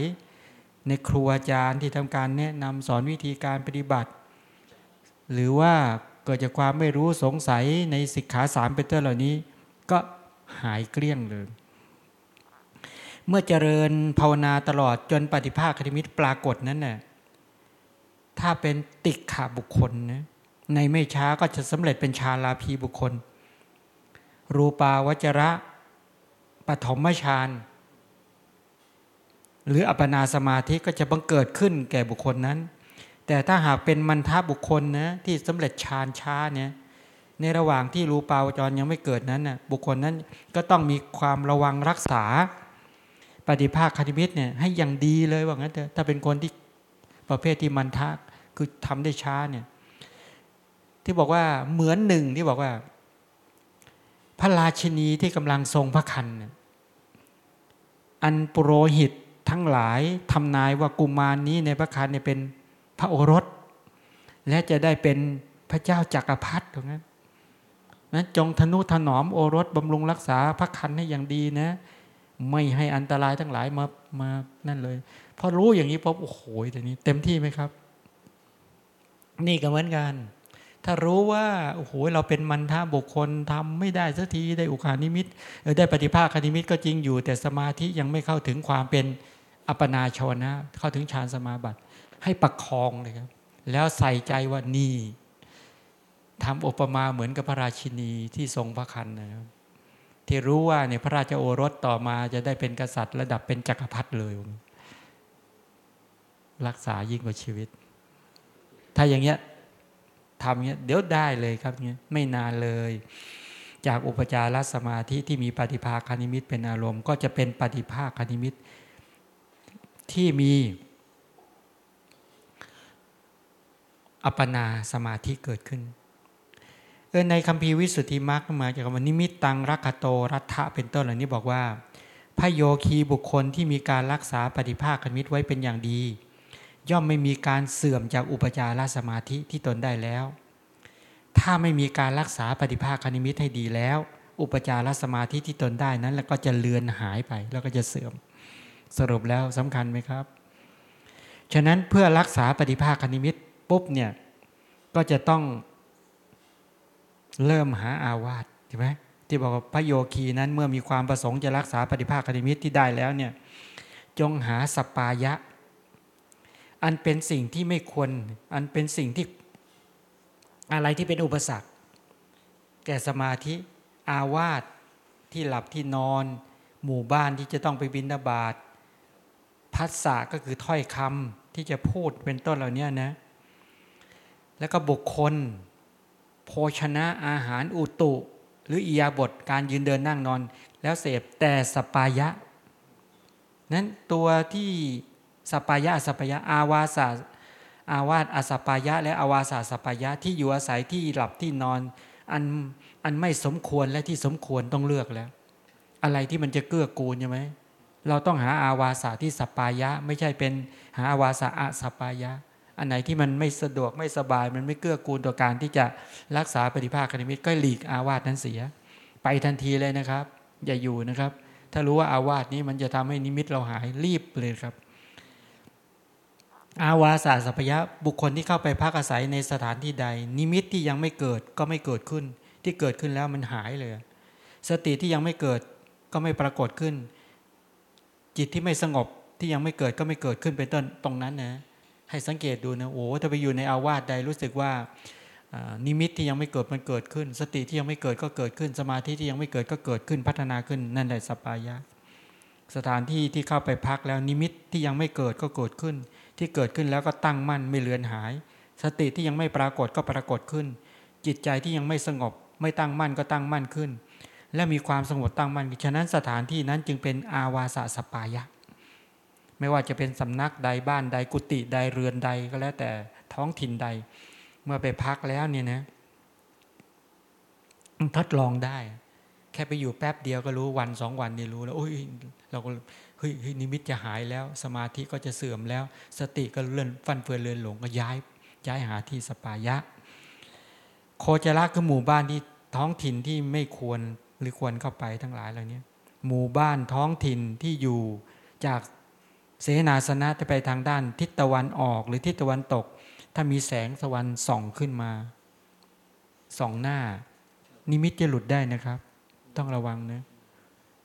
ในครูอาจารย์ที่ทำการแนะนำสอนวิธีการปฏิบัติ หรือว่าเกิดจากความไม่รู้สงสัยในสิกขาสามเป็นต้นเหล่านี้ ก็หายเกลี้ยงเลย เมื่อเจริญภาวนาตลอดจนปฏิภาคคติมิตรปรากฏนั้นน่ะถ้าเป็นติกขาบุคคลนะในไม่ช้าก็จะสำเร็จเป็นชาลาภีบุคคล รูปาวจระปฐมฌาน หรืออัปปนาสมาธิก็จะบังเกิดขึ้นแก่บุคคลนั้น แต่ถ้าหากเป็นมันทาบุคคลนะที่สำเร็จฌานช้าเนี่ยในระหว่างที่รูปาวจรยังไม่เกิดนั้นนะ่ะบุคคลนั้นก็ต้องมีความระวังรักษา ปฏิภาคคติมิตเนี่ยให้อย่างดีเลยว่างั้นเถอะถ้าเป็นคนที่ประเภทที่มันทะคือทำได้ช้าเนี่ยที่บอกว่าเหมือนหนึ่งที่บอกว่า พระราชินีที่กำลังทรงพระคันอันปุโรหิต ทั้งหลายทำนายว่ากุมารนนี้ในพระคันเนี่ยเป็นพระโอรส และจะได้เป็นพระเจ้าจักรพรรดิตรงนั้นนั้นจงทนุถนอมโอรสบำรุงรักษาพระคันให้อย่างดีนะ ไม่ให้อันตรายทั้งหลายมามานั่นเลยพอรู้อย่างนี้พบโอ้โหแต่นี้ เต็มที่ไหมครับ นี่ก็เหมือนกัน ถ้ารู้ว่าโอ้โหเราเป็นมันทาบุคคลทำไม่ได้สักทีได้อุคานิมิตได้ปฏิภาคานิมิตก็จริงอยู่ แต่สมาธิยังไม่เข้าถึงความเป็น อัปนาชนะ เข้าถึงฌานสมาบัติ ให้ประคองเลยครับ แล้วใส่ใจว่านี่ทำอุปมาเหมือนกับพระราชินีที่ทรงพระคันนะครับที่รู้ว่าเนี่ยพระราชโอรสต่อมาจะได้เป็นกษัตริย์ ระดับเป็นจักรพรรดิเลย รักษายิ่งกว่าชีวิต ถ้าอย่างเงี้ยทำเงี้ยเดี๋ยวได้เลยครับเงี้ยไม่นานเลย จากอุปจารสมาธิที่มีปฏิภาคนิมิตเป็นอารมณ์ ก็จะเป็นปฏิภาคนิมิต ที่มี อัปปนาสมาธิเกิดขึ้นเออในคัมภีร์วิสุทธิมรรคมาจากคำว่านิมิตตังรักขโต ลัทธะเป็นต้นเหล่านี้บอกว่าพระโยคีบุคคลที่มีการรักษาปฏิภาคนิมิตไว้เป็นอย่างดี ย่อมไม่มีการเสื่อมจากอุปจารสมาธิที่ตนได้แล้ว ถ้าไม่มีการรักษาปฏิภาคนิมิตให้ดีแล้ว อุปจารสมาธิที่ตนได้นั้น แล้วก็จะเลือนหายไปแล้วก็จะเสื่อม สรุปแล้วสำคัญไหมครับ ฉะนั้นเพื่อรักษาปฏิภาคนิมิตปุ๊บเนี่ยก็จะต้องเริ่มหาอาวาสใช่ไหมที่บอกว่าพระโยคีนั้นเมื่อมีความประสงค์จะรักษาปฏิภาคนิมิตที่ได้แล้วเนี่ยจงหาสปายะ อันเป็นสิ่งที่ไม่ควร อันเป็นสิ่งที่อะไรที่เป็นอุปสรรค แก่สมาธิอาวาสที่หลับที่นอน หมู่บ้านที่จะต้องไปบินาบาต พัสสะก็คือถ้อยคำที่จะพูดเป็นต้นเหล่านี้นะ แล้วก็บุคคล โภชนะอาหารอุตุ หรืออียาบทการยืนเดินนั่งนอน แล้วเสพแต่สปายะ นั้นตัวที่สัปปายะสัปปายะ อาวาสาอาวาสอสัปปายะ และอาวาสาสัปปายะที่อยู่อาศัยที่หลับที่นอนอันอันไม่สมควรและที่สมควรต้องเลือกแล้ว อะไรที่มันจะเกื้อกูลใช่ไหม เราต้องหาอาวาสาที่สัปปายะ ไม่ใช่เป็นหาอาวาสาอสัปปายะ อันไหนที่มันไม่สะดวกไม่สบาย มันไม่เกื้อกูลต่อการที่จะรักษาปฏิภาคนิมิตก็หลีกอาวาสนั้นเสีย ไปทันทีเลยนะครับ อย่าอยู่นะครับ ถ้ารู้ว่าอาวาสนี้มันจะทำให้นิมิตเราหายรีบเลยครับ อาวาสาสัพยะบุคคลที่เข้าไปพักอาศัยในสถานที่ใด นิมิตที่ยังไม่เกิดก็ไม่เกิดขึ้น ที่เกิดขึ้นแล้วมันหายเลย สติที่ยังไม่เกิดก็ไม่ปรากฏขึ้น จิตที่ไม่สงบที่ยังไม่เกิดก็ไม่เกิดขึ้นเป็นต้นตรงนั้นนะให้สังเกตดูนะโอ้ถ้าไปอยู่ในอาวาสใดรู้สึกว่านิมิตที่ยังไม่เกิดมันเกิดขึ้น สติที่ยังไม่เกิดก็เกิดขึ้น สมาธิที่ยังไม่เกิดก็เกิดขึ้นพัฒนาขึ้นนั่นแหละสัปปายะ สถานที่ที่เข้าไปพักแล้วนิมิตที่ยังไม่เกิดก็เกิดขึ้น ที่เกิดขึ้นแล้วก็ตั้งมั่นไม่เลือนหาย สติที่ยังไม่ปรากฏก็ปรากฏขึ้น จิตใจที่ยังไม่สงบ ไม่ตั้งมั่นก็ตั้งมั่นขึ้น และมีความสงบตั้งมั่นฉะนั้นสถานที่นั้นจึงเป็นอาวาสสัปปายะ ไม่ว่าจะเป็นสำนักใดบ้านใดกุฏิใดเรือนใดก็แล้วแต่ท้องถิ่นใด เมื่อไปพักแล้วเนี่ยนะทดลองได้ แค่ไปอยู่แป๊บเดียวก็รู้วันสองวันนี่รู้แล้วโอ้ยเราก็เฮ้ยนิมิตจะหายแล้ว สมาธิก็จะเสื่อมแล้ว สติก็เลื่อนฟันเฟือนเลือนหลงก็ย้ายย้ายหาที่สปายะ โคจระคือหมู่บ้านที่ท้องถิ่นที่ไม่ควร หรือควรเข้าไปทั้งหลายเหล่านี้หมู่บ้านท้องถิ่นที่อยู่จากเสนาสนะจะไปทางด้านทิศตะวันออกหรือทิศตะวันตก ถ้ามีแสงสวรรค์ส่องขึ้นมาส่องหน้า นิมิตจะหลุดได้นะครับ ต้องระวังนะ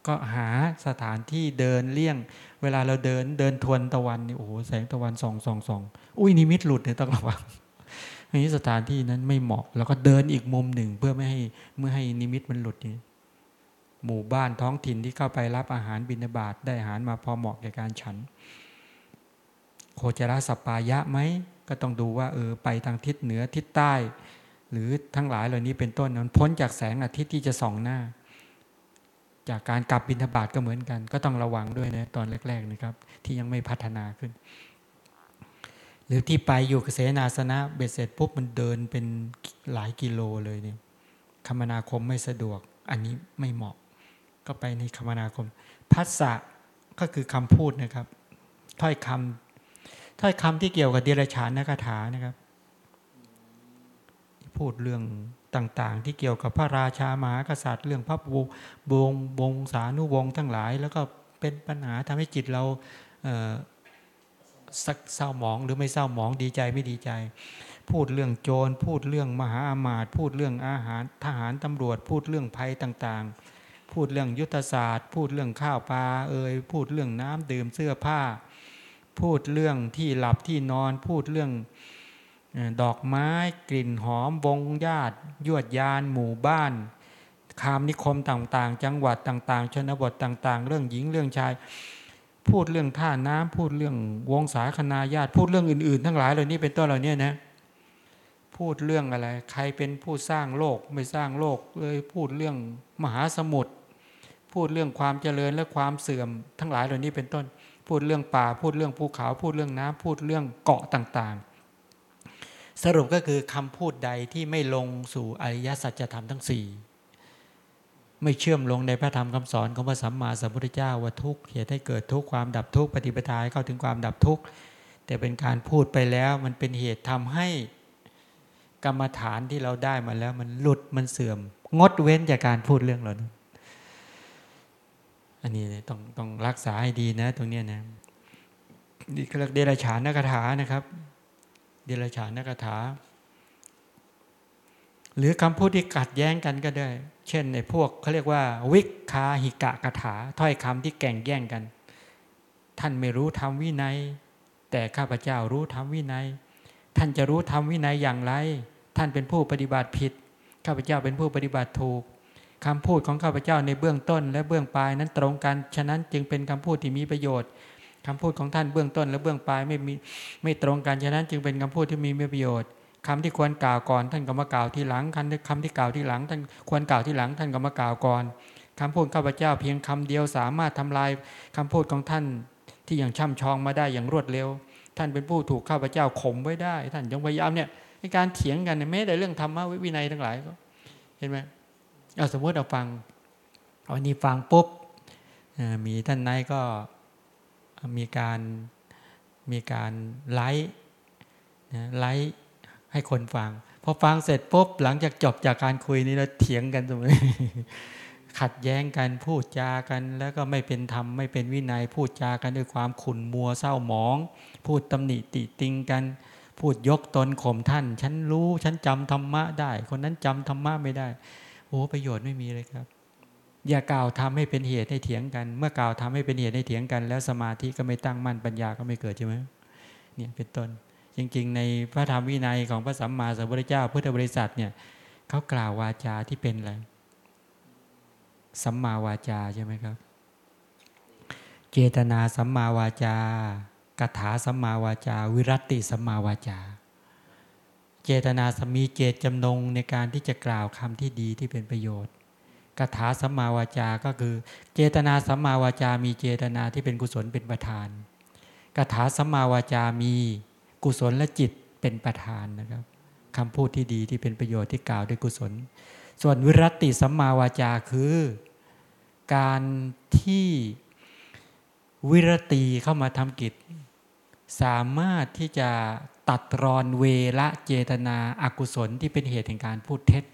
ก็หาสถานที่เดินเลี่ยง เวลาเราเดินเดินทวนตะวันนี่โอ้โหแสงตะวันส่องส่องส่องอุ้ยนิมิตหลุดเนี่ยต้องระวังนี้สถานที่นั้นไม่เหมาะ แล้วก็เดินอีกมุมหนึ่งเพื่อไม่ให้เมื่อให้นิมิตมันหลุดนี่ หมู่บ้านท้องถิ่นที่เข้าไปรับอาหารบิณฑบาตได้อาหารมาพอเหมาะแก่การฉัน โคจรสปายะไหมก็ต้องดูว่าเออไปทางทิศเหนือทิศใต้ หรือทั้งหลายเหล่านี้เป็นต้นมันพ้นจากแสงอาทิตย์ที่จะส่องหน้า จากการกลับบิณฑบาตก็เหมือนกัน ก็ต้องระวังด้วยนะตอนแรกๆนะครับ ที่ยังไม่พัฒนาขึ้น หรือที่ไปอยู่เกษนาสนะเบ็ดเสร็จปุ๊บมันเดินเป็นหลายกิโลเลยเนี่ยคมนาคมไม่สะดวกอันนี้ไม่เหมาะ ก็ไปในคมนาคมพัสสะก็คือคำพูดนะครับ ถ้อยคำถ้อยคำที่เกี่ยวกับเดรัจฉานนักถานะครับ พูดเรื่องต่างๆ ที่เกี่ยวกับพระราชามหากษัตริย์ เรื่องพระวงวงวงสานุวงศ์ทั้งหลาย แล้วก็เป็นปัญหาทำให้จิตเราสักเศร้าหมองหรือไม่เศร้าหมองดีใจไม่ดีใจ พูดเรื่องโจร พูดเรื่องมหาอามาตย์พูดเรื่องอาหารทหารตำรวจ พูดเรื่องภัยต่างๆ พูดเรื่องยุทธศาสตร์ พูดเรื่องข้าวปลาเอ่ยพูดเรื่องน้ำดื่มเสื้อผ้า พูดเรื่องที่หลับที่นอน พูดเรื่องดอกไม้กลิ่นหอมวงญาติ ยวดยานหมู่บ้าน คามนิคมต่างๆ จังหวัดต่างๆ ชนบทต่างๆ เรื่องหญิงเรื่องชาย พูดเรื่องท่าน้ำพูดเรื่องวงสาคนาญาติ พูดเรื่องอื่นๆ ทั้งหลายเหล่านี้เป็นต้นเหล่านี้นะพูดเรื่องอะไร ใครเป็นผู้สร้างโลกไม่สร้างโลกเลยพูดเรื่องมหาสมุทร พูดเรื่องความเจริญและความเสื่อมทั้งหลายเหล่านี้เป็นต้น พูดเรื่องป่า พูดเรื่องภูเขา พูดเรื่องน้ำพูดเรื่องเกาะต่างๆ สรุปก็คือคำพูดใดที่ไม่ลงสู่อริยสัจธรรมทั้งสี่ไม่เชื่อมลงในพระธรรมคำสอนของพระสัมมาสัมพุทธเจ้าว่าทุกเหตุให้เกิดทุกความดับทุกปฏิปทาให้เข้าถึงความดับทุกแต่เป็นการพูดไปแล้วมันเป็นเหตุทำให้กรรมฐานที่เราได้มาแล้วมันหลุดมันเสื่อม งดเว้นจากการพูดเรื่องเหล่านั้น อันนี้ต้องต้องรักษาให้ดีนะ ตรงนี้นะนี่เรียกเดรัจฉานนักถานะครับ เดรัจฉานนักถา หรือคำพูดที่กัดแย้งกันก็ได้ เช่นในพวกเขาเรียกว่า วิคาหิกะกถา ถ้อยคำที่แก่งแย่งกัน ท่านไม่รู้ธรรมวินัย แต่ข้าพเจ้ารู้ธรรมวินัย ท่านจะรู้ธรรมวินัยอย่างไร ท่านเป็นผู้ปฏิบัติผิด ข้าพเจ้าเป็นผู้ปฏิบัติถูก คำพูดของข้าพเจ้าในเบื้องต้น และเบื้องปลายนั้นตรงกัน ฉะนั้นจึงเป็นคำพูดที่มีประโยชน์คำพูดของท่านเบื้องต้น และเบื้องปลายไม่มีไม่ตรงกัน ฉะนั้นจึงเป็นคำพูดที่มีประโยชน์คำที่ควรกล่าวก่อน ท่านก็มากล่าวที่หลังคำคำที่กล่าวที่หลัง ท่านควรกล่าวที่หลัง ท่านก็มากล่าวก่อนคำพูดข้าพเจ้าเพียงคำเดียวสามารถทำลายคำพูดของท่านที่อย่างช่ำชองมาได้อย่างรวดเร็ว ท่านเป็นผู้ถูกข้าพเจ้าข่มไว้ได้ ท่านยังพยายามเนี่ยในการเถียงกันแม้แต่เรื่องธรรมะวินัยทั้งหลายก็เห็นไหม เอาสมมติเราฟังวันนี้ฟังปุ๊บมีท่านนายก็มีการมีการไลฟ์ไลฟ์ให้คนฟังพอฟังเสร็จปุ๊บหลังจากจบจากการคุยนี้เราเถียงกันตรงนี้ขัดแย้งกันพูดจากัน แล้วก็ไม่เป็นธรรมไม่เป็นวินัยพูดจากันด้วยความขุ่นมัวเศร้าหมอง พูดตำหนิติติงกัน พูดยกตนข่มท่าน ฉันรู้ฉันจำธรรมะได้ คนนั้นจำธรรมะไม่ได้ โอ้ประโยชน์ไม่มีเลยครับ อย่ากล่าวทำให้เป็นเหตุให้เถียงกัน เมื่อกล่าวทำให้เป็นเหตุให้เถียงกัน แล้วสมาธิก็ไม่ตั้งมั่นปัญญาก็ไม่เกิดใช่ไหมเนี่ยเป็นต้น จริง ๆ ในพระธรรมวินัยของพระสัมมาสัมพุทธเจ้าพุทธบริษัทเนี่ยเขากล่าววาจาที่เป็นอะไรสัมมาวาจาใช่ไหมครับ เจตนาสัมมาวาจากถาสัมมาวาจา วิรัติสัมมาวาจา เจตนาสมีเจตจำนงในการที่จะกล่าวคำที่ดีที่เป็นประโยชน์คาถาสัมมาวาจา ก็คือ เจตนาสัมมาวาจา มีเจตนาที่เป็นกุศลเป็นประธานคาถาสัมมาวาจา มีกุศลและจิตเป็นประธานนะครับคำพูดที่ดีที่เป็นประโยชน์ที่กล่าวด้วยกุศล ส่วนวิรติสัมมาวาจาคือ การที่วิรติเข้ามาทำกิจ สามารถที่จะ ตัดรอนเวละเจตนาอากุศลที่เป็นเหตุแห่งการพูดเท็จ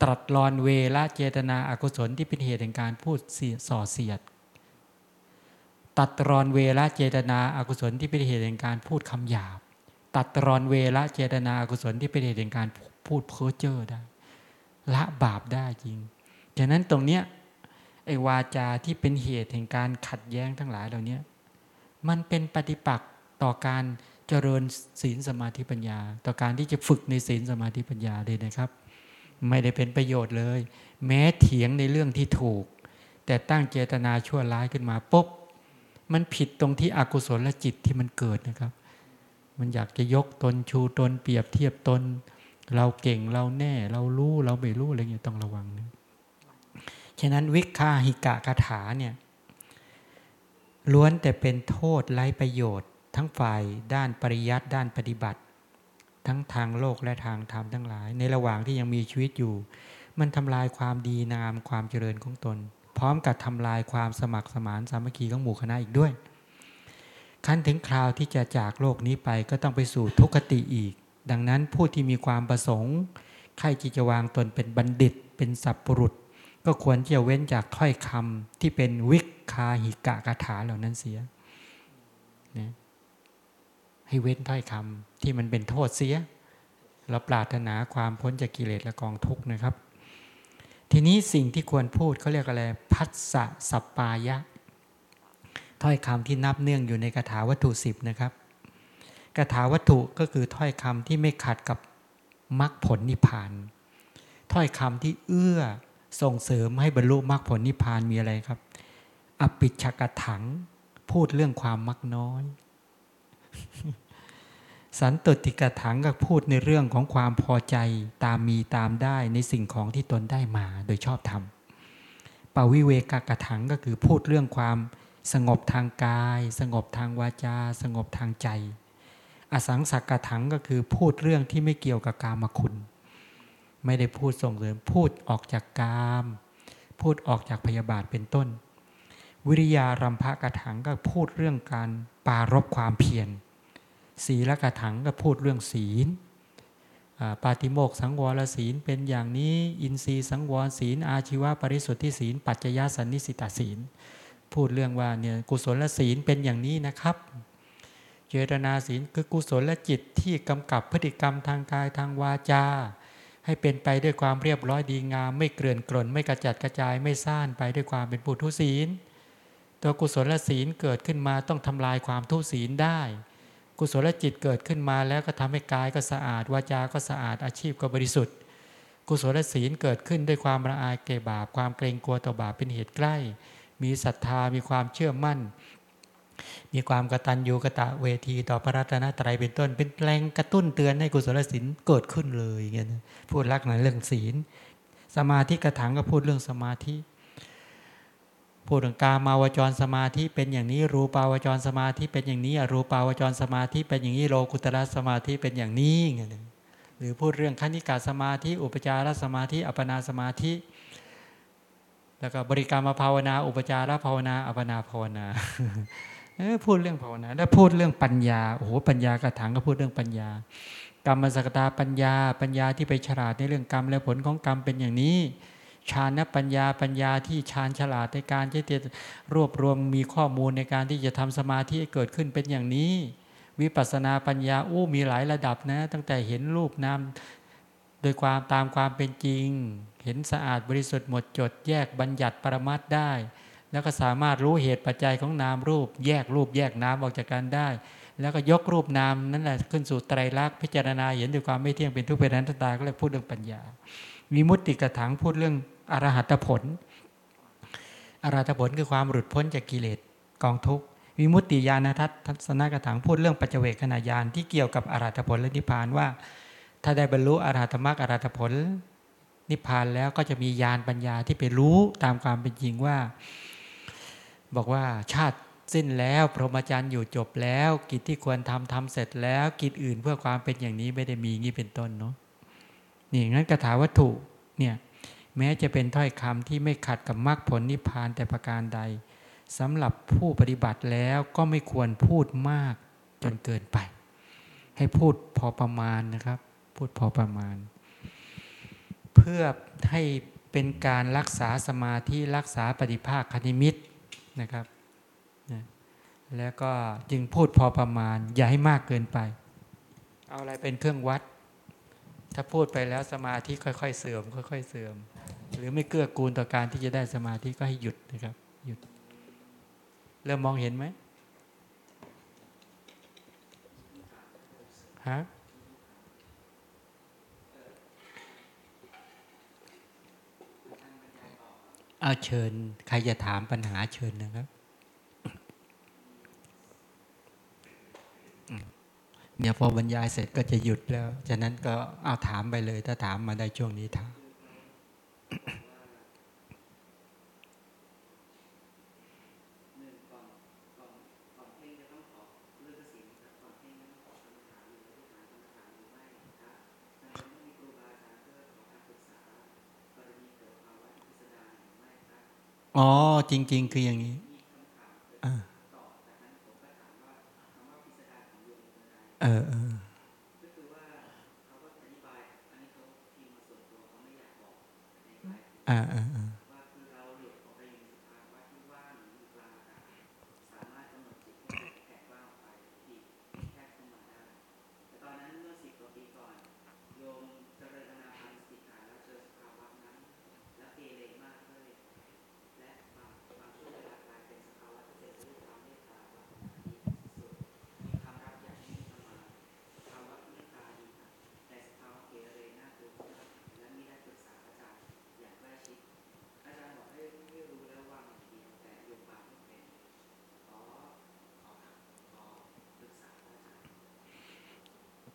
ตรัสรอนเวละเจตนาอากุศลที่เป็นเหตุแห่งการพูดส่อเสียด ตัดรอนเวละเจตนาอากุศลที่เป็นเหตุแห่งการพูดคำหยาบ ตัดรอนเวละเจตนาอากุศลที่เป็นเหตุแห่งการพูดเพ้อเจ้อได้ละบาปได้จริงฉะนั้นตรงเนี้ยไอ้วาจาที่เป็นเหตุแห่งการขัดแย้งทั้งหลายเหล่านี้มันเป็นปฏิปักษ์ต่อการ เจริญศีลสมาธิปัญญา ต่อการที่จะฝึกในศีลสมาธิปัญญาเลยนะครับ ไม่ได้เป็นประโยชน์เลย แม้เถียงในเรื่องที่ถูก แต่ตั้งเจตนาชั่วร้ายขึ้นมาปุ๊บมันผิดตรงที่อกุศลและจิตที่มันเกิดนะครับ มันอยากจะยกตนชูตนเปรียบเทียบตน เราเก่งเราแน่ เรารู้เราไม่รู้อะไรเงี้ยต้องระวังนะฉะนั้นวิคาหิกะคาถาเนี่ยล้วนแต่เป็นโทษไร้ประโยชน์ ทั้งฝ่ายด้านปริยัติด้านปฏิบัติ ทั้งทางโลกและทางธรรมทั้งหลาย ในระหว่างที่ยังมีชีวิตอยู่ มันทำลายความดีงามความเจริญของตน พร้อมกับทำลายความสมัครสมานสามัคคีของหมู่คณะอีกด้วยขั้นถึงคราวที่จะจากโลกนี้ไปก็ต้องไปสู่ทุกขติอีก ดังนั้นผู้ที่มีความประสงค์ใครจิจะวางตนเป็นบัณฑิต เป็นสัพปรุษ ก็ควรจะเว้นจากถ้อยคำที่เป็นวิคาหิกะคาถาเหล่านั้นเสีย ให้เว้นถ้อยคำที่มันเป็นโทษเสีย เราปรารถนาความพ้นจากกิเลสและกองทุกข์นะครับ ทีนี้สิ่งที่ควรพูดเขาเรียกอะไรพัสสะสัปปายะ ถ้อยคำที่นับเนื่องอยู่ในคาถาวัตถุสิบนะครับคาถาวัตถุก็คือถ้อยคำที่ไม่ขัดกับมรรคผลนิพพาน ถ้อยคำที่เอื้อส่งเสริมให้บรรลุมรรคผลนิพพานมีอะไรครับ อปิชกถัง พูดเรื่องความมักน้อย สันตติกถังก็พูดในเรื่องของความพอใจตามมีตามได้ในสิ่งของที่ตนได้มาโดยชอบธรรมปวิเวกกถังก็คือพูดเรื่องความสงบทางกาย สงบทางวาจา สงบทางใจ อสังสักกถังก็คือพูดเรื่องที่ไม่เกี่ยวกับกามคุณ ไม่ได้พูดส่งเสริมพูดออกจากกาม พูดออกจากพยาบาทเป็นต้น วิริยารัมภะกถังก็พูดเรื่องการปารบความเพียร ศีลกถังก็พูดเรื่องศีลปาติโมกสังวรศีลเป็นอย่างนี้อินทรีย์สังวรศีล อาชีวะปริสุทธิศีล ปัจจยสันนิสิตาศีล พูดเรื่องว่าเนี่ยกุศลศีลเป็นอย่างนี้นะครับเจตนาศีลคือกุศลและจิตที่กำกับพฤติกรรมทางกายทางวาจา ให้เป็นไปด้วยความเรียบร้อยดีงาม ไม่เกลื่อนกล่นไม่กระจัดกระจายไม่ซ่านไปด้วยความเป็นปุถุศีล ตัวกุศลศีลเกิดขึ้นมาต้องทำลายความทุศีลได้ กุศลจิตเกิดขึ้นมาแล้วก็ทำให้กายก็สะอาดวาจาก็สะอาดอาชีพก็บริสุทธิ์ กุศลศีลเกิดขึ้นด้วยความละอายเกบาปความเกรงกลัวต่อบาปเป็นเหตุใกล้ มีศรัทธามีความเชื่อมั่น มีความกตัญญูกะตะเวทีต่อพระรัตนตรัยเป็นต้น เป็นแรงกระตุ้นเตือนให้กุศลศีลเกิดขึ้นเลยเงี้ยพูดลักหน่อยเรื่องศีล สมาธิกระถังก็พูดเรื่องสมาธิ พูดถึงกามาวจรสมาธิเป็นอย่างนี้ รูปาวจรสมาธิเป็นอย่างนี้อรูปาวจรสมาธิเป็นอย่างนี้โลกุตระสมาธิเป็นอย่างนี้ไงหรือพูดเรื่องคณิกาสมาธิ อุปจารสมาธิ อัปนาสมาธิ แล้วก็บริกรรมภาวนา อุปจารภาวนา อัปนาภาวนาพูดเรื่องภาวนา แล้วพูดเรื่องปัญญาโอ้โหปัญญากระถังก็พูดเรื่องปัญญากรรมสกตาปัญญา ปัญญาที่ไปฉลาดในเรื่องกรรมและผลของกรรมเป็นอย่างนี้ ฌานปัญญาปัญญาที่ฌานฉลาดในการที่จะรวบรวมมีข้อมูลในการที่จะทำสมาธิเกิดขึ้นเป็นอย่างนี้ วิปัสนาปัญญาอู้มีหลายระดับนะ ตั้งแต่เห็นรูปนามโดยความตามความเป็นจริง เห็นสะอาดบริสุทธิ์หมดจด แยกบัญญัติปรมัตได้ แล้วก็สามารถรู้เหตุปัจจัยของนามรูป แยกรูปแยกนามออกจากกันได้ แล้วก็ยกรูปนามนั่นแหละขึ้นสู่ไตรลักษณ์พิจารณาเห็นด้วยความไม่เที่ยงเป็นทุกข์เป็นอนัตตาก็เลยพูดเรื่องปัญญาวิมุตติกะถังพูดเรื่อง อรหัตผล อรหัตผลคือความหลุดพ้นจากกิเลสกองทุกข์วิมุตติญาณทัศนกถางพูดเรื่องปัจเจเวกขณะญาณที่เกี่ยวกับอรหัตผลและนิพพานว่า ถ้าได้บรรลุอรหัตมรรคอรหัตผล นิพพานแล้วก็จะมีญาณปัญญาที่ไปรู้ตามความเป็นจริงว่า บอกว่าชาติสิ้นแล้ว พรหมจรรย์อยู่จบแล้ว กิจที่ควรทำทำเสร็จแล้วกิจอื่นเพื่อความเป็นอย่างนี้ไม่ได้มีงี้เป็นต้นเนาะนี่งั้นคาถาวัตถุเนี่ย แม้จะเป็นถ้อยคำที่ไม่ขัดกับมรรคผลนิพพานแต่ประการใดสำหรับผู้ปฏิบัติแล้วก็ไม่ควรพูดมากจนเกินไป ให้พูดพอประมาณนะครับ พูดพอประมาณ เพื่อให้เป็นการรักษาสมาธิรักษาปฏิภาคคณิมิตนะครับนะแล้วก็จึงพูดพอประมาณ อย่าให้มากเกินไป เอาอะไรเป็นเครื่องวัด ถ้าพูดไปแล้วสมาธิค่อย ๆ เสื่อม ค่อย ๆ เสื่อม หรือไม่เกื้อกูลต่อการที่จะได้สมาธิก็ให้หยุดนะครับ หยุด เริ่มมองเห็นไหมฮะเอาเชิญ ใครจะถามปัญหาเชิญนะครับเดี๋ยวพอบรรยายเสร็จก็จะหยุดแล้ว ฉะนั้นก็เอาถามไปเลย ถ้าถามมาได้ช่วงนี้ถาม อ๋อ จริง ๆ คืออย่างนี้เออเออ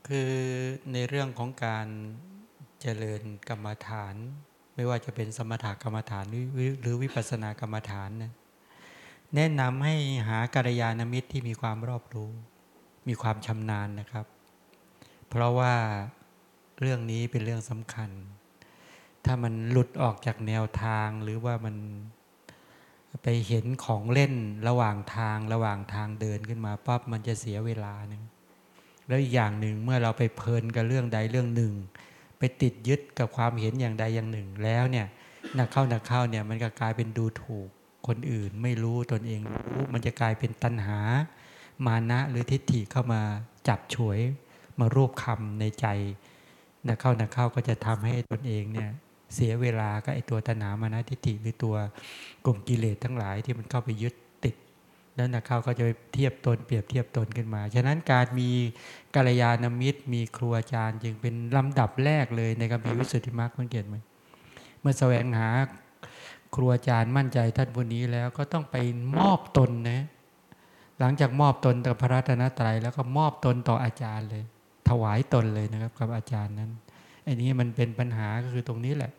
คือในเรื่องของการเจริญกรรมฐาน ไม่ว่าจะเป็นสมถกรรมฐานหรือวิปัสสนากรรมฐานนะแนะนำให้หากัลยาณมิตรที่มีความรอบรู้ มีความชำนาญนะครับ เพราะว่าเรื่องนี้เป็นเรื่องสำคัญ ถ้ามันหลุดออกจากแนวทางหรือว่ามันไปเห็นของเล่นระหว่างทางระหว่างทางเดินขึ้นมาปั๊บมันจะเสียเวลานึง แล้วอีกอย่างหนึ่งเมื่อเราไปเพลินกับเรื่องใดเรื่องหนึ่ง ไปติดยึดกับความเห็นอย่างใดอย่างหนึ่ง แล้วเนี่ยนักเข้านักเข้าเนี่ยมันก็กลายเป็นดูถูกคนอื่นไม่รู้ตนเองรู้มันจะกลายเป็นตัณหา มานะหรือทิฏฐิเข้ามาจับฉวย มารูปคำในใจนักเข้านักเข้าก็จะทำให้ตนเองเนี่ยเสียเวลากับไอตัวตัณหามานะทิฏฐิหรือตัวกลุ่มกิเลสทั้งหลายที่มันเข้าไปยึด แล้วนักเข้าก็จะเทียบตนเปรียบเทียบตนขึ้นมา ฉะนั้นการมีกัลยาณมิตร มีครูอาจารย์ จึงเป็นลำดับแรกเลยในการมีวิสุทธิมรรคสังเกตไหมเมื่อแสวงหาครูอาจารย์มั่นใจท่านผู้นี้แล้วก็ต้องไปมอบตนนะ หลังจากมอบตนต่อพระรัตนตรัยแล้วก็มอบตนต่ออาจารย์เลย ถวายตนเลยนะครับกับอาจารย์นั้นอันนี้มันเป็นปัญหาก็คือตรงนี้แหละ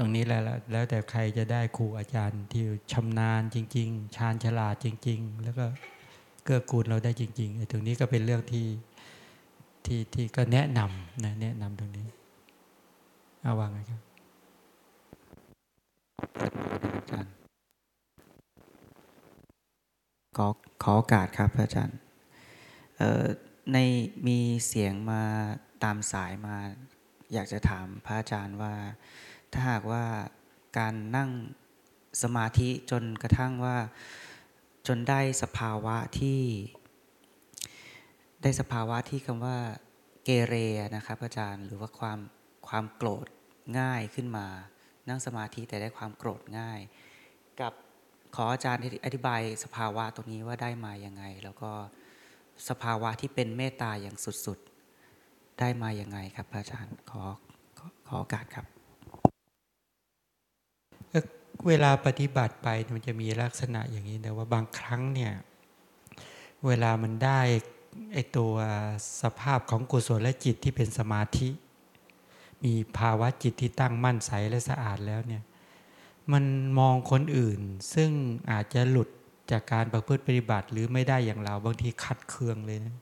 ตรงนี้แล้วแล้วแต่ใครจะได้ครูอาจารย์ที่ชำนาญจริง ๆชาญฉลาดจริง ๆ แล้วก็เกื้อกูลเราได้จริงๆไอ้ตรงนี้ก็เป็นเรื่องที่ที่ที่ก็แนะนำนะแนะนำตรงนี้เอาวางไงครับอาจารย์ขอขอโอกาสครับอาจารย์ในมีเสียงมาตามสายมา อยากจะถามพระอาจารย์ว่า ถ้าหากว่าการนั่งสมาธิจนกระทั่งว่าจนได้สภาวะที่ ได้สภาวะที่คำว่าเกเรนะครับอาจารย์หรือว่าความความโกรธง่ายขึ้นมา นั่งสมาธิแต่ได้ความโกรธง่าย กับขออาจารย์อธิบายสภาวะตรงนี้ว่าได้มาอย่างไง แล้วก็สภาวะที่เป็นเมตตาอย่างสุดๆ ได้มาอย่างไงครับอาจารย์ขอขอโอกาสครับ เวลาปฏิบัติไปมันจะมีลักษณะอย่างนี้นะว่าบางครั้งเนี่ย เวลามันได้ไอตัวสภาพของกุศลและจิตที่เป็นสมาธิ มีภาวะจิตที่ตั้งมั่นใสและสะอาดแล้วเนี่ย มันมองคนอื่น ซึ่งอาจจะหลุดจากการประพฤติปฏิบัติหรือไม่ได้อย่างเราบางทีขัดเคืองเลยนะ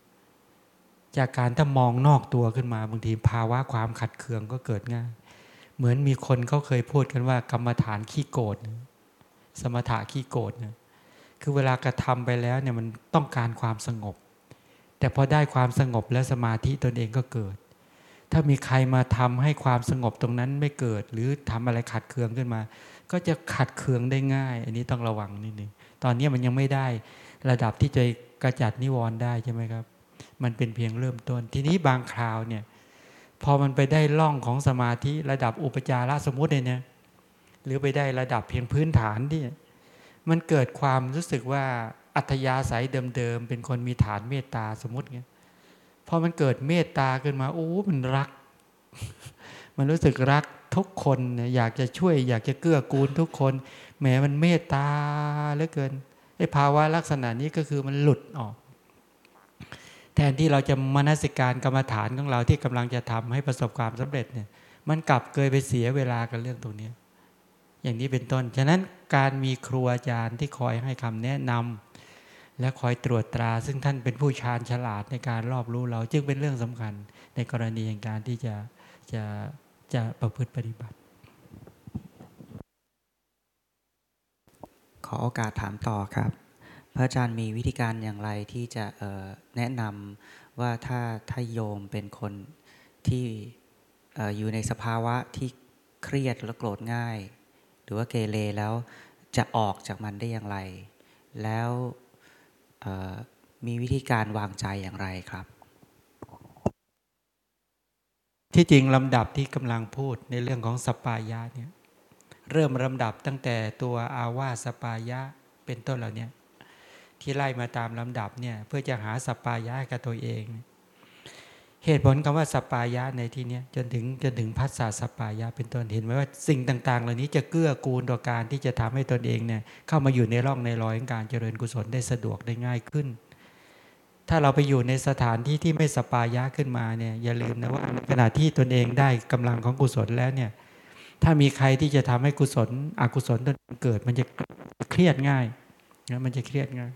จากการถ้ามองนอกตัวขึ้นมาบางทีภาวะความขัดเคืองก็เกิดง่าย เหมือนมีคนเขาเคยพูดกันว่ากรรมฐานขี้โกรธสมถะขี้โกรธนะคือเวลากระทำไปแล้วเนี่ยมันต้องการความสงบ แต่พอได้ความสงบแล้วสมาธิตนเองก็เกิด ถ้ามีใครมาทำให้ความสงบตรงนั้นไม่เกิด หรือทำอะไรขัดเคืองขึ้นมา ก็จะขัดเคืองได้ง่าย อันนี้ต้องระวังนิดนึงตอนนี้มันยังไม่ได้ระดับที่จะกระจัดนิวรณ์ได้ใช่ไหมครับ มันเป็นเพียงเริ่มต้น ทีนี้บางคราวเนี่ย พอมันไปได้ล่องของสมาธิระดับอุปจารสมมุติเนี่ย หรือไปได้ระดับเพียงพื้นฐานที่มันเกิดความรู้สึกว่าอัธยาศัยเดิมๆเป็นคนมีฐานเมตตาสมมติเงี้ยพอมันเกิดเมตตาขึ้นมาโอ้ มันรัก มันรู้สึกรักทุกคนอยากจะช่วย อยากจะเกื้อกูลทุกคนแหมมันเมตตาเหลือเกินไอ้ภาวะลักษณะนี้ก็คือมันหลุดออก แทนที่เราจะมนสิการกรรมฐานของเราที่กำลังจะทำให้ประสบความสำเร็จเนี่ย มันกลับเกยไปเสียเวลากับเรื่องตรงนี้ อย่างนี้เป็นต้น ฉะนั้นการมีครูอาจารย์ที่คอยให้คำแนะนำและคอยตรวจตรา ซึ่งท่านเป็นผู้ชาญฉลาดในการรอบรู้เราจึงเป็นเรื่องสำคัญ ในกรณีอย่างการที่จะจะจะประพฤติปฏิบัติ ขอโอกาสถามต่อครับ พระอาจารย์มีวิธีการอย่างไรที่จะแนะนำว่าถ้าถ้าโยมเป็นคนที่อยู่ในสภาวะที่เครียดและโกรธง่าย หรือว่าเกเรแล้วจะออกจากมันได้อย่างไร แล้วมีวิธีการวางใจอย่างไรครับ ที่จริงลำดับที่กำลังพูดในเรื่องของสปายะเนี่ยเริ่มลำดับตั้งแต่ตัวอาวาสปายะเป็นต้นเหล่านี้ ที่ไล่มาตามลำดับเนี่ยเพื่อจะหาสปายะกับตัวเอง เหตุผลคำว่าสปายะในที่นี้จนถึงจนถึงพัสสะสปายะเป็นต้นเห็นไหมว่าสิ่งต่าง ๆ เหล่านี้จะเกื้อกูลต่อการที่จะทำให้ตนเองเนี่ยเข้ามาอยู่ในร่องในรอยของการเจริญกุศลได้สะดวกได้ง่ายขึ้น ถ้าเราไปอยู่ในสถานที่ที่ไม่สปายะขึ้นมาเนี่ยอย่าลืมนะว่าขณะที่ตนเองได้กำลังของกุศลแล้วเนี่ยถ้ามีใครที่จะทำให้กุศลอกุศลตนเกิด มันจะเครียดง่ายนะมันจะเครียดง่าย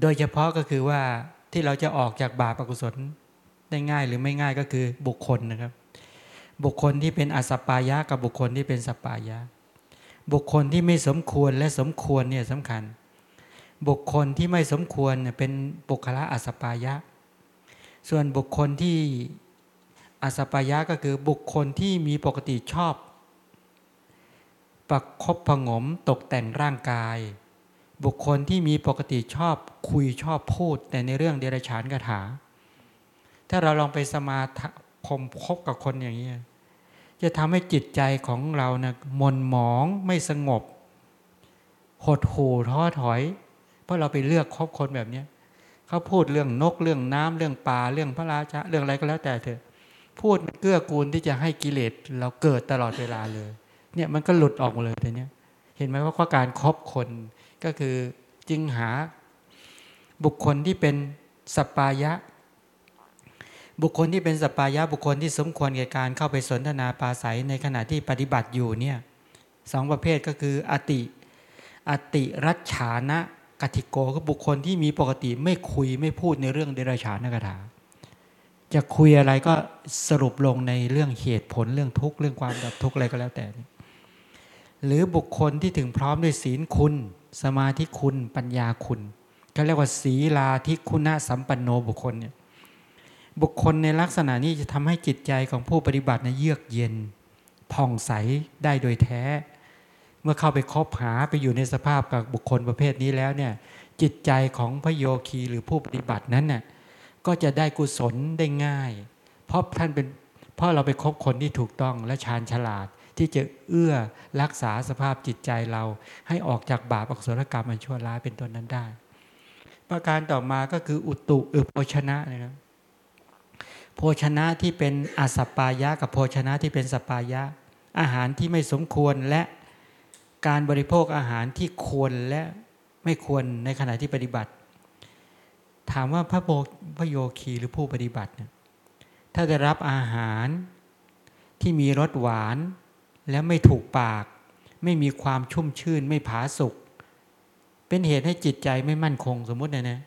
โดยเฉพาะก็คือว่าที่เราจะออกจากบาปอกุศลได้ง่ายหรือไม่ง่ายก็คือบุคคลนะครับ บุคคลที่เป็นอสัปปายะกับบุคคลที่เป็นสัปปายะ บุคคลที่ไม่สมควรและสมควรเนี่ยสำคัญ บุคคลที่ไม่สมควรเป็นปุคคละอสัปปายะ ส่วนบุคคลที่อสัปปายะก็คือบุคคลที่มีปกติชอบ ประคบประงมตกแต่งร่างกาย บุคคลที่มีปกติชอบคุยชอบพูด แต่ในเรื่องเดรัจฉานกถา ถ้าเราลองไปสมาคมคบกับคนอย่างนี้จะทำให้จิตใจของเรานะมนหมองไม่สงบ หดหู่ท้อถอย เพราะเราไปเลือกคบคนแบบนี้เขาพูดเรื่องนกเรื่องน้ำเรื่องป่าเรื่องพระราชาเรื่องอะไรก็แล้วแต่เถอะพูดเกื้อกูลที่จะให้กิเลสเราเกิดตลอดเวลาเลย เนี่ยมันก็หลุดออกมาเลยแต่เนี้ยเห็นไหมว่าการครบคน ก็คือจึงหาบุคคลที่เป็นสปายะ บุคคลที่เป็นสปายะบุคคลที่สมควรแก่การเข้าไปสนทนาปาศัยในขณะที่ปฏิบัติอยู่เนี่ยสองประเภทก็คืออติอติรัชานะกติโกก็บุคคลที่มีปกติไม่คุยไม่พูดในเรื่องเดรัจฉานกถา จะคุยอะไรก็สรุปลงในเรื่องเหตุผลเรื่องทุกข์เรื่องความดับทุกข์อะไรก็แล้วแต่ หรือบุคคลที่ถึงพร้อมด้วยศีลคุณ สมาธิคุณปัญญาคุณก็เรียกว่าศีลาทิคุณะสัมปันโนบุคคลเนี่ยบุคคลในลักษณะนี้จะทำให้จิตใจของผู้ปฏิบัตินะเยือกเย็นผ่องใสได้โดยแท้ เมื่อเข้าไปคบหาไปอยู่ในสภาพกับบุคคลประเภทนี้แล้วเนี่ยจิตใจของพระโยคีหรือผู้ปฏิบัตินั้นน่ยก็จะได้กุศลได้ง่าย เพราะท่านเป็นเพราะเราไปคบคนที่ถูกต้องและชาญฉลาด ที่จะเอื้อรักษาสภาพจิตใจเรา ให้ออกจากบาปอกุศลกรรมอันชั่วร้ายเป็นต้นนั้นได้ ประการต่อมาก็คืออุตุอุโภชนะนะครับโภชนะที่เป็นอสัปปายะกับโภชนะที่เป็นสปายะ อาหารที่ไม่สมควรและการบริโภคอาหารที่ควรและไม่ควรในขณะที่ปฏิบัติ ถามว่าพระโพระโยคีหรือผู้ปฏิบัติเนี่ยถ้าได้รับอาหารที่มีรสหวาน แล้วไม่ถูกปาก ไม่มีความชุ่มชื่น ไม่ผาสุกเป็นเหตุให้จิตใจไม่มั่นคงสมมตินะนะ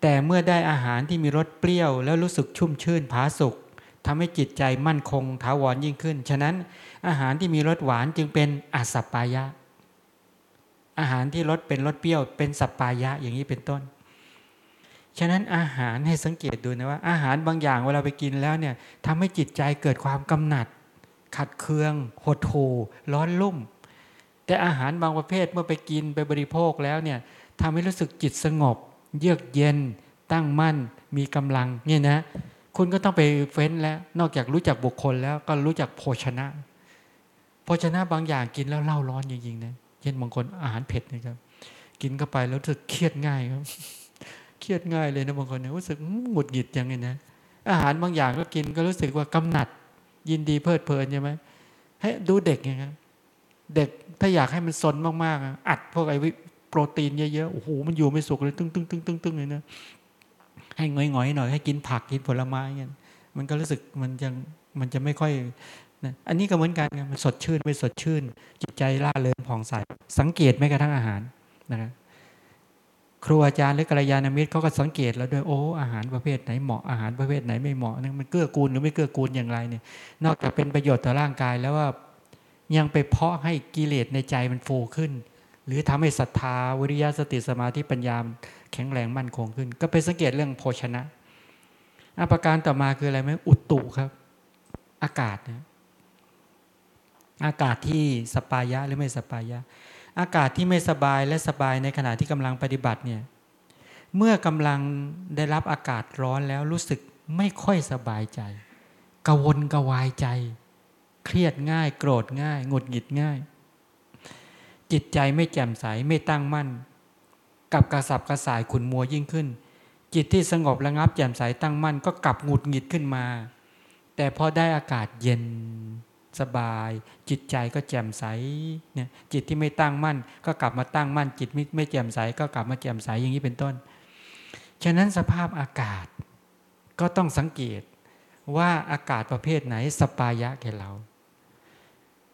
แต่เมื่อได้อาหารที่มีรสเปรี้ยว แล้วรู้สึกชุ่มชื่นผาสุกทำให้จิตใจมั่นคงถาวรยิ่งขึ้น ฉะนั้นอาหารที่มีรสหวานจึงเป็นอัสปายะ อาหารที่รสเป็นรสเปรี้ยว เป็นสัปปายะอย่างนี้เป็นต้น ฉะนั้นอาหารให้สังเกตดูนะว่า อาหารบางอย่างเวลาไปกินแล้วเนี่ยทำให้จิตใจเกิดความกำหนัด ขัดเคือง หดหูร้อนลุ่ม แต่อาหารบางประเภทเมื่อไปกินไปบริโภคแล้วเนี่ยทำให้รู้สึกจิตสงบ เยือกเย็น ตั้งมั่น มีกำลังเนี่ยนะ คุณก็ต้องไปเฟ้นแล้ว นอกจากรู้จักบุคคลแล้วก็รู้จักโภชนะ โภชนะบางอย่างกินแล้วเล่าร้อนจริงๆนะเช่นบางคนอาหารเผ็ดนะครับ กินเข้าไปแล้วรู้สึกเครียดง่ายครับเครียดง่ายเลยนะบางคนเนี่ยรู้สึกหงุดหงิดยังไงนะอาหารบางอย่างก็กินก็รู้สึกว่ากำหนัด ยินดีเพลิดเพลินใช่ไหมให้ดูเด็กไงครับเด็กถ้าอยากให้มันซนมากๆอัดพวกไอวิโปรตีนเยอะๆโอ้โหมันอยู่ไม่สุกเลยตึ้งตึ้งตึ้งตึ้งตึ้งเลยนะให้ง่อยๆหน่อยให้กินผักกินผลไม้เงี้ยมันก็รู้สึกมันยังมันจะไม่ค่อยนะอันนี้ก็เหมือนกันมันสดชื่นไม่สดชื่น จิตใจล่าเริงผ่องใสสังเกตไม่กระทั่งอาหารนะครับ ครูอาจารย์หรือกัลยาณมิตรเขาก็สังเกตแล้วด้วยโอ้อาหารประเภทไหนเหมาะอาหารประเภทไหนไม่เหมาะนะมันเกื้อกูลหรือไม่เกื้อกูลอย่างไรเนี่ยนอกจากเป็นประโยชน์ต่อร่างกายแล้วว่ายังไปเพาะให้กิเลสในใจมันฟูขึ้น หรือทำให้ศรัทธาวิริยะสติสมาธิปัญญาแข็งแรงมั่นคงขึ้น ก็ไปสังเกตเรื่องโภชนะอาประการต่อมาคืออะไรไหมอุตุครับ อากาศนะอากาศที่สปายะหรือไม่สปายะ อากาศที่ไม่สบายและสบายในขณะที่กำลังปฏิบัติเนี่ยเมื่อกำลังได้รับอากาศร้อนแล้วรู้สึกไม่ค่อยสบายใจกวนกวายใจ เครียดง่าย โกรธง่ายหงุดหงิดง่าย จิตใจไม่แจ่มใสไม่ตั้งมั่น กับกระสับกระส่ายขุนมัวยิ่งขึ้น จิตที่สงบระงับแจ่มใสตั้งมั่นก็กลับหงุดหงิดขึ้นมา แต่พอได้อากาศเย็น สบาย จิตใจก็แจ่มใสเนี่ยจิตที่ไม่ตั้งมั่น ก็กลับมาตั้งมั่น จิตไม่ไม่แจ่มใสก็กลับมาแจ่มใสอย่างนี้เป็นต้น ฉะนั้นสภาพอากาศก็ต้องสังเกตว่าอากาศประเภทไหนสปายะแก่เรา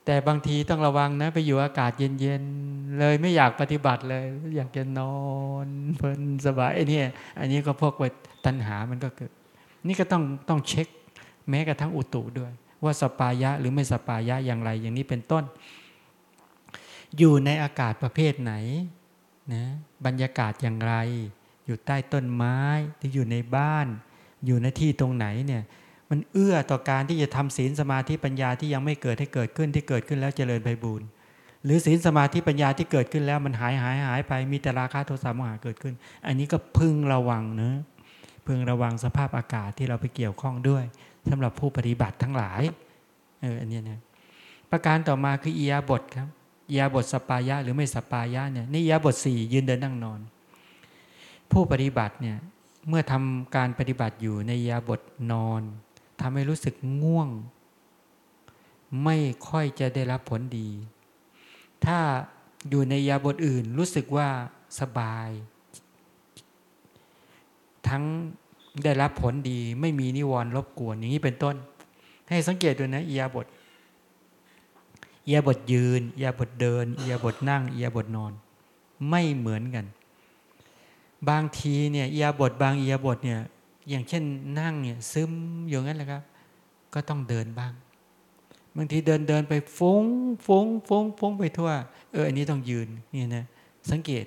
แต่บางทีต้องระวังนะไปอยู่อากาศเย็นๆเลยไม่อยากปฏิบัติเลย อยากจะนอนเพลินสบายไอ้นี่อันนี้ก็พวกไปตัณหามันก็เกิด นี่ก็ต้องต้องเช็ค แม้กระทั่งอุตุด้วย ว่าสปายะหรือไม่สปายะอย่างไรอย่างนี้เป็นต้น อยู่ในอากาศประเภทไหนนะบรรยากาศอย่างไร อยู่ใต้ต้นไม้หรือยู่ในบ้าน อยู่ในที่ตรงไหนเนี่ยมันเอื้อต่อการที่จะทำศีลสมาธิปัญญาที่ยังไม่เกิดให้เกิดขึ้นที่เกิดขึ้นแล้วเจริญไพบูรณ์หรือศีลสมาธิปัญญาที่เกิดขึ้นแล้วมันหายหายหายไปมีแต่ราคะโทสะโมหะเกิดขึ้น อันนี้ก็พึงระวังเนะพึงระวังสภาพอากาศที่เราไปเกี่ยวข้องด้วย สำหรับผู้ปฏิบัติทั้งหลายเอออันนี้นะประการต่อมาคืออียาบทครับอียาบทสปายะหรือไม่สปายะเนี่ยนี่อียาบทสี่ยืนเดินนั่งนอน ผู้ปฏิบัติเนี่ยเมื่อทำการปฏิบัติอยู่ในยาบทนอนทำให้รู้สึกง่วง ไม่ค่อยจะได้รับผลดี ถ้าอยู่ในยาบทอื่นรู้สึกว่าสบาย ทั้ง ได้รับผลดี ไม่มีนิวรณ์รบกวนอย่างนี้เป็นต้น ให้สังเกตดูนะอียาบทอียาบทยืนอียาบทเดินอียาบทนั่งอียาบทนอน ไม่เหมือนกัน บางทีเนี่ยอียาบทบางอียาบทเนี่ยอย่างเช่นนั่งเนี่ยซึมอยู่งั้นแหละครับ ก็ต้องเดินบ้างบางทีเดินเดินไปฟุ้งฟุ้งฟุ้งฟุ้งไปทั่ว เอออันนี้ต้องยืนนี่นะสังเกต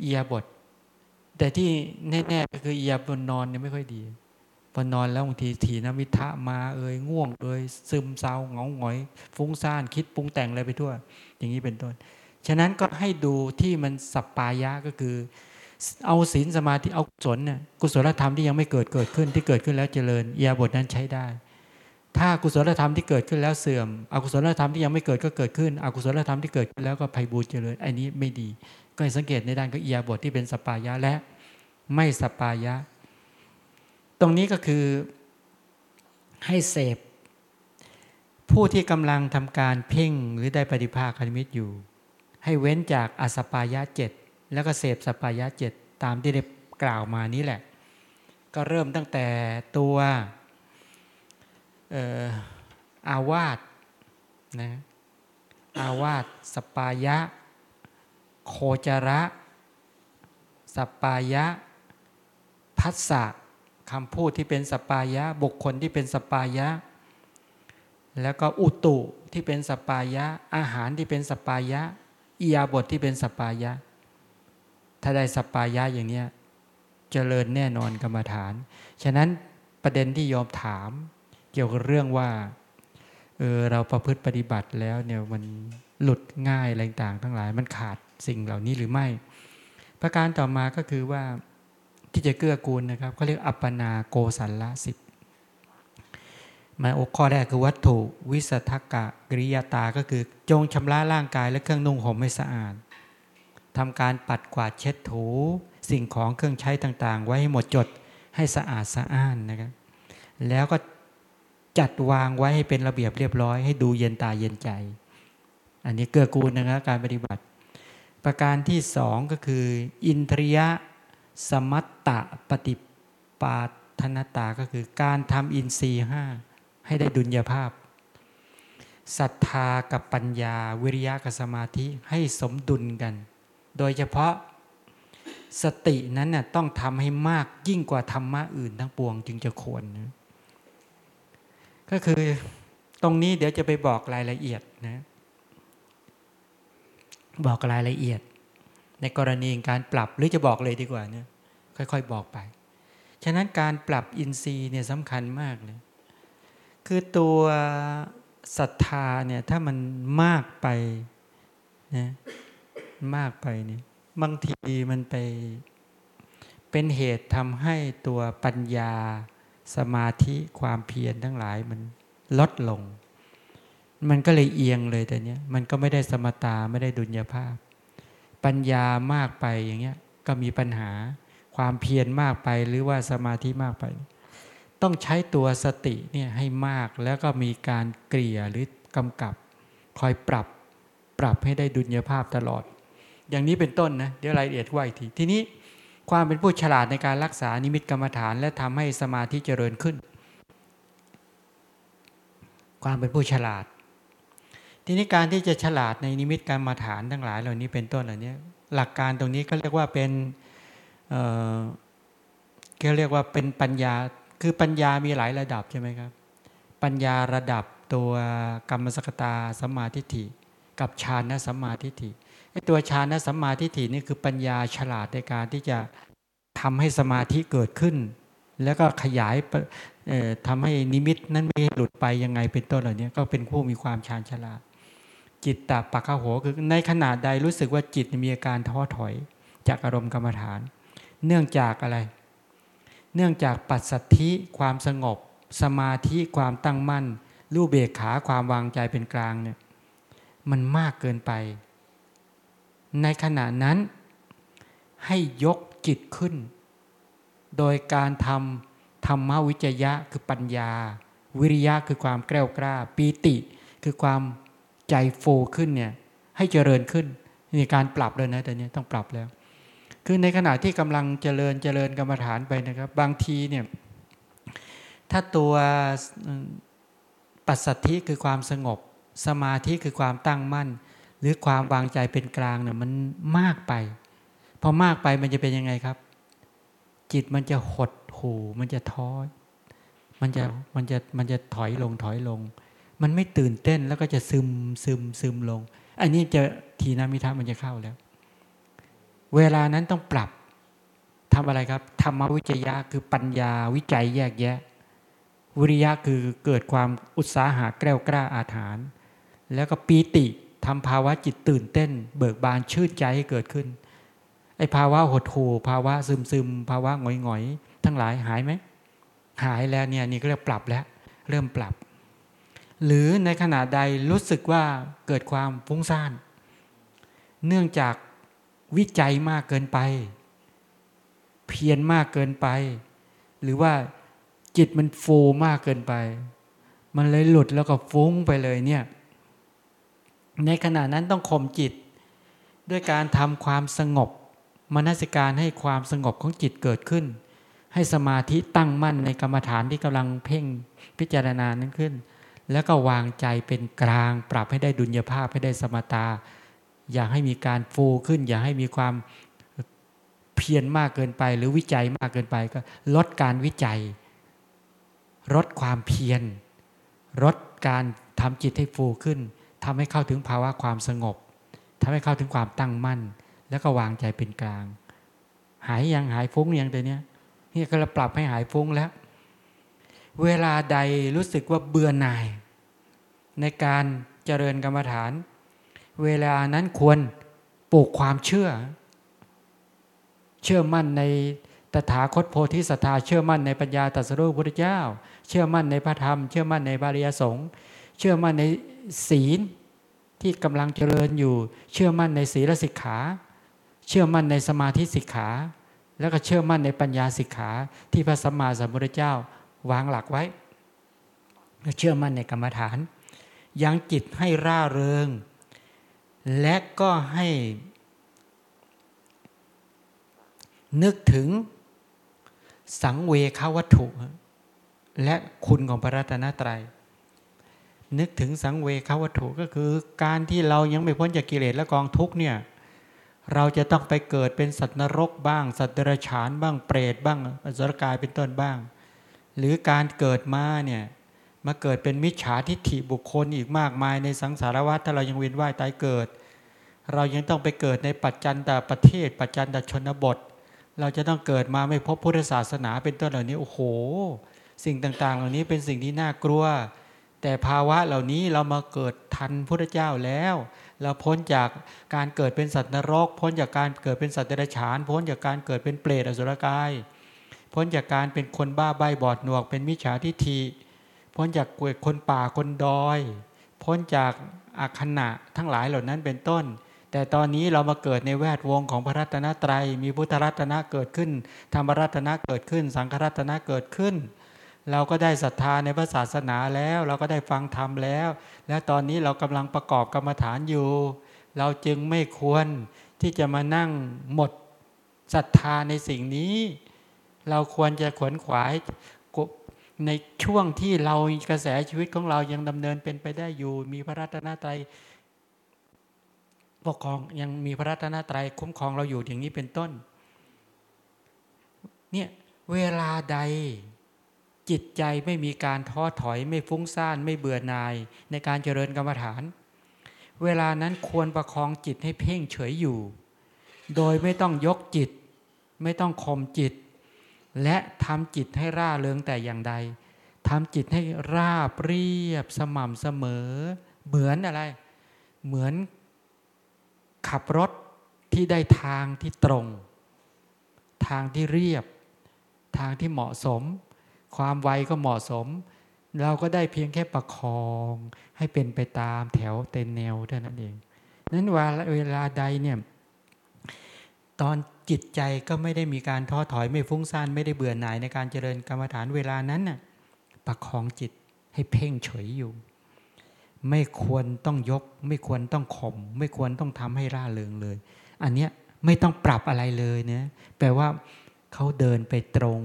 เอียบท แต่ที่แน่ๆก็คือเอียบนนอนเนี่ยไม่ค่อยดีพอนอนแล้วบางทีถีนมิทะมาเอ่ยง่วงเอ่ยซึมเศร้าเหงาหงอย ฟุ้งซ่านคิดปรุงแต่งอะไรไปทั่ว อย่างนี้เป็นต้น ฉะนั้นก็ให้ดูที่มันสัปปายะก็คือ เอาศีลสมาธิเอากุศลเนี่ยกุศลธรรมที่ยังไม่เกิดเกิดขึ้นที่เกิดขึ้นแล้วเจริญยาบทนั้นใช้ได้ ถ้ากุศลธรรมที่เกิดขึ้นแล้วเสื่อมอกุศลธรรมที่ยังไม่เกิดก็เกิดขึ้นอกุศลธรรมที่เกิดขึ้นแล้วก็ภัยบูรเจริญอันนี้ไม่ดี ก็สังเกตในด้านก็อียาบทที่เป็นสปายะและ ไม่สปายะ ตรงนี้ก็คือให้เสพ ผู้ที่กำลังทำการเพ่งหรือได้ปฏิภาคณิมิตอยู่ ให้เว้นจากอสัปปายะเจ็ดแล้วก็เสพสัปปายะเจ็ดตามที่ได้กล่าวมานี้แหละ ก็เริ่มตั้งแต่ตัวอาวาสนะอาวาสสัปปายะ โคจระ สัปปายะ ภัสสะคำพูดที่เป็นสัปปายะ บุคคลที่เป็นสัปปายะ แล้วก็อุตุที่เป็นสปายะ อาหารที่เป็นสปายะอียาบทที่เป็นสปายะ ถ้าได้สปายะอย่างเนี้ยเจริญแน่นอนกรรมฐาน ฉะนั้นประเด็นที่ยอมถามเกี่ยวกับเรื่องว่าเออเราประพฤติปฏิบัติแล้วเนี่ยมันหลุดง่ายอะไรต่างทั้งหลาย มันขาดสิ่งเหล่านี้หรือไม่ ประการต่อมาก็คือว่า ที่จะเกื้อกูลนะครับก็เรียกอัปปนาโกสัลละสิบมาอกข้อแรกคือวัตถุวิสทักกะกริยาตาก็คือจงชำระร่างกายและเครื่องนุ่งห่มให้สะอาดทำการปัดกวาดเช็ดถูสิ่งของเครื่องใช้ต่างๆ ไว้ให้หมดจดให้สะอาดสะอ้านนะครับ แล้วก็จัดวางไว้ให้เป็นระเบียบเรียบร้อยให้ดูเย็นตาเย็นใจ อันนี้เกื้อกูลนะครับการปฏิบัติ ประการที่สองก็คือ อินทริยะ สมัตตะปฏิปาทนตาก็คือการทำอินทรีย์ห้าให้ได้ดุลยภาพศรัทธากับปัญญาวิริยะกับสมาธิให้สมดุลกัน โดยเฉพาะสตินั้นน่ะต้องทำให้มากยิ่งกว่าธรรมะอื่นทั้งปวงจึงจะควรนะก็คือตรงนี้เดี๋ยวจะไปบอกรายละเอียดนะบอกรายละเอียด ในกรณีการปรับหรือจะบอกเลยดีกว่าเนี่ยค่อยๆบอกไป ฉะนั้นการปรับอินทรีย์เนี่ยสำคัญมากเลยคือตัวศรัทธาเนี่ยถ้ามันมากไปนะมากไปเนี่ยบางทีมันไปเป็นเหตุทำให้ตัวปัญญาสมาธิความเพียรทั้งหลายมันลดลง มันก็เลยเอียงเลยแต่เนี้ยมันก็ไม่ได้สมตาไม่ได้ดุลยภาพ ปัญญามากไปอย่างเงี้ยก็มีปัญหาความเพียรมากไปหรือว่าสมาธิมากไป ต้องใช้ตัวสติเนี่ยให้มากแล้วก็มีการเกลี่ยหรือกำกับ คอยปรับปรับให้ได้ดุลยภาพตลอด อย่างนี้เป็นต้นนะเดี๋ยวรายละเอียดว่าอีกทีทีนี้ความเป็นผู้ฉลาดในการรักษานิมิตกรรมฐาน และทำให้สมาธิเจริญขึ้น ความเป็นผู้ฉลาด ทีนี้การที่จะฉลาดในนิมิตกรรมาฐานทั้งหลายเหล่านี้เป็นต้นเหล่านี้หลักการตรงนี้ก็เรียกว่าเป็นเอ่อเรียกว่าเป็นปัญญาคือปัญญามีหลายระดับใช่ไหมครับ ปัญญาระดับตัวกรรมสกตาสัมมาทิฏฐิ กับฌานสัมมาทิฏฐิไอตัวฌานสัมมาทิฏฐินี่คือปัญญาฉลาดในการที่จะทำให้สมาธิเกิดขึ้น แล้วก็ขยายทำให้นิมิตนั้นไม่หลุดไปยังไงเป็นต้นเหล่านี้ก็เป็นผู้มีความชาญฉลาด จิตตปักขโหคือในขนาดใดรู้สึกว่าจิตมีอาการท้อถอย จากอารมณ์กรรมฐาน เนื่องจากอะไร เนื่องจากปัสสัทธิความสงบ สมาธิความตั้งมั่น รูปเบกขาความวางใจเป็นกลางเนี่ยมันมากเกินไป ในขณะนั้นให้ยกจิตขึ้น โดยการทำธรรมวิจยะคือปัญญา วิริยะคือความแกล้วกล้าปีติคือความ ใจโฟขึ้นเนี่ยให้เจริญขึ้นนี่การปรับเลยนะแต่นี้ต้องปรับแล้ว คือในขณะที่กำลังเจริญเจริญกรรมฐานไปนะครับ บางทีเนี่ยถ้าตัวปัสสัทธิคือความสงบ สมาธิคือความตั้งมั่น หรือความวางใจเป็นกลางเนี่ยมันมากไปพอมากไปมันจะเป็นยังไงครับ จิตมันจะหดหูมันจะท้อมันจะมันจะมันจะถอยลงถอยลง มันไม่ตื่นเต้นแล้วก็จะซึมซึมซึมลง อันนี้จะทีนามิทามันจะเข้าแล้ว เวลานั้นต้องปรับทำอะไรครับธรรมวิจยะคือปัญญาวิจัยแยกแยะ วิริยะคือเกิดความอุตสาหะแกล้วกล้าอาถานแล้วก็ปีติทำภาวะจิตตื่นเต้น เบิกบานชื่นใจให้เกิดขึ้นไอ้ภาวะหดหู่ภาวะซึมซึมภาวะหงอยหงอยทั้งหลายหายไหมหายแล้วเนี่ยนี่ก็เรียกปรับแล้ว เริ่มปรับ หรือในขณะใดรู้สึกว่าเกิดความฟุ้งซ่าน เนื่องจากวิจัยมากเกินไป เพียรมากเกินไป หรือว่าจิตมันโฟมากเกินไป มันเลยหลุดแล้วก็ฟุ้งไปเลยเนี่ยในขณะนั้นต้องข่มจิต ด้วยการทำความสงบมนสิการให้ความสงบของจิตเกิดขึ้น ให้สมาธิตั้งมั่นในกรรมฐานที่กำลังเพ่งพิจารณานั้นขึ้น แล้วก็วางใจเป็นกลาง ปรับให้ได้ดุลยภาพให้ได้สมตา อย่าให้มีการฟูขึ้น อย่าให้มีความเพียรมากเกินไป หรือวิจัยมากเกินไปก็ลดการวิจัย ลดความเพียรลดการทำจิตให้ฟูขึ้นทำให้เข้าถึงภาวะความสงบทำให้เข้าถึงความตั้งมั่น แล้วก็วางใจเป็นกลาง หายยังหายฟุ้งยังแต่เนี้ยนี่ก็เราปรับให้หายฟุ้งแล้ว เวลาใดรู้สึกว่าเบื่อหน่าย ในการเจริญกรรมฐาน เวลานั้นควรปลูกความเชื่อ เชื่อมั่นในตถาคตโพธิสัตธาเชื่อมั่นในปัญญาตรัสรู้พุทธเจ้า เชื่อมั่นในพระธรรม เชื่อมั่นในบาริยสงฆ์เชื่อมั่นในศีลที่กำลังเจริญอยู่ เชื่อมั่นในศีลสิกขา เชื่อมั่นในสมาธิสิกขา แล้วก็เชื่อมั่นในปัญญาสิกขาที่พระสัมมาสัมพุทธเจ้า วางหลักไว้ เชื่อมั่นในกรรมฐาน ยังจิตให้ร่าเริง และก็ให้นึกถึงสังเวควัตถุ และคุณของพระรัตนตรัย นึกถึงสังเวควัตถุก็คือ การที่เรายังไม่พ้นจากกิเลสและกองทุกเนี่ยเราจะต้องไปเกิดเป็นสัตว์นรกบ้าง สัตว์เดรัจฉานบ้างเปรตบ้างอสุรกายเป็นต้นบ้าง หรือการเกิดมาเนี่ยมาเกิดเป็นมิจฉาทิฏฐิบุคคลอีกมากมายในสังสารวัฏถ้าเรายังเวียนว่ายตายเกิด เรายังต้องไปเกิดในปัจจันตประเทศ ปัจจันตชนบท เราจะต้องเกิดมาไม่พบพุทธศาสนาเป็นต้นเหล่านี้โอ้โห สิ่งต่างๆ เหล่านี้เป็นสิ่งที่น่ากลัว แต่ภาวะเหล่านี้เรามาเกิดทันพุทธเจ้าแล้ว เราพ้นจากการเกิดเป็นสัตว์นรก พ้นจากการเกิดเป็นสัตว์เดรัจฉาน พ้นจากการเกิดเป็นเปรตอสุรกาย พ้นจากการเป็นคนบ้าใบบอดหนวก เป็นมิจฉาทิฏฐิพ้นจากกิดคนป่าคนดอย พ้นจากอาคณะทั้งหลายเหล่านั้นเป็นต้น แต่ตอนนี้เรามาเกิดในแวดวงของพระรัตนตรัย มีพุทธรัตนะเกิดขึ้น ธรรมรัตนะเกิดขึ้น สังฆรัตนะเกิดขึ้น เราก็ได้ศรัทธาในพระศาสนาแล้ว เราก็ได้ฟังธรรมแล้ว และตอนนี้เรากำลังประกอบกรรมฐานอยู่ เราจึงไม่ควรที่จะมานั่งหมดศรัทธาในสิ่งนี้ เราควรจะขวนขวายในช่วงที่เรากระแสชีวิตของเรายังดำเนินเป็นไปได้อยู่ มีพระรัตนตรัยปกครองยังมีพระรัตนตรัยคุ้มครองเราอยู่อย่างนี้เป็นต้น เนี่ยเวลาใดจิตใจไม่มีการท้อถอยไม่ฟุ้งซ่านไม่เบื่อหน่ายในการเจริญกรรมฐาน เวลานั้นควรประคองจิตให้เพ่งเฉยอยู่ โดยไม่ต้องยกจิต ไม่ต้องข่มจิต และทำจิตให้ร่าเริงแต่อย่างใดทำจิตให้ราบเรียบสม่ำเสมอ เหมือนอะไร เหมือนขับรถที่ได้ทางที่ตรง ทางที่เรียบ ทางที่เหมาะสม ความไวก็เหมาะสม เราก็ได้เพียงแค่ประคอง ให้เป็นไปตามแถวเต็นแนวเท่านั้นเองนั้นเวลาใดเนี่ยตอน จิตใจก็ไม่ได้มีการท้อถอยไม่ฟุ้งซ่านไม่ได้เบื่อหน่ายในการเจริญกรรมฐานเวลานั้นน่ะประคองจิตให้เพ่งเฉยอยู่ ไม่ควรต้องยก ไม่ควรต้องข่มไม่ควรต้องทำให้ร่าเริงเลย อันเนี้ยไม่ต้องปรับอะไรเลยเนี่ยแปลว่าเขาเดินไปตรง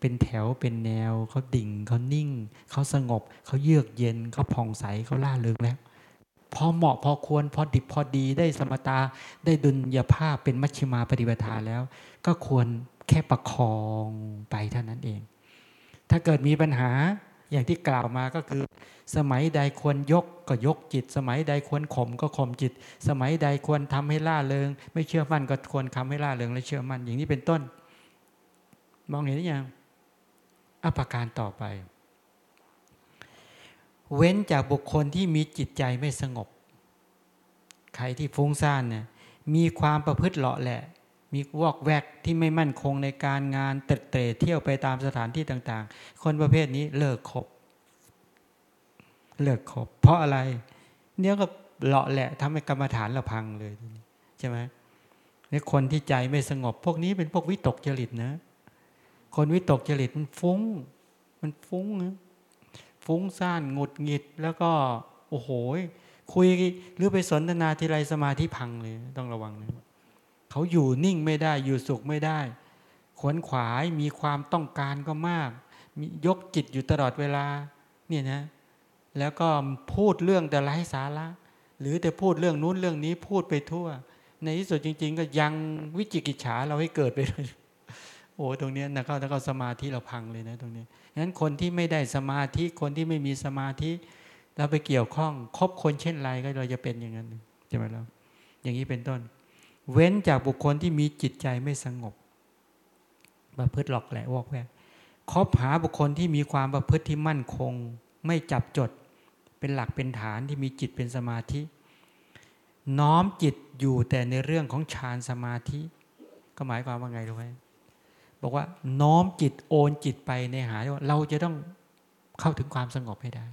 เป็นแถวเป็นแนวเขาดิ่งเขานิ่งเขาสงบเขาเยือกเย็นเขาผ่องใสเขาล่าเริงแล้ว พอเหมาะพอควรพอดิบพอดีได้สมตาได้ดุลยภาพเป็นมัชฌิมาปฏิปทาแล้ว ก็ควรแค่ประคองไปเท่านั้นเอง ถ้าเกิดมีปัญหาอย่างที่กล่าวมาก็คือ สมัยใดควรยกก็ยกจิต สมัยใดควรข่มก็ข่มจิต สมัยใดควรทำให้ล่าเริง ไม่เชื่อมั่นก็ควรทำให้ล่าเริงและเชื่อมั่นอย่างนี้เป็นต้น มองเห็นหรือยังอภิการต่อไป เว้นจากบุคคลที่มีจิตใจไม่สงบ ใครที่ฟุ้งซ่านเนี่ยมีความประพฤติเลาะแหละ มีวอกแวกที่ไม่มั่นคงในการงานเตะเตะเที่ยวไปตามสถานที่ต่าง ๆ คนประเภทนี้เลิกคบ เลิกคบ เพราะอะไร เนี่ยก็เลาะแหละทำให้กรรมฐานเราพังเลยใช่ไหมนี่คนที่ใจไม่สงบ พวกนี้เป็นพวกวิตกจริตนะ คนวิตกจริตมันฟุ้ง มันฟุ้งนะ ฟุ้งซ่านหงุดหงิด แล้วก็โอ้โหคุยหรือไปสนทนาทีไรสมาธิพังเลยต้องระวังนะเขาอยู่นิ่งไม่ได้อยู่สุขไม่ได้ ขวนขวายมีความต้องการก็มาก มียกจิตอยู่ตลอดเวลาเนี่ยนะแล้วก็พูดเรื่องแต่ไร้สาระ หรือแต่พูดเรื่องนู้นเรื่องนี้พูดไปทั่ว ในที่สุดจริง ๆ ก็ยังวิจิกิจฉาเราให้เกิดไปเลยโอ้ตรงนี้นะเข้าแล้วก็สมาธิเราพังเลยนะตรงนี้ งั้นคนที่ไม่ได้สมาธิคนที่ไม่มีสมาธิ เราไปเกี่ยวข้องคบคนเช่นไรก็เราจะเป็นอย่างนั้นใช่ไหมล่ะอย่างนี้เป็นต้น เว้นจากบุคคลที่มีจิตใจไม่สงบประพฤติหลอกแหละวอกแวกคบหาบุคคลที่มีความประพฤติที่มั่นคง ไม่จับจด เป็นหลักเป็นฐานที่มีจิตเป็นสมาธิ น้อมจิตอยู่แต่ในเรื่องของฌานสมาธิ ก็หมายความว่าไงรู้ไหม บอกว่าน้อมจิตโอนจิตไปในหาว่าเราจะต้องเข้าถึงความสงบให้ได้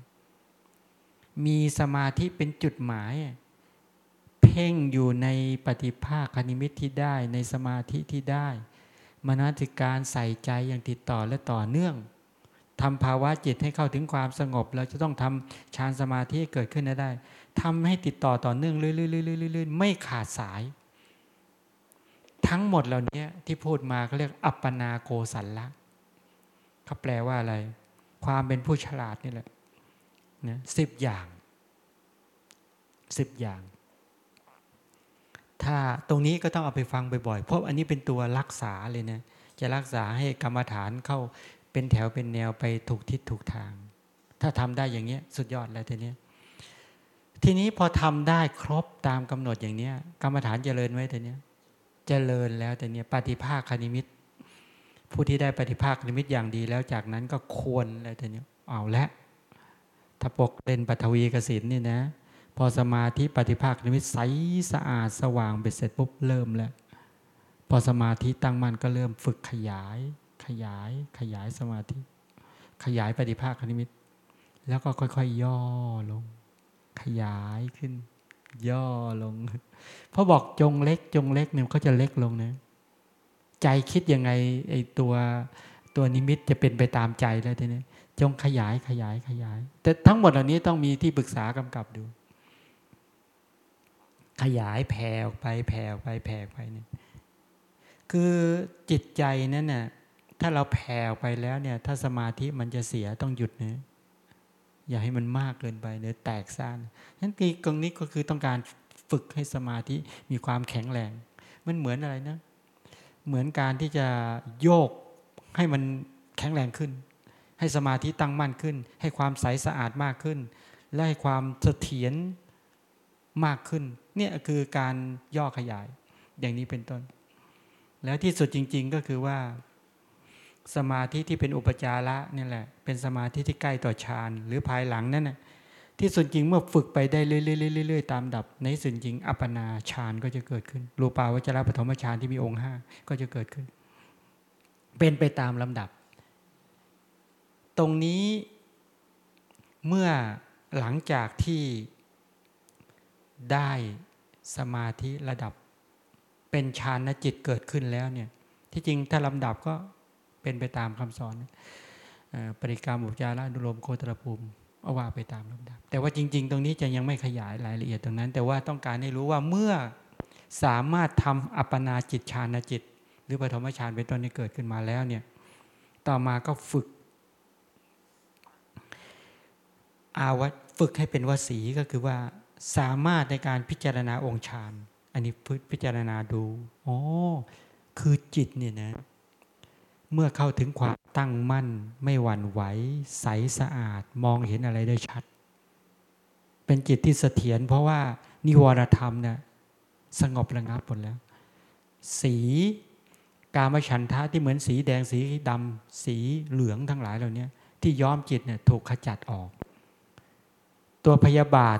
มีสมาธิเป็นจุดหมาย เพ่งอยู่ในปฏิภาคนิมิตที่ได้ในสมาธิที่ได้มนสิการใส่ใจอย่างติดต่อและต่อเนื่องทำภาวะจิตให้เข้าถึงความสงบ เราจะต้องทำฌานสมาธิเกิดขึ้นได้ทำให้ติดต่อต่อเนื่องเรื่อยๆๆๆไม่ขาดสาย ทั้งหมดเหล่านี้ที่พูดมาเขาเรียกอัปปนาโกสัลละเขาแปลว่าอะไร ความเป็นผู้ฉลาดนี่แหละนะสิบอย่างสิบอย่าง ถ้าตรงนี้ก็ต้องเอาไปฟังบ่อยๆ เพราะอันนี้เป็นตัวรักษาเลยนะ จะรักษาให้กรรมฐานเข้าเป็นแถวเป็นแนวไปถูกทิศถูกทาง ถ้าทำได้อย่างนี้สุดยอดแล้วทีนี้ทีนี้พอทำได้ครบตามกำหนดอย่างนี้กรรมฐานเจริญไว้แต่เนี้ย เจริญแล้วแต่เนี้ยปฏิภาคคณิมิต ผู้ที่ได้ปฏิภาคนิมิตอย่างดีแล้วจากนั้นก็ควรแล้วแต่เนี้ยเอาละถ้าปกเล่นปัทวีกสินนี่นะ พอสมาธิปฏิภาคนิมิตใสสะอาดสว่างเบ็ดเสร็จปุ๊บเริ่มแล้วพอสมาธิตั้งมั่นก็เริ่มฝึกขยาย ขยายขยายสมาธิ ขยายปฏิภาคนิมิต แล้วก็ค่อยๆย่อลง ขยายขึ้น ย่อลง พอบอกจงเล็กจงเล็กเนี่ยเขาจะเล็กลงนะ ใจคิดยังไงไอ้ตัวตัวนิมิตจะเป็นไปตามใจแล้วทีนี้จงขยายขยายขยาย แต่ทั้งหมดเหล่านี้ต้องมีที่ปรึกษากำกับดู ขยายแผ่ออกไปแผ่ออกไปแผ่ออกไปเนี่ยคือจิตใจนั้นน่ะถ้าเราแผ่ออกไปแล้วเนี่ย ถ้าสมาธิมันจะเสียต้องหยุดนะอย่าให้มันมากเกินไปเนื้อแตกซ่านนั้นตีตรงนี้ก็คือต้องการ ฝึกให้สมาธิมีความแข็งแรง มันเหมือนอะไรนะ เหมือนการที่จะโยกให้มันแข็งแรงขึ้น ให้สมาธิตั้งมั่นขึ้น ให้ความใสสะอาดมากขึ้น และให้ความเสถียรมากขึ้น เนี่ยคือการย่อขยายอย่างนี้เป็นต้น แล้วที่สุดจริง ๆก็คือว่า สมาธิที่เป็นอุปจาระนี่แหละ เป็นสมาธิที่ใกล้ต่อฌานหรือภายหลังนั่นนะ ที่ส่วนจริงเมื่อฝึกไปได้เรื่อยๆตามดับ ในส่วนจริง อัปปนาฌานก็จะเกิดขึ้นรูปาวจระปฐมฌานที่มีองค์ห้าก็จะเกิดขึ้น เป็นไปตามลำดับ ตรงนี้เมื่อหลังจากที่ได้สมาธิระดับ เป็นฌานจิตเกิดขึ้นแล้วเนี่ยที่จริงถ้าลำดับก็เป็นไปตามคำสอนปริกรรมอุปจาระนุโลมโคตรภูมิ เอาว่าไปตามลำดับ แต่ว่าจริง ๆ ตรงนี้จะยังไม่ขยายรายละเอียดตรงนั้น แต่ว่าต้องการให้รู้ว่าเมื่อสามารถทำอัปปนาจิตฌานจิต หรือปฐมฌานเป็นต้นนี้เกิดขึ้นมาแล้วเนี่ยต่อมาก็ฝึก อาวัตฝึกให้เป็นวสีก็คือว่าสามารถในการพิจารณาองค์ฌานอันนี้พิจารณาดูอ๋อคือจิตเนี่ยนะ เมื่อเข้าถึงความตั้งมั่น ไม่หวั่นไหว ใสสะอาดมองเห็นอะไรได้ชัด เป็นจิตที่เสถียรเพราะว่านิวรธรรมเนี่ยสงบระงับหมดแล้ว สีกามฉันทะที่เหมือนสีแดงสีดำสีเหลืองทั้งหลายเหล่านี้ที่ย้อมจิตเนี่ยถูกขจัดออก ตัวพยาบาท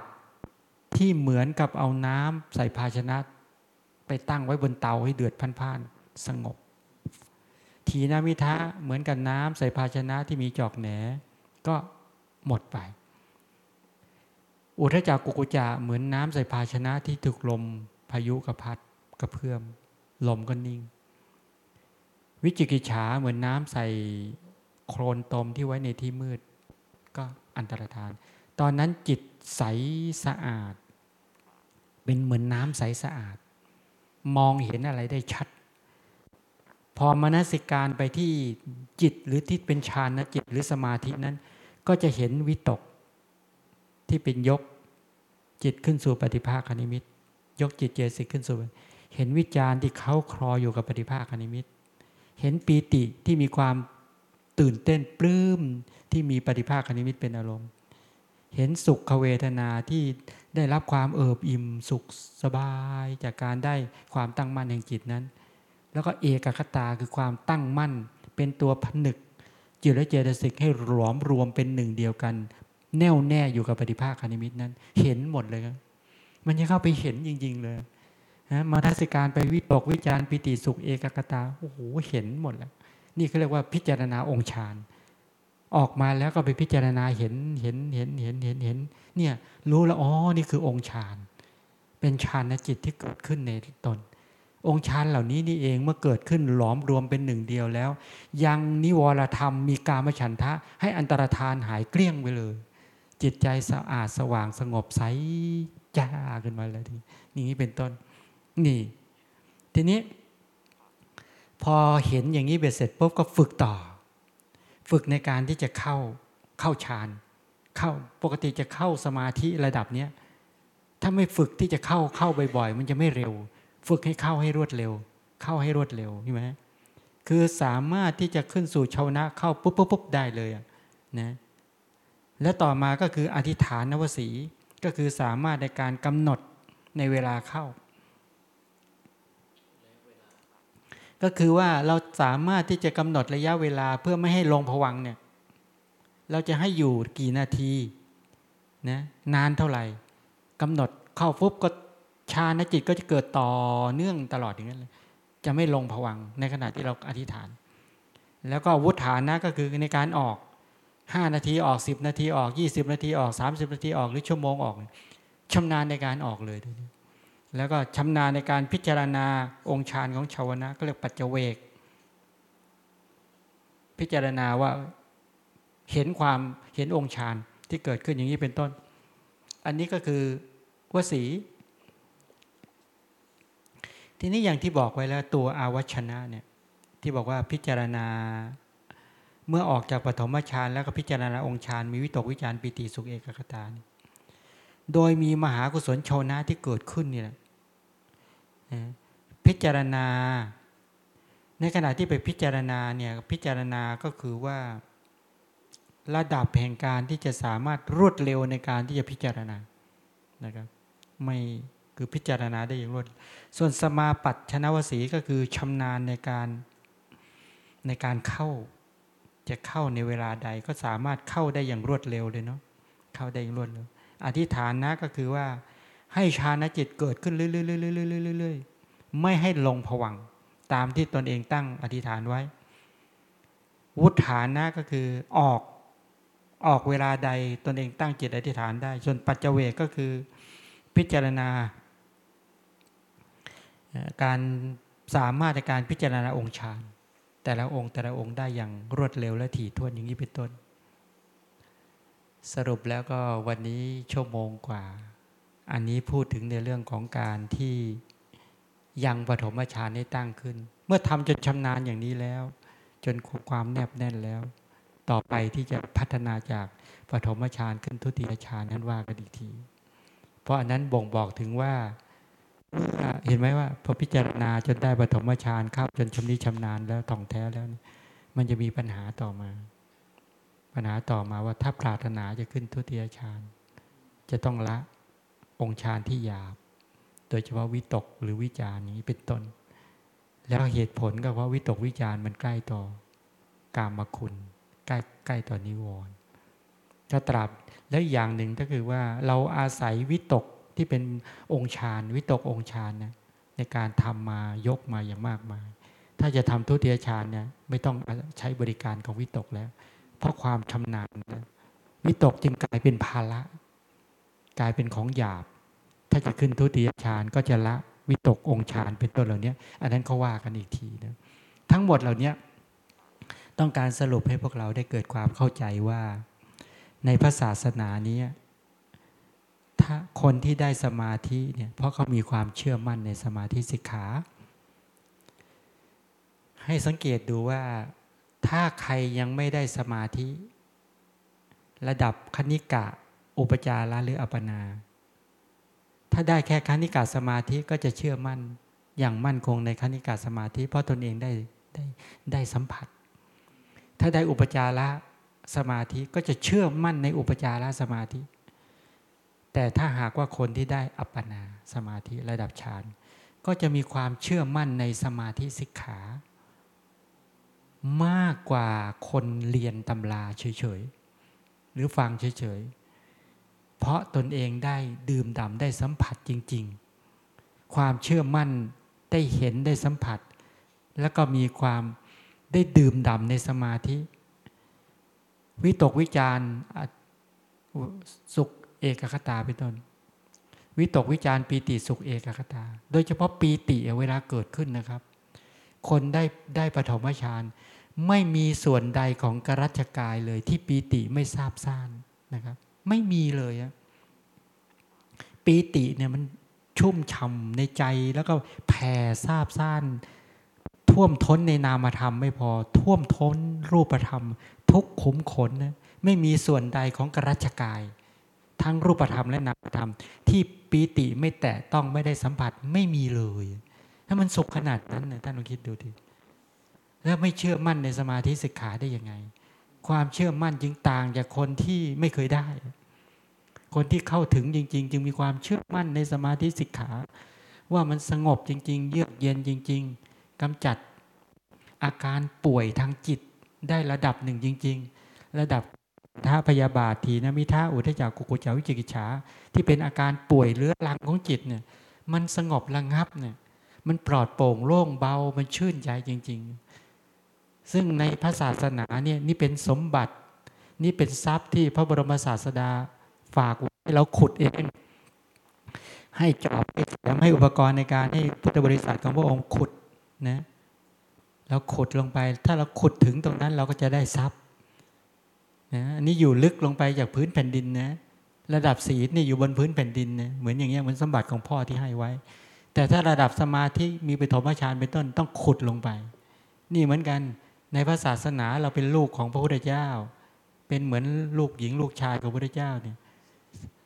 ที่เหมือนกับเอาน้ำใส่ภาชนะ ไปตั้งไว้บนเตาให้เดือดพันๆสงบ ทีนามิทะเหมือนกับนน้ำใส่ภาชนะที่มีจอกแหน ก็หมดไป อุทจักกุกุจาเหมือนน้ำใส่ภาชนะที่ถูกลมพายุกระพัดกระเพื่อม ลมก็นิ่ง วิจิกิจฉาเหมือนน้ำใส่โครนตมที่ไว้ในที่มืด ก็อันตรธาน ตอนนั้นจิตใสสะอาด เป็นเหมือนน้ำใสสะอาด มองเห็นอะไรได้ชัด พอมนสิการไปที่จิตหรือที่เป็นฌานนะจิตหรือสมาธินั้น ก็จะเห็นวิตกที่เป็นยกจิตขึ้นสู่ปฏิภาคนิมิต ยกจิตเจตสิกขึ้นสู่ เห็นวิจารณ์ที่เขาคลออยู่กับปฏิภาคนิมิต เห็นปีติที่มีความตื่นเต้นปลื้มที่มีปฏิภาคนิมิตเป็นอารมณ์ เห็นสุขเวทนาที่ได้รับความเอิบอิ่มสุขสบาย จากการได้ความตั้งมั่นแห่งจิตนั้น แล้วก็เอกคตาคือความตั้งมั่น เป็นตัวผนึก จิตและเจตสิกให้หลอมรวมเป็นหนึ่งเดียวกัน แน่วแน่อยู่กับปฏิภาคนิมิตนั้น เห็นหมดเลยครับมันจะเข้าไปเห็นจริง ๆ เลยนะมาทัศการไปวิตกวิจารปิติสุขเอกคตาโอ้โหเห็นหมดแล้ว นี่เขาเรียกว่าพิจารณาองค์ฌานออกมาแล้วก็ไปพิจารณาเห็นเห็นเห็นเห็นเห็นเห็นเนี่ย รู้แล้วอ๋อนี่คือองค์ฌานเป็นฌานจิตที่เกิดขึ้นในตน องค์ฌานเหล่านี้นี่เองเมื่อเกิดขึ้นหลอมรวมเป็นหนึ่งเดียวแล้ว ยังนิวรธรรมมีกามฉันทะ ให้อันตรธานหายเกลี้ยงไปเลย จิตใจสะอาดสว่างสงบใสจ้าขึ้นมาเลยทีนี้เป็นต้น นี่ ทีนี้ พอเห็นอย่างนี้เบ็ดเสร็จปุ๊บก็ฝึกต่อ ฝึกในการที่จะเข้าเข้าฌานเข้าปกติจะเข้าสมาธิระดับเนี้ยถ้าไม่ฝึกที่จะเข้าเข้าบ่อยๆ มันจะไม่เร็ว ฝึกให้เข้าให้รวดเร็ว เข้าให้รวดเร็วใช่ไหมคือสามารถที่จะขึ้นสู่ชาวนะเข้าปุ๊บปุ๊บปุ๊บได้เลยนะและต่อมาก็คืออธิษฐานนวสีก็คือสามารถในการกำหนดในเวลาเข้า ก็คือว่าเราสามารถที่จะกำหนดระยะเวลาเพื่อไม่ให้ลงผวังเนี่ยเราจะให้อยู่กี่นาทีนะนานเท่าไหร่กำหนดเข้าฟุบก็ ชาณจิตก็จะเกิดต่อเนื่องตลอดอย่างนั้นเลย จะไม่ลงผวังในขณะที่เราอธิษฐาน แล้วก็วุฒฐานะก็คือในการออก 5 นาทีออก 10 นาทีออก 20 นาทีออก 30 นาทีออกหรือชั่วโมงออกชำนาญในการออกเลยแล้วก็ชำนาญในการพิจารณาองค์ฌานของชาวนะก็เรียกปัจเจเวก พิจารณาว่าเห็นความเห็นองค์ฌานที่เกิดขึ้นอย่างนี้เป็นต้น อันนี้ก็คือวสี ทีนี้อย่างที่บอกไว้แล้วตัวอาวัชนะเนี่ยที่บอกว่าพิจารณา เมื่อออกจากปฐมฌานแล้วก็พิจารณาองค์ฌานมีวิตกวิจารปิติสุขเอกคตาโดยมีมหากุศลโชนะที่เกิดขึ้นนี่แหละพิจารณา ในขณะที่ไปพิจารณาเนี่ยพิจารณาก็คือว่าระดับแห่งการที่จะสามารถรวดเร็วในการที่จะพิจารณานะครับไม่ คือพิจารณาได้อย่างรวด ส่วนสมาปัตชนวสีก็คือชำนาญในการในการเข้า จะเข้าในเวลาใดก็สามารถเข้าได้อย่างรวดเร็วเลยเนาะเข้าได้อย่างรวดเร็วอธิษฐานนะก็คือว่าให้ฌานจิตเกิดขึ้นเรื่อยๆๆๆไม่ให้ลงผวังตามที่ตนเองตั้งอธิษฐานไว้ วุฒานะก็คือออกออกเวลาใดตนเองตั้งจิตอธิษฐานได้ ส่วนปัจเจเวกก็คือพิจารณา การสามารถในการพิจารณาองค์ฌานแต่ละองค์แต่ละองค์ได้อย่างรวดเร็วและถี่ถ้วนอย่างนี้เป็นต้น สรุปแล้วก็วันนี้ชั่วโมงกว่า อันนี้พูดถึงในเรื่องของการที่ยังปฐมฌานให้ตั้งขึ้น เมื่อทำจนชำนาญอย่างนี้แล้ว จนความแนบแน่นแล้ว ต่อไปที่จะพัฒนาจากปฐมฌานขึ้นทุติยฌานนั้นว่ากันอีกที เพราะอันนั้นบ่งบอกถึงว่า เห็นไหมว่าพอพิจารณาจนได้ปฐมฌานเข้าจนชำนิชำนาญแล้วท่องแท้แล้ว มันจะมีปัญหาต่อมา ปัญหาต่อมาว่าถ้าปรารถนาจะขึ้นทุติยฌานจะต้องละองค์ฌานที่หยาบ โดยเฉพาะวิตกหรือวิจารนี้เป็นต้น แล้วเหตุผลก็เพราะวิตกวิจารมันใกล้ต่อกามคุณ ใกล้ใกล้ต่อนิวรณ์ถ้าตราบแล้วอย่างหนึ่งก็คือว่าเราอาศัยวิตก ที่เป็นองค์ฌานวิตกองค์ฌานนะในการทำมายกมาอย่างมากมาย ถ้าจะทำทุติยฌานเนี่ยไม่ต้องใช้บริการของวิตกแล้ว เพราะความชำนาญนะวิตกจึงกลายเป็นภาระกลายเป็นของหยาบ ถ้าจะขึ้นทุติยฌานก็จะละวิตกองค์ฌานเป็นต้นเหล่านี้อันนั้นเขาว่ากันอีกทีนะทั้งหมดเหล่านี้ต้องการสรุปให้พวกเราได้เกิดความเข้าใจว่า ในพระศาสนานี้ ถ้าคนที่ได้สมาธิเนี่ยเพราะเขามีความเชื่อมั่นในสมาธิสิกขา ให้สังเกตดูว่าถ้าใครยังไม่ได้สมาธิ ระดับคณิกะ อุปจาระหรืออัปนา ถ้าได้แค่คณิกะสมาธิก็จะเชื่อมั่นอย่างมั่นคงในคณิกาสมาธิ เพราะตนเองได้ได้ได้สัมผัส ถ้าได้อุปจาระสมาธิก็จะเชื่อมั่นในอุปจาระสมาธิ แต่ถ้าหากว่าคนที่ได้อัปปนาสมาธิระดับฌานก็จะมีความเชื่อมั่นในสมาธิสิกขา มากกว่าคนเรียนตำราเฉยๆ หรือฟังเฉยๆ เพราะตนเองได้ดื่มด่ำได้สัมผัสจริง ๆ ความเชื่อมั่นได้เห็นได้สัมผัส แล้วก็มีความได้ดื่มด่ำในสมาธิ วิตกวิจารสุข เอกคตาเป็นต้น วิตกวิจารปีติสุขเอกคตา โดยเฉพาะปีติเวลาเกิดขึ้นนะครับ คนได้ได้ปฐมฌานไม่มีส่วนใดของกรัชกายเลย ที่ปีติไม่ทราบซ่านนะครับ ไม่มีเลยอะปีติเนี่ยมันชุ่มฉ่ำในใจแล้วก็แผ่ทราบซ่านท่วมท้นในนามธรรมไม่พอ ท่วมท้นรูปธรรม ทุกขุมขนนะไม่มีส่วนใดของกรัชกาย ทั้งรูปธรรมและนามธรรม ที่ปีติไม่แตะต้องไม่ได้สัมผัสไม่มีเลย ถ้ามันสุขขนาดนั้นนะท่านลองคิดดูดิแล้วไม่เชื่อมั่นในสมาธิสิกขาได้ยังไง ความเชื่อมั่นจึงต่างจากคนที่ไม่เคยได้ คนที่เข้าถึงจริง ๆ จึงมีความเชื่อมั่นในสมาธิสิกขา ว่ามันสงบจริง ๆ เยือกเย็นจริง ๆกำจัดอาการป่วยทางจิตได้ระดับหนึ่งจริง ๆ ระดับ ท่าพยาบาททีนะมิท่าอุทจักกุกุจาวิจิกิจฉาที่เป็นอาการป่วยเรื้อรังของจิตเนี่ย มันสงบระงับเนี่ยมันปลอดโปร่งโล่งเบามันชื่นใจจริง ๆ ซึ่งในพระศาสนาเนี่ยนี่เป็นสมบัติ นี่เป็นทรัพย์ที่พระบรมศาสดาฝากไว้ให้เราขุดเองให้จอบให้แถมให้อุปกรณ์ในการให้พุทธบริษัทของพระองค์ขุดนะเราขุดลงไป ถ้าเราขุดถึงตรงนั้นเราก็จะได้ทรัพย์ นะอันนี้อยู่ลึกลงไปจากพื้นแผ่นดินนะ ระดับศีลนี่อยู่บนพื้นแผ่นดินนะเหมือนอย่างเงี้ยเหมือนสมบัติของพ่อที่ให้ไว้ แต่ถ้าระดับสมาธิมีปฐมฌานเป็นต้นต้องขุดลงไป นี่เหมือนกันในพระศาสนาเราเป็นลูกของพระพุทธเจ้า เป็นเหมือนลูกหญิงลูกชายของพระพุทธเจ้าเนี่ย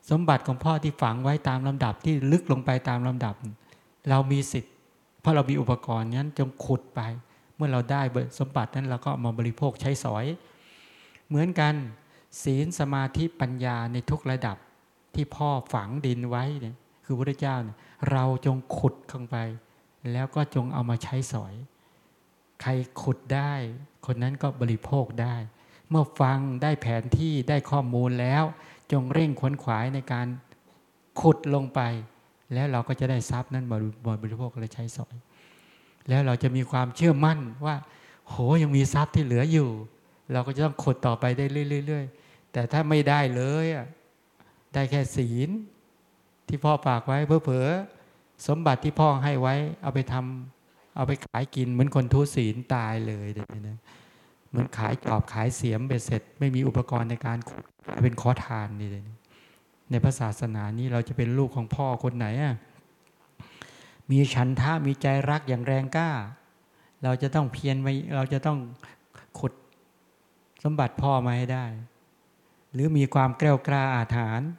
สมบัติของพ่อที่ฝังไว้ตามลำดับที่ลึกลงไปตามลำดับ เรามีสิทธิ์ เพราะเรามีอุปกรณ์นั้นจงขุดไป เมื่อเราได้สมบัตินั้นเราก็มาบริโภคใช้สอย เหมือนกัน ศีลสมาธิปัญญาในทุกระดับที่พ่อฝังดินไว้เนี่ยคือพระเจ้าเนี่ยเราจงขุดเข้าไป แล้วก็จงเอามาใช้สอย ใครขุดได้ คนนั้นก็บริโภคได้ เมื่อฟังได้แผนที่ได้ข้อมูลแล้ว จงเร่งขวนขวายในการขุดลงไป แล้วเราก็จะได้ทรัพย์นั้นมาบริโภคและใช้สอย แล้วเราจะมีความเชื่อมั่นว่า โหยังมีทรัพย์ที่เหลืออยู่ เราก็จะต้องขุดต่อไปได้เรื่อยๆแต่ถ้าไม่ได้เลยอะได้แค่ศีล ที่พ่อฝากไว้เพื่อเผอสมบัติที่พ่อให้ไว้ เอาไปทำเอาไปขายกินเหมือนคนทุศีลตายเลยเดี๋ยวนี้เหมือนขายจอบขายเสียมเบ็ดเสร็จ ไม่มีอุปกรณ์ในการขุดเป็นขอทานนี่เลยในพระศาสนานี้เราจะเป็นลูกของพ่อคนไหนอะมีฉันท่ามีใจรักอย่างแรงกล้า เราจะต้องเพียรไว้เราจะต้องขุด มบัติพ่อมาให้ได้ หรือมีความแกล้วกล้าอาถรรพ์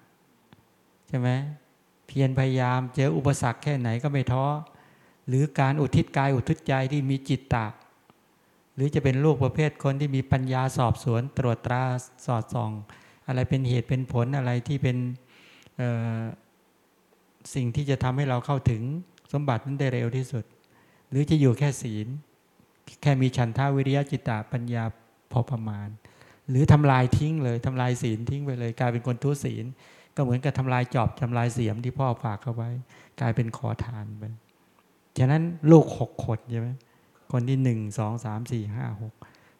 ใช่ไหมเพียรพยายามเจออุปสรรคแค่ไหนก็ไม่ท้อหรือการอุทิศกายอุทิศใจที่มีจิตตะ หรือจะเป็นลูกประเภทคนที่มีปัญญาสอบสวน ตรวจตราสอดส่อง อะไรเป็นเหตุเป็นผลอะไรที่เป็นสิ่งที่จะทำให้เราเข้าถึงสมบัตินั้นได้เร็วที่สุด หรือจะอยู่แค่ศีล แค่มีฉันทาวิริยะจิตตะปัญญา พอประมาณ หรือทำลายทิ้งเลยทำลายศีลทิ้งไปเลย กลายเป็นคนทุศีล ก็เหมือนกับทำลายจอบทำลายเสียมที่พ่อฝากเขาไว้ กลายเป็นขอทานไปฉะนั้นลูกหกคนใช่ไหมคนที่หนึ่งสองสามสี่ห้าหก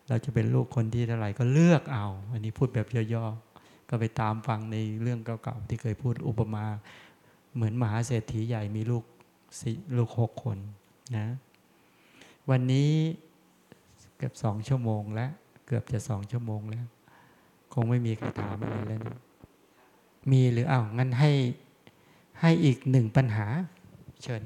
เราจะเป็นลูกคนที่เท่าไหร่ก็เลือกเอา อันนี้พูดแบบย่อๆก็ไปตามฟังในเรื่องเก่าๆที่เคยพูดอุปมา เหมือนมหาเศรษฐีใหญ่มีลูกลูกหกคนนะ วันนี้เกือบสองชั่วโมงแล้ว เกือบจะสองชั่วโมงแล้ว คงไม่มีใครถามอะไรแล้วนะมีหรืออ้าวงั้นให้ให้อีกหนึ่งปัญหา เชิญ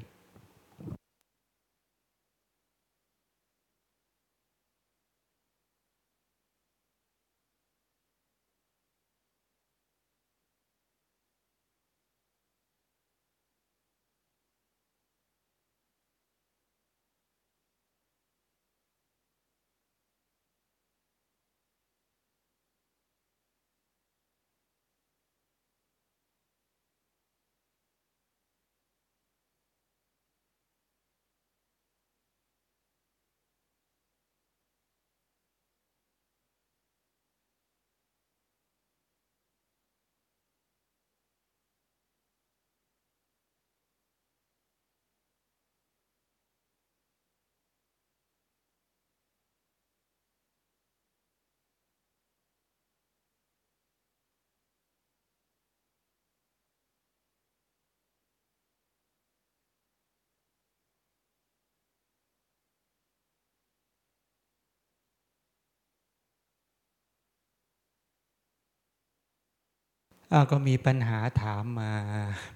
อ้าวก็มีปัญหาถามมา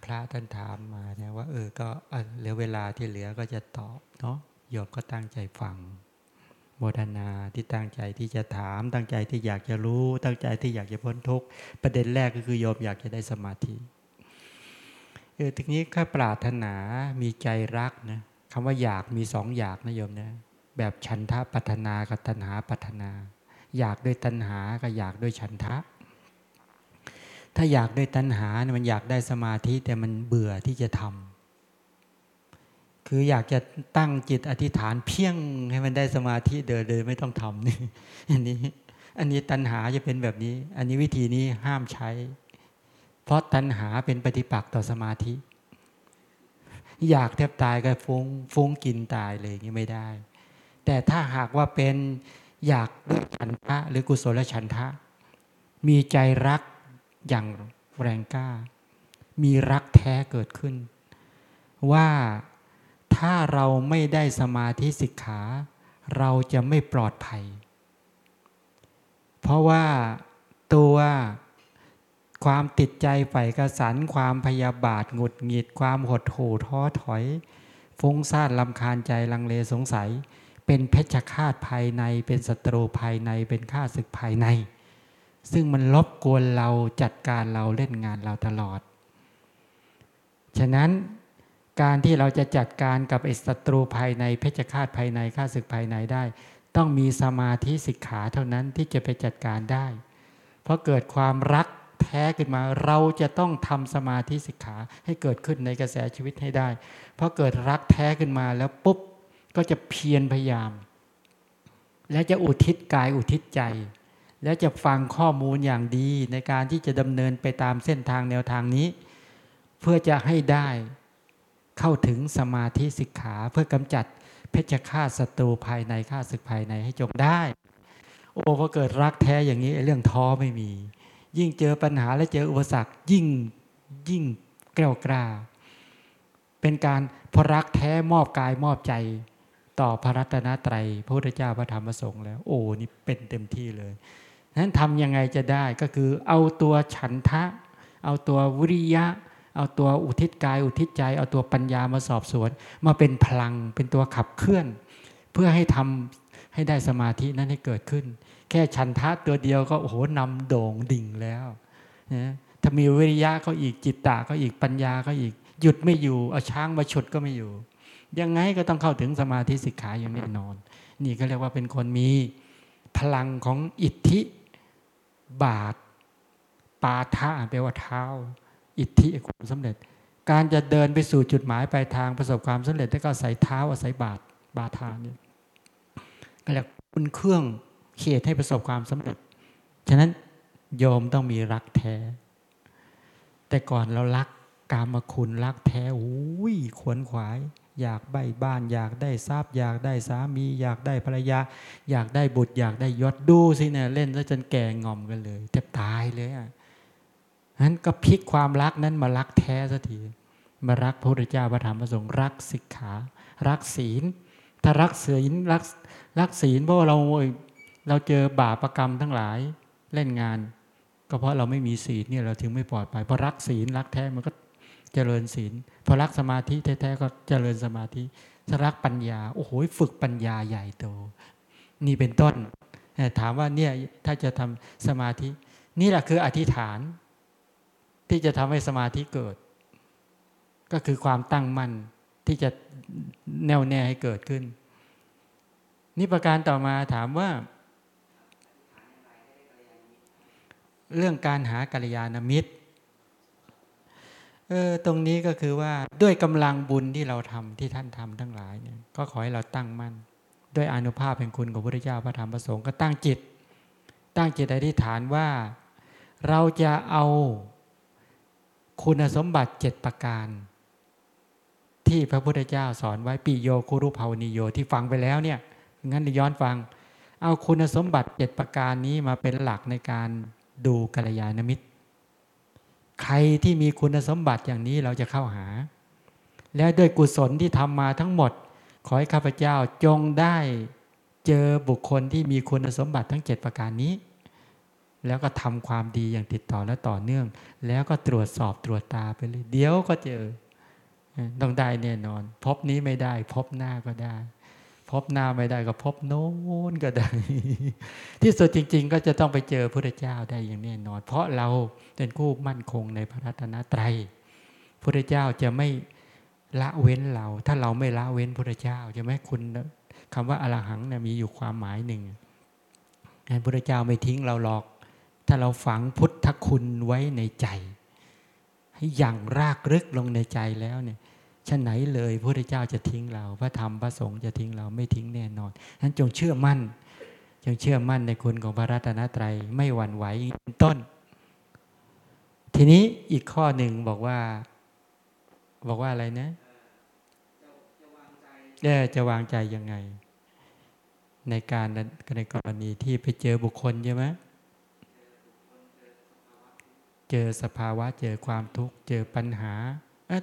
พระท่านถามมาเนี่ยว่า เออก็เหลือเวลาที่เหลือก็จะตอบเนาะโยมก็ตั้งใจฟังโมทนาที่ตั้งใจที่จะถาม ตั้งใจที่อยากจะรู้ ตั้งใจที่อยากจะพ้นทุกข์ประเด็นแรกก็คือโยมอยากจะได้สมาธิเออทีนี้ข้าปรารถนามีใจรักนะคำว่าอยากมีสองอยากนะโยมนะแบบฉันทะปัฒนากับตัณหาปัฒนา อยากด้วยตัณหากับอยากด้วยฉันทะ ถ้าอยากด้วยตัณหาเนี่ยมันอยากได้สมาธิแต่มันเบื่อที่จะทำคืออยากจะตั้งจิตอธิษฐานเพียงให้มันได้สมาธิเดินเดินไม่ต้องทำนี่อันนี้ อันนี้ตัณหาจะเป็นแบบนี้ อันนี้วิธีนี้ห้ามใช้ เพราะตัณหาเป็นปฏิปักษ์ต่อสมาธิ อยากแทบตายก็ฟุ้งฟุ้งกินตายเลยอย่างนี้ไม่ได้ แต่ถ้าหากว่าเป็นอยากด้วยฉันทะหรือกุศลฉันทะ มีใจรัก อย่างแรงกล้า มีรักแท้เกิดขึ้น ว่าถ้าเราไม่ได้สมาธิสิกขา เราจะไม่ปลอดภัย เพราะว่าตัวความติดใจใฝ่กระสันความพยาบาทหงุดหงิดความหดหู่ท้อถอย ฟุ้งซ่านลำคาญใจลังเลสงสัย เป็นเพชฌฆาตภายในเป็นศัตรูภายในเป็นข้าศึกภายใน ซึ่งมันลบกวนเราจัดการเราเล่นงานเราตลอด ฉะนั้นการที่เราจะจัดการกับไอ้ศัตรูภายในเพชฌฆาตภายในข้าศึกภายในได้ ต้องมีสมาธิสิกขาเท่านั้นที่จะไปจัดการได้ เพราะเกิดความรักแท้ขึ้นมาเราจะต้องทำสมาธิสิกขาให้เกิดขึ้นในกระแสชีวิตให้ได้ เพราะเกิดรักแท้ขึ้นมาแล้วปุ๊บก็จะเพียรพยายาม และจะอุทิศกายอุทิศใจ และจะฟังข้อมูลอย่างดีในการที่จะดำเนินไปตามเส้นทางแนวทางนี้ เพื่อจะให้ได้เข้าถึงสมาธิสิกขาเพื่อกำจัดเพชฌฆาตศัตรูภายในฆ่าศึกภายในให้จงได้ โอ้พอเกิดรักแท้อย่างนี้เรื่องท้อไม่มี ยิ่งเจอปัญหาและเจออุปสรรคยิ่งยิ่งกล้ากล้าเป็นการพอรักแท้มอบกายมอบใจต่อพระรัตนตรัยพระพุทธเจ้าพระธรรมพระสงฆ์แล้ว โอ้นี่เป็นเต็มที่เลย นั้นทำยังไงจะได้ก็คือเอาตัวฉันทะ เอาตัววิริยะ เอาตัวอุทิศกายอุทิศใจ เอาตัวปัญญามาสอบสวน มาเป็นพลังเป็นตัวขับเคลื่อน เพื่อให้ทำให้ได้สมาธินั้นให้เกิดขึ้น แค่ฉันทะตัวเดียวก็โอ้โหนำโด่งดิ่งแล้วนะถ้ามีวิริยะก็อีกจิตตะก็อีกปัญญาก็อีก หยุดไม่อยู่เอาช้างมาฉุดก็ไม่อยู่ ยังไงก็ต้องเข้าถึงสมาธิสิกขาอย่างแน่นอน นี่ก็เรียกว่าเป็นคนมีพลังของอิทธิ บาท ปาทะแปลว่าเท้า อิทธิความสำเร็จ การจะเดินไปสู่จุดหมายปลายทางประสบความสำเร็จได้ก็อาศัยเท้าอาศัยบาทบาทานี่ก็เรียกคุณเครื่องเขตให้ประสบความสำเร็จ ฉะนั้นโยมต้องมีรักแท้ แต่ก่อนเรารักกามคุณรักแท้อุ้ยขวนขวาย อยากใบบ้าน อยากได้ทรัพย์อยากได้สามี อยากได้ภรรยา อยากได้บุตร อยากได้ยศดูสิเนี่ยเล่นซะจนแก่งอมกันเลยแทบตายเลยอะนั้นก็พลิกความรักนั้นมารักแท้สักทีมารักพระพุทธเจ้าพระธรรมพระสงฆ์รักสิกขา รักศีล ถ้ารักศีลรักรักศีลเพราะเราเราเจอบาปรกรรมทั้งหลายเล่นงาน ก็เพราะเราไม่มีศีลเนี่ยเราถึงไม่ปลอดภัยเพราะรักศีลรักแท้มันก็ เจริญศีลพอรักสมาธิแท้ๆก็เจริญสมาธิถ้ารักปัญญา โอ้โหฝึกปัญญาใหญ่โต นี่เป็นต้น ถามว่าเนี่ยถ้าจะทำสมาธิ นี่แหละคืออธิษฐาน ที่จะทำให้สมาธิเกิด ก็คือความตั้งมั่นที่จะแน่วแน่ให้เกิดขึ้น นี่ประการต่อมาถามว่า เรื่องการหากัลยาณมิตร เออตรงนี้ก็คือว่าด้วยกำลังบุญที่เราทำที่ท่านทำทั้งหลายเนี่ยก็ขอให้เราตั้งมั่น ด้วยอนุภาพแห่งคุณของพระพุทธเจ้าพระธรรมพระสงฆ์ก็ตั้งจิต ตั้งจิตอธิษฐานว่า เราจะเอาคุณสมบัติเจ็ดประการ ที่พระพุทธเจ้าสอนไว้ปิโยคุรุภาวนิโยที่ฟังไปแล้วเนี่ยงั้นย้อนฟัง เอาคุณสมบัติเจ็ดประการนี้มาเป็นหลักในการดูกัลยาณมิตร ใครที่มีคุณสมบัติอย่างนี้เราจะเข้าหา และด้วยกุศลที่ทำมาทั้งหมด ขอให้ข้าพเจ้าจงได้เจอบุคคลที่มีคุณสมบัติทั้งเจ็ดประการนี้ แล้วก็ทำความดีอย่างติดต่อและต่อเนื่อง แล้วก็ตรวจสอบตรวจตาไปเลย เดี๋ยวก็เจอ ต้องได้แน่นอน พบนี้ไม่ได้ พบหน้าก็ได้ พบหน้าไม่ได้ก็พบโน้นก็ได้ ที่สุดจริง ๆ ก็จะต้องไปเจอพระเจ้าได้อย่างแน่นอน เพราะเราเป็นคู่มั่นคงในพระรัตนตรัยพระเจ้าจะไม่ละเว้นเรา ถ้าเราไม่ละเว้นพระเจ้าจะไหมคุณคำว่าอรหังเนะมีอยู่ความหมายหนึ่งพระเจ้าไม่ทิ้งเราหรอก ถ้าเราฝังพุทธคุณไว้ในใจ ให้อย่างรากลึกลงในใจแล้วเนี่ย ฉะไหนเลยพระเจ้าจะทิ้งเรา พระธรรมพระสงฆ์จะทิ้งเราไม่ทิ้งแน่นอนนั้นจงเชื่อมั่น จงเชื่อมั่นในคุณของพระรัตนตรัยไม่หวั่นไหวต้น ทีนี้อีกข้อหนึ่งบอกว่า บอกว่าอะไรนะเออจะวางใจยังไง ในการในกรณีที่ไปเจอบุคคลใช่ไหมเจอสภาวะเจอความทุกข์ เจอปัญหา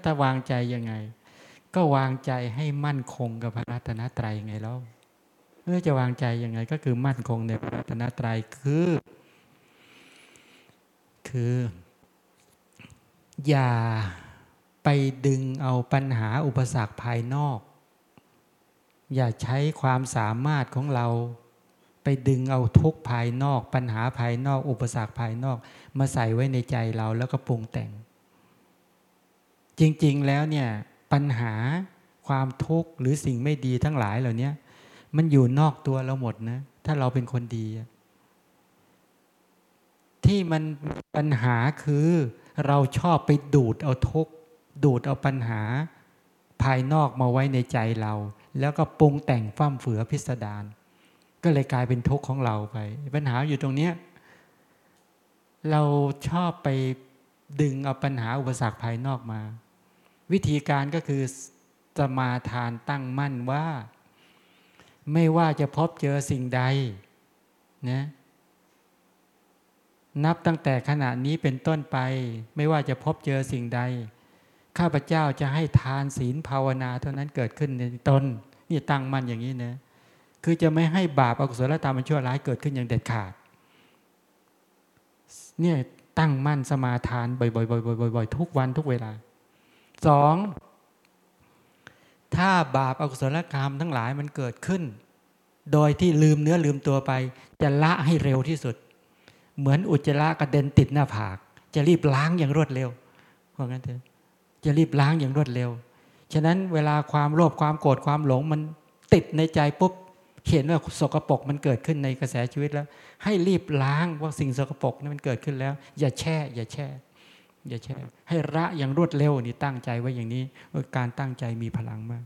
แต่วางใจยังไง ก็วางใจให้มั่นคงกับพระรัตนตรัยไงแล้วเมื่อจะวางใจยังไง ก็คือมั่นคงในพระรัตนตรัยคือ คือ อย่าไปดึงเอาปัญหาอุปสรรคภายนอก อย่าใช้ความสามารถของเรา ไปดึงเอาทุกภายนอก ปัญหาภายนอก อุปสรรคภายนอก มาใส่ไว้ในใจเราแล้วก็ปรุงแต่ง จริง ๆ แล้วเนี่ยปัญหาความทุกข์หรือสิ่งไม่ดีทั้งหลายเหล่านี้มันอยู่นอกตัวเราหมดนะ ถ้าเราเป็นคนดี ที่มันปัญหาคือเราชอบไปดูดเอาทุกข์ดูดเอาปัญหา ภายนอกมาไว้ในใจเรา แล้วก็ปรุงแต่งฟั่มเฟือพิสดารก็เลยกลายเป็นทุกข์ของเราไป ปัญหาอยู่ตรงเนี้ยเราชอบไปดึงเอาปัญหาอุปสรรคภายนอกมา วิธีการก็คือสมาทานตั้งมั่นว่า ไม่ว่าจะพบเจอสิ่งใดนะนับตั้งแต่ขณะนี้เป็นต้นไป ไม่ว่าจะพบเจอสิ่งใด ข้าพเจ้าจะให้ทานศีลภาวนาเท่านั้นเกิดขึ้นในตนนี่ตั้งมั่นอย่างนี้นะคือจะไม่ให้บาปอกุศลธรรมมันชั่วร้ายเกิดขึ้นอย่างเด็ดขาดเนี่ยตั้งมั่นสมาทานบ่อยๆๆๆทุกวันทุกเวลา สองถ้าบาปอกุศลกรรมทั้งหลายมันเกิดขึ้น โดยที่ลืมเนื้อลืมตัวไป จะละให้เร็วที่สุด เหมือนอุจจาระกระเด็นติดหน้าผาก จะรีบล้างอย่างรวดเร็วเพราะงั้นเถอะจะรีบล้างอย่างรวดเร็ว ฉะนั้นเวลาความโลภความโกรธความหลงมันติดในใจปุ๊บเห็นว่าสกรปรกมันเกิดขึ้นในกระแสชีวิตแล้ว ให้รีบล้างว่าสิ่งสกรปรกนั้นมันเกิดขึ้นแล้ว อย่าแช่ อย่าแช่ อย่าแช่ให้ระอย่างรวดเร็วนี่ตั้งใจไว้อย่างนี้การตั้งใจมีพลังมาก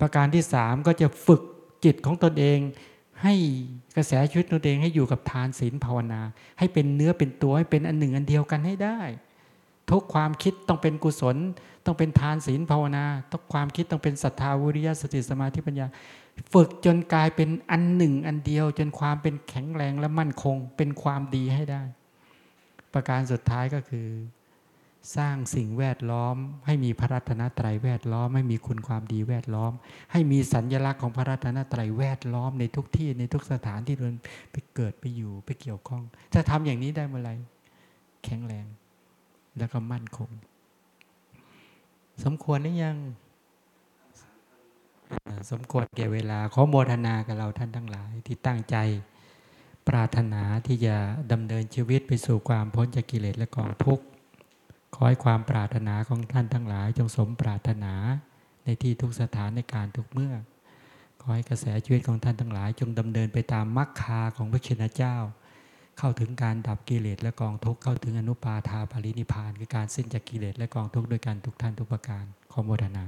ประการที่สามก็จะฝึกจิตของตนเอง ให้กระแสชีวิตตนเองให้อยู่กับทานศีลภาวนา ให้เป็นเนื้อเป็นตัวให้เป็นอันหนึ่งอันเดียวกันให้ได้ ทุกความคิดต้องเป็นกุศล ต้องเป็นทานศีลภาวนาทุกความคิดต้องเป็นศรัทธาวิริยะสติสมาธิปัญญาฝึกจนกลายเป็นอันหนึ่งอันเดียว จนความเป็นแข็งแรงและมั่นคง เป็นความดีให้ได้ ประการสุดท้ายก็คือ สร้างสิ่งแวดล้อม ให้มีพระรัตนตรัยแวดล้อม ให้มีคุณความดีแวดล้อม ให้มีสัญญลักษณ์ของพระรัตนตรัยแวดล้อมในทุกที่ในทุกสถานที่เดินไปเกิดไปอยู่ไปเกี่ยวข้องถ้าทำอย่างนี้ได้เมื่อไรแข็งแรง แล้วก็มั่นคง สมควรหรือยังสมควรแก่เวลาขอโมทนากับเราท่านทั้งหลายที่ตั้งใจ ปรารถนาที่จะดำเนินชีวิตไปสู่ความพ้นจากกิเลสและกองทุกข์ขอให้ความปรารถนาของท่านทั้งหลาย จงสมปรารถนาในที่ทุกสถานในการทุกเมื่อ ขอให้กระแสชีวิตของท่านทั้งหลาย จงดำเนินไปตามมรรคาของพระชินเจ้า เข้าถึงการดับกิเลสและกองทุกข์เข้าถึงอนุปาทาภารินิพานคือการสิ้นจากกิเลสและกองทุกข์โดยการทุกท่านทุกประการขอโมทนา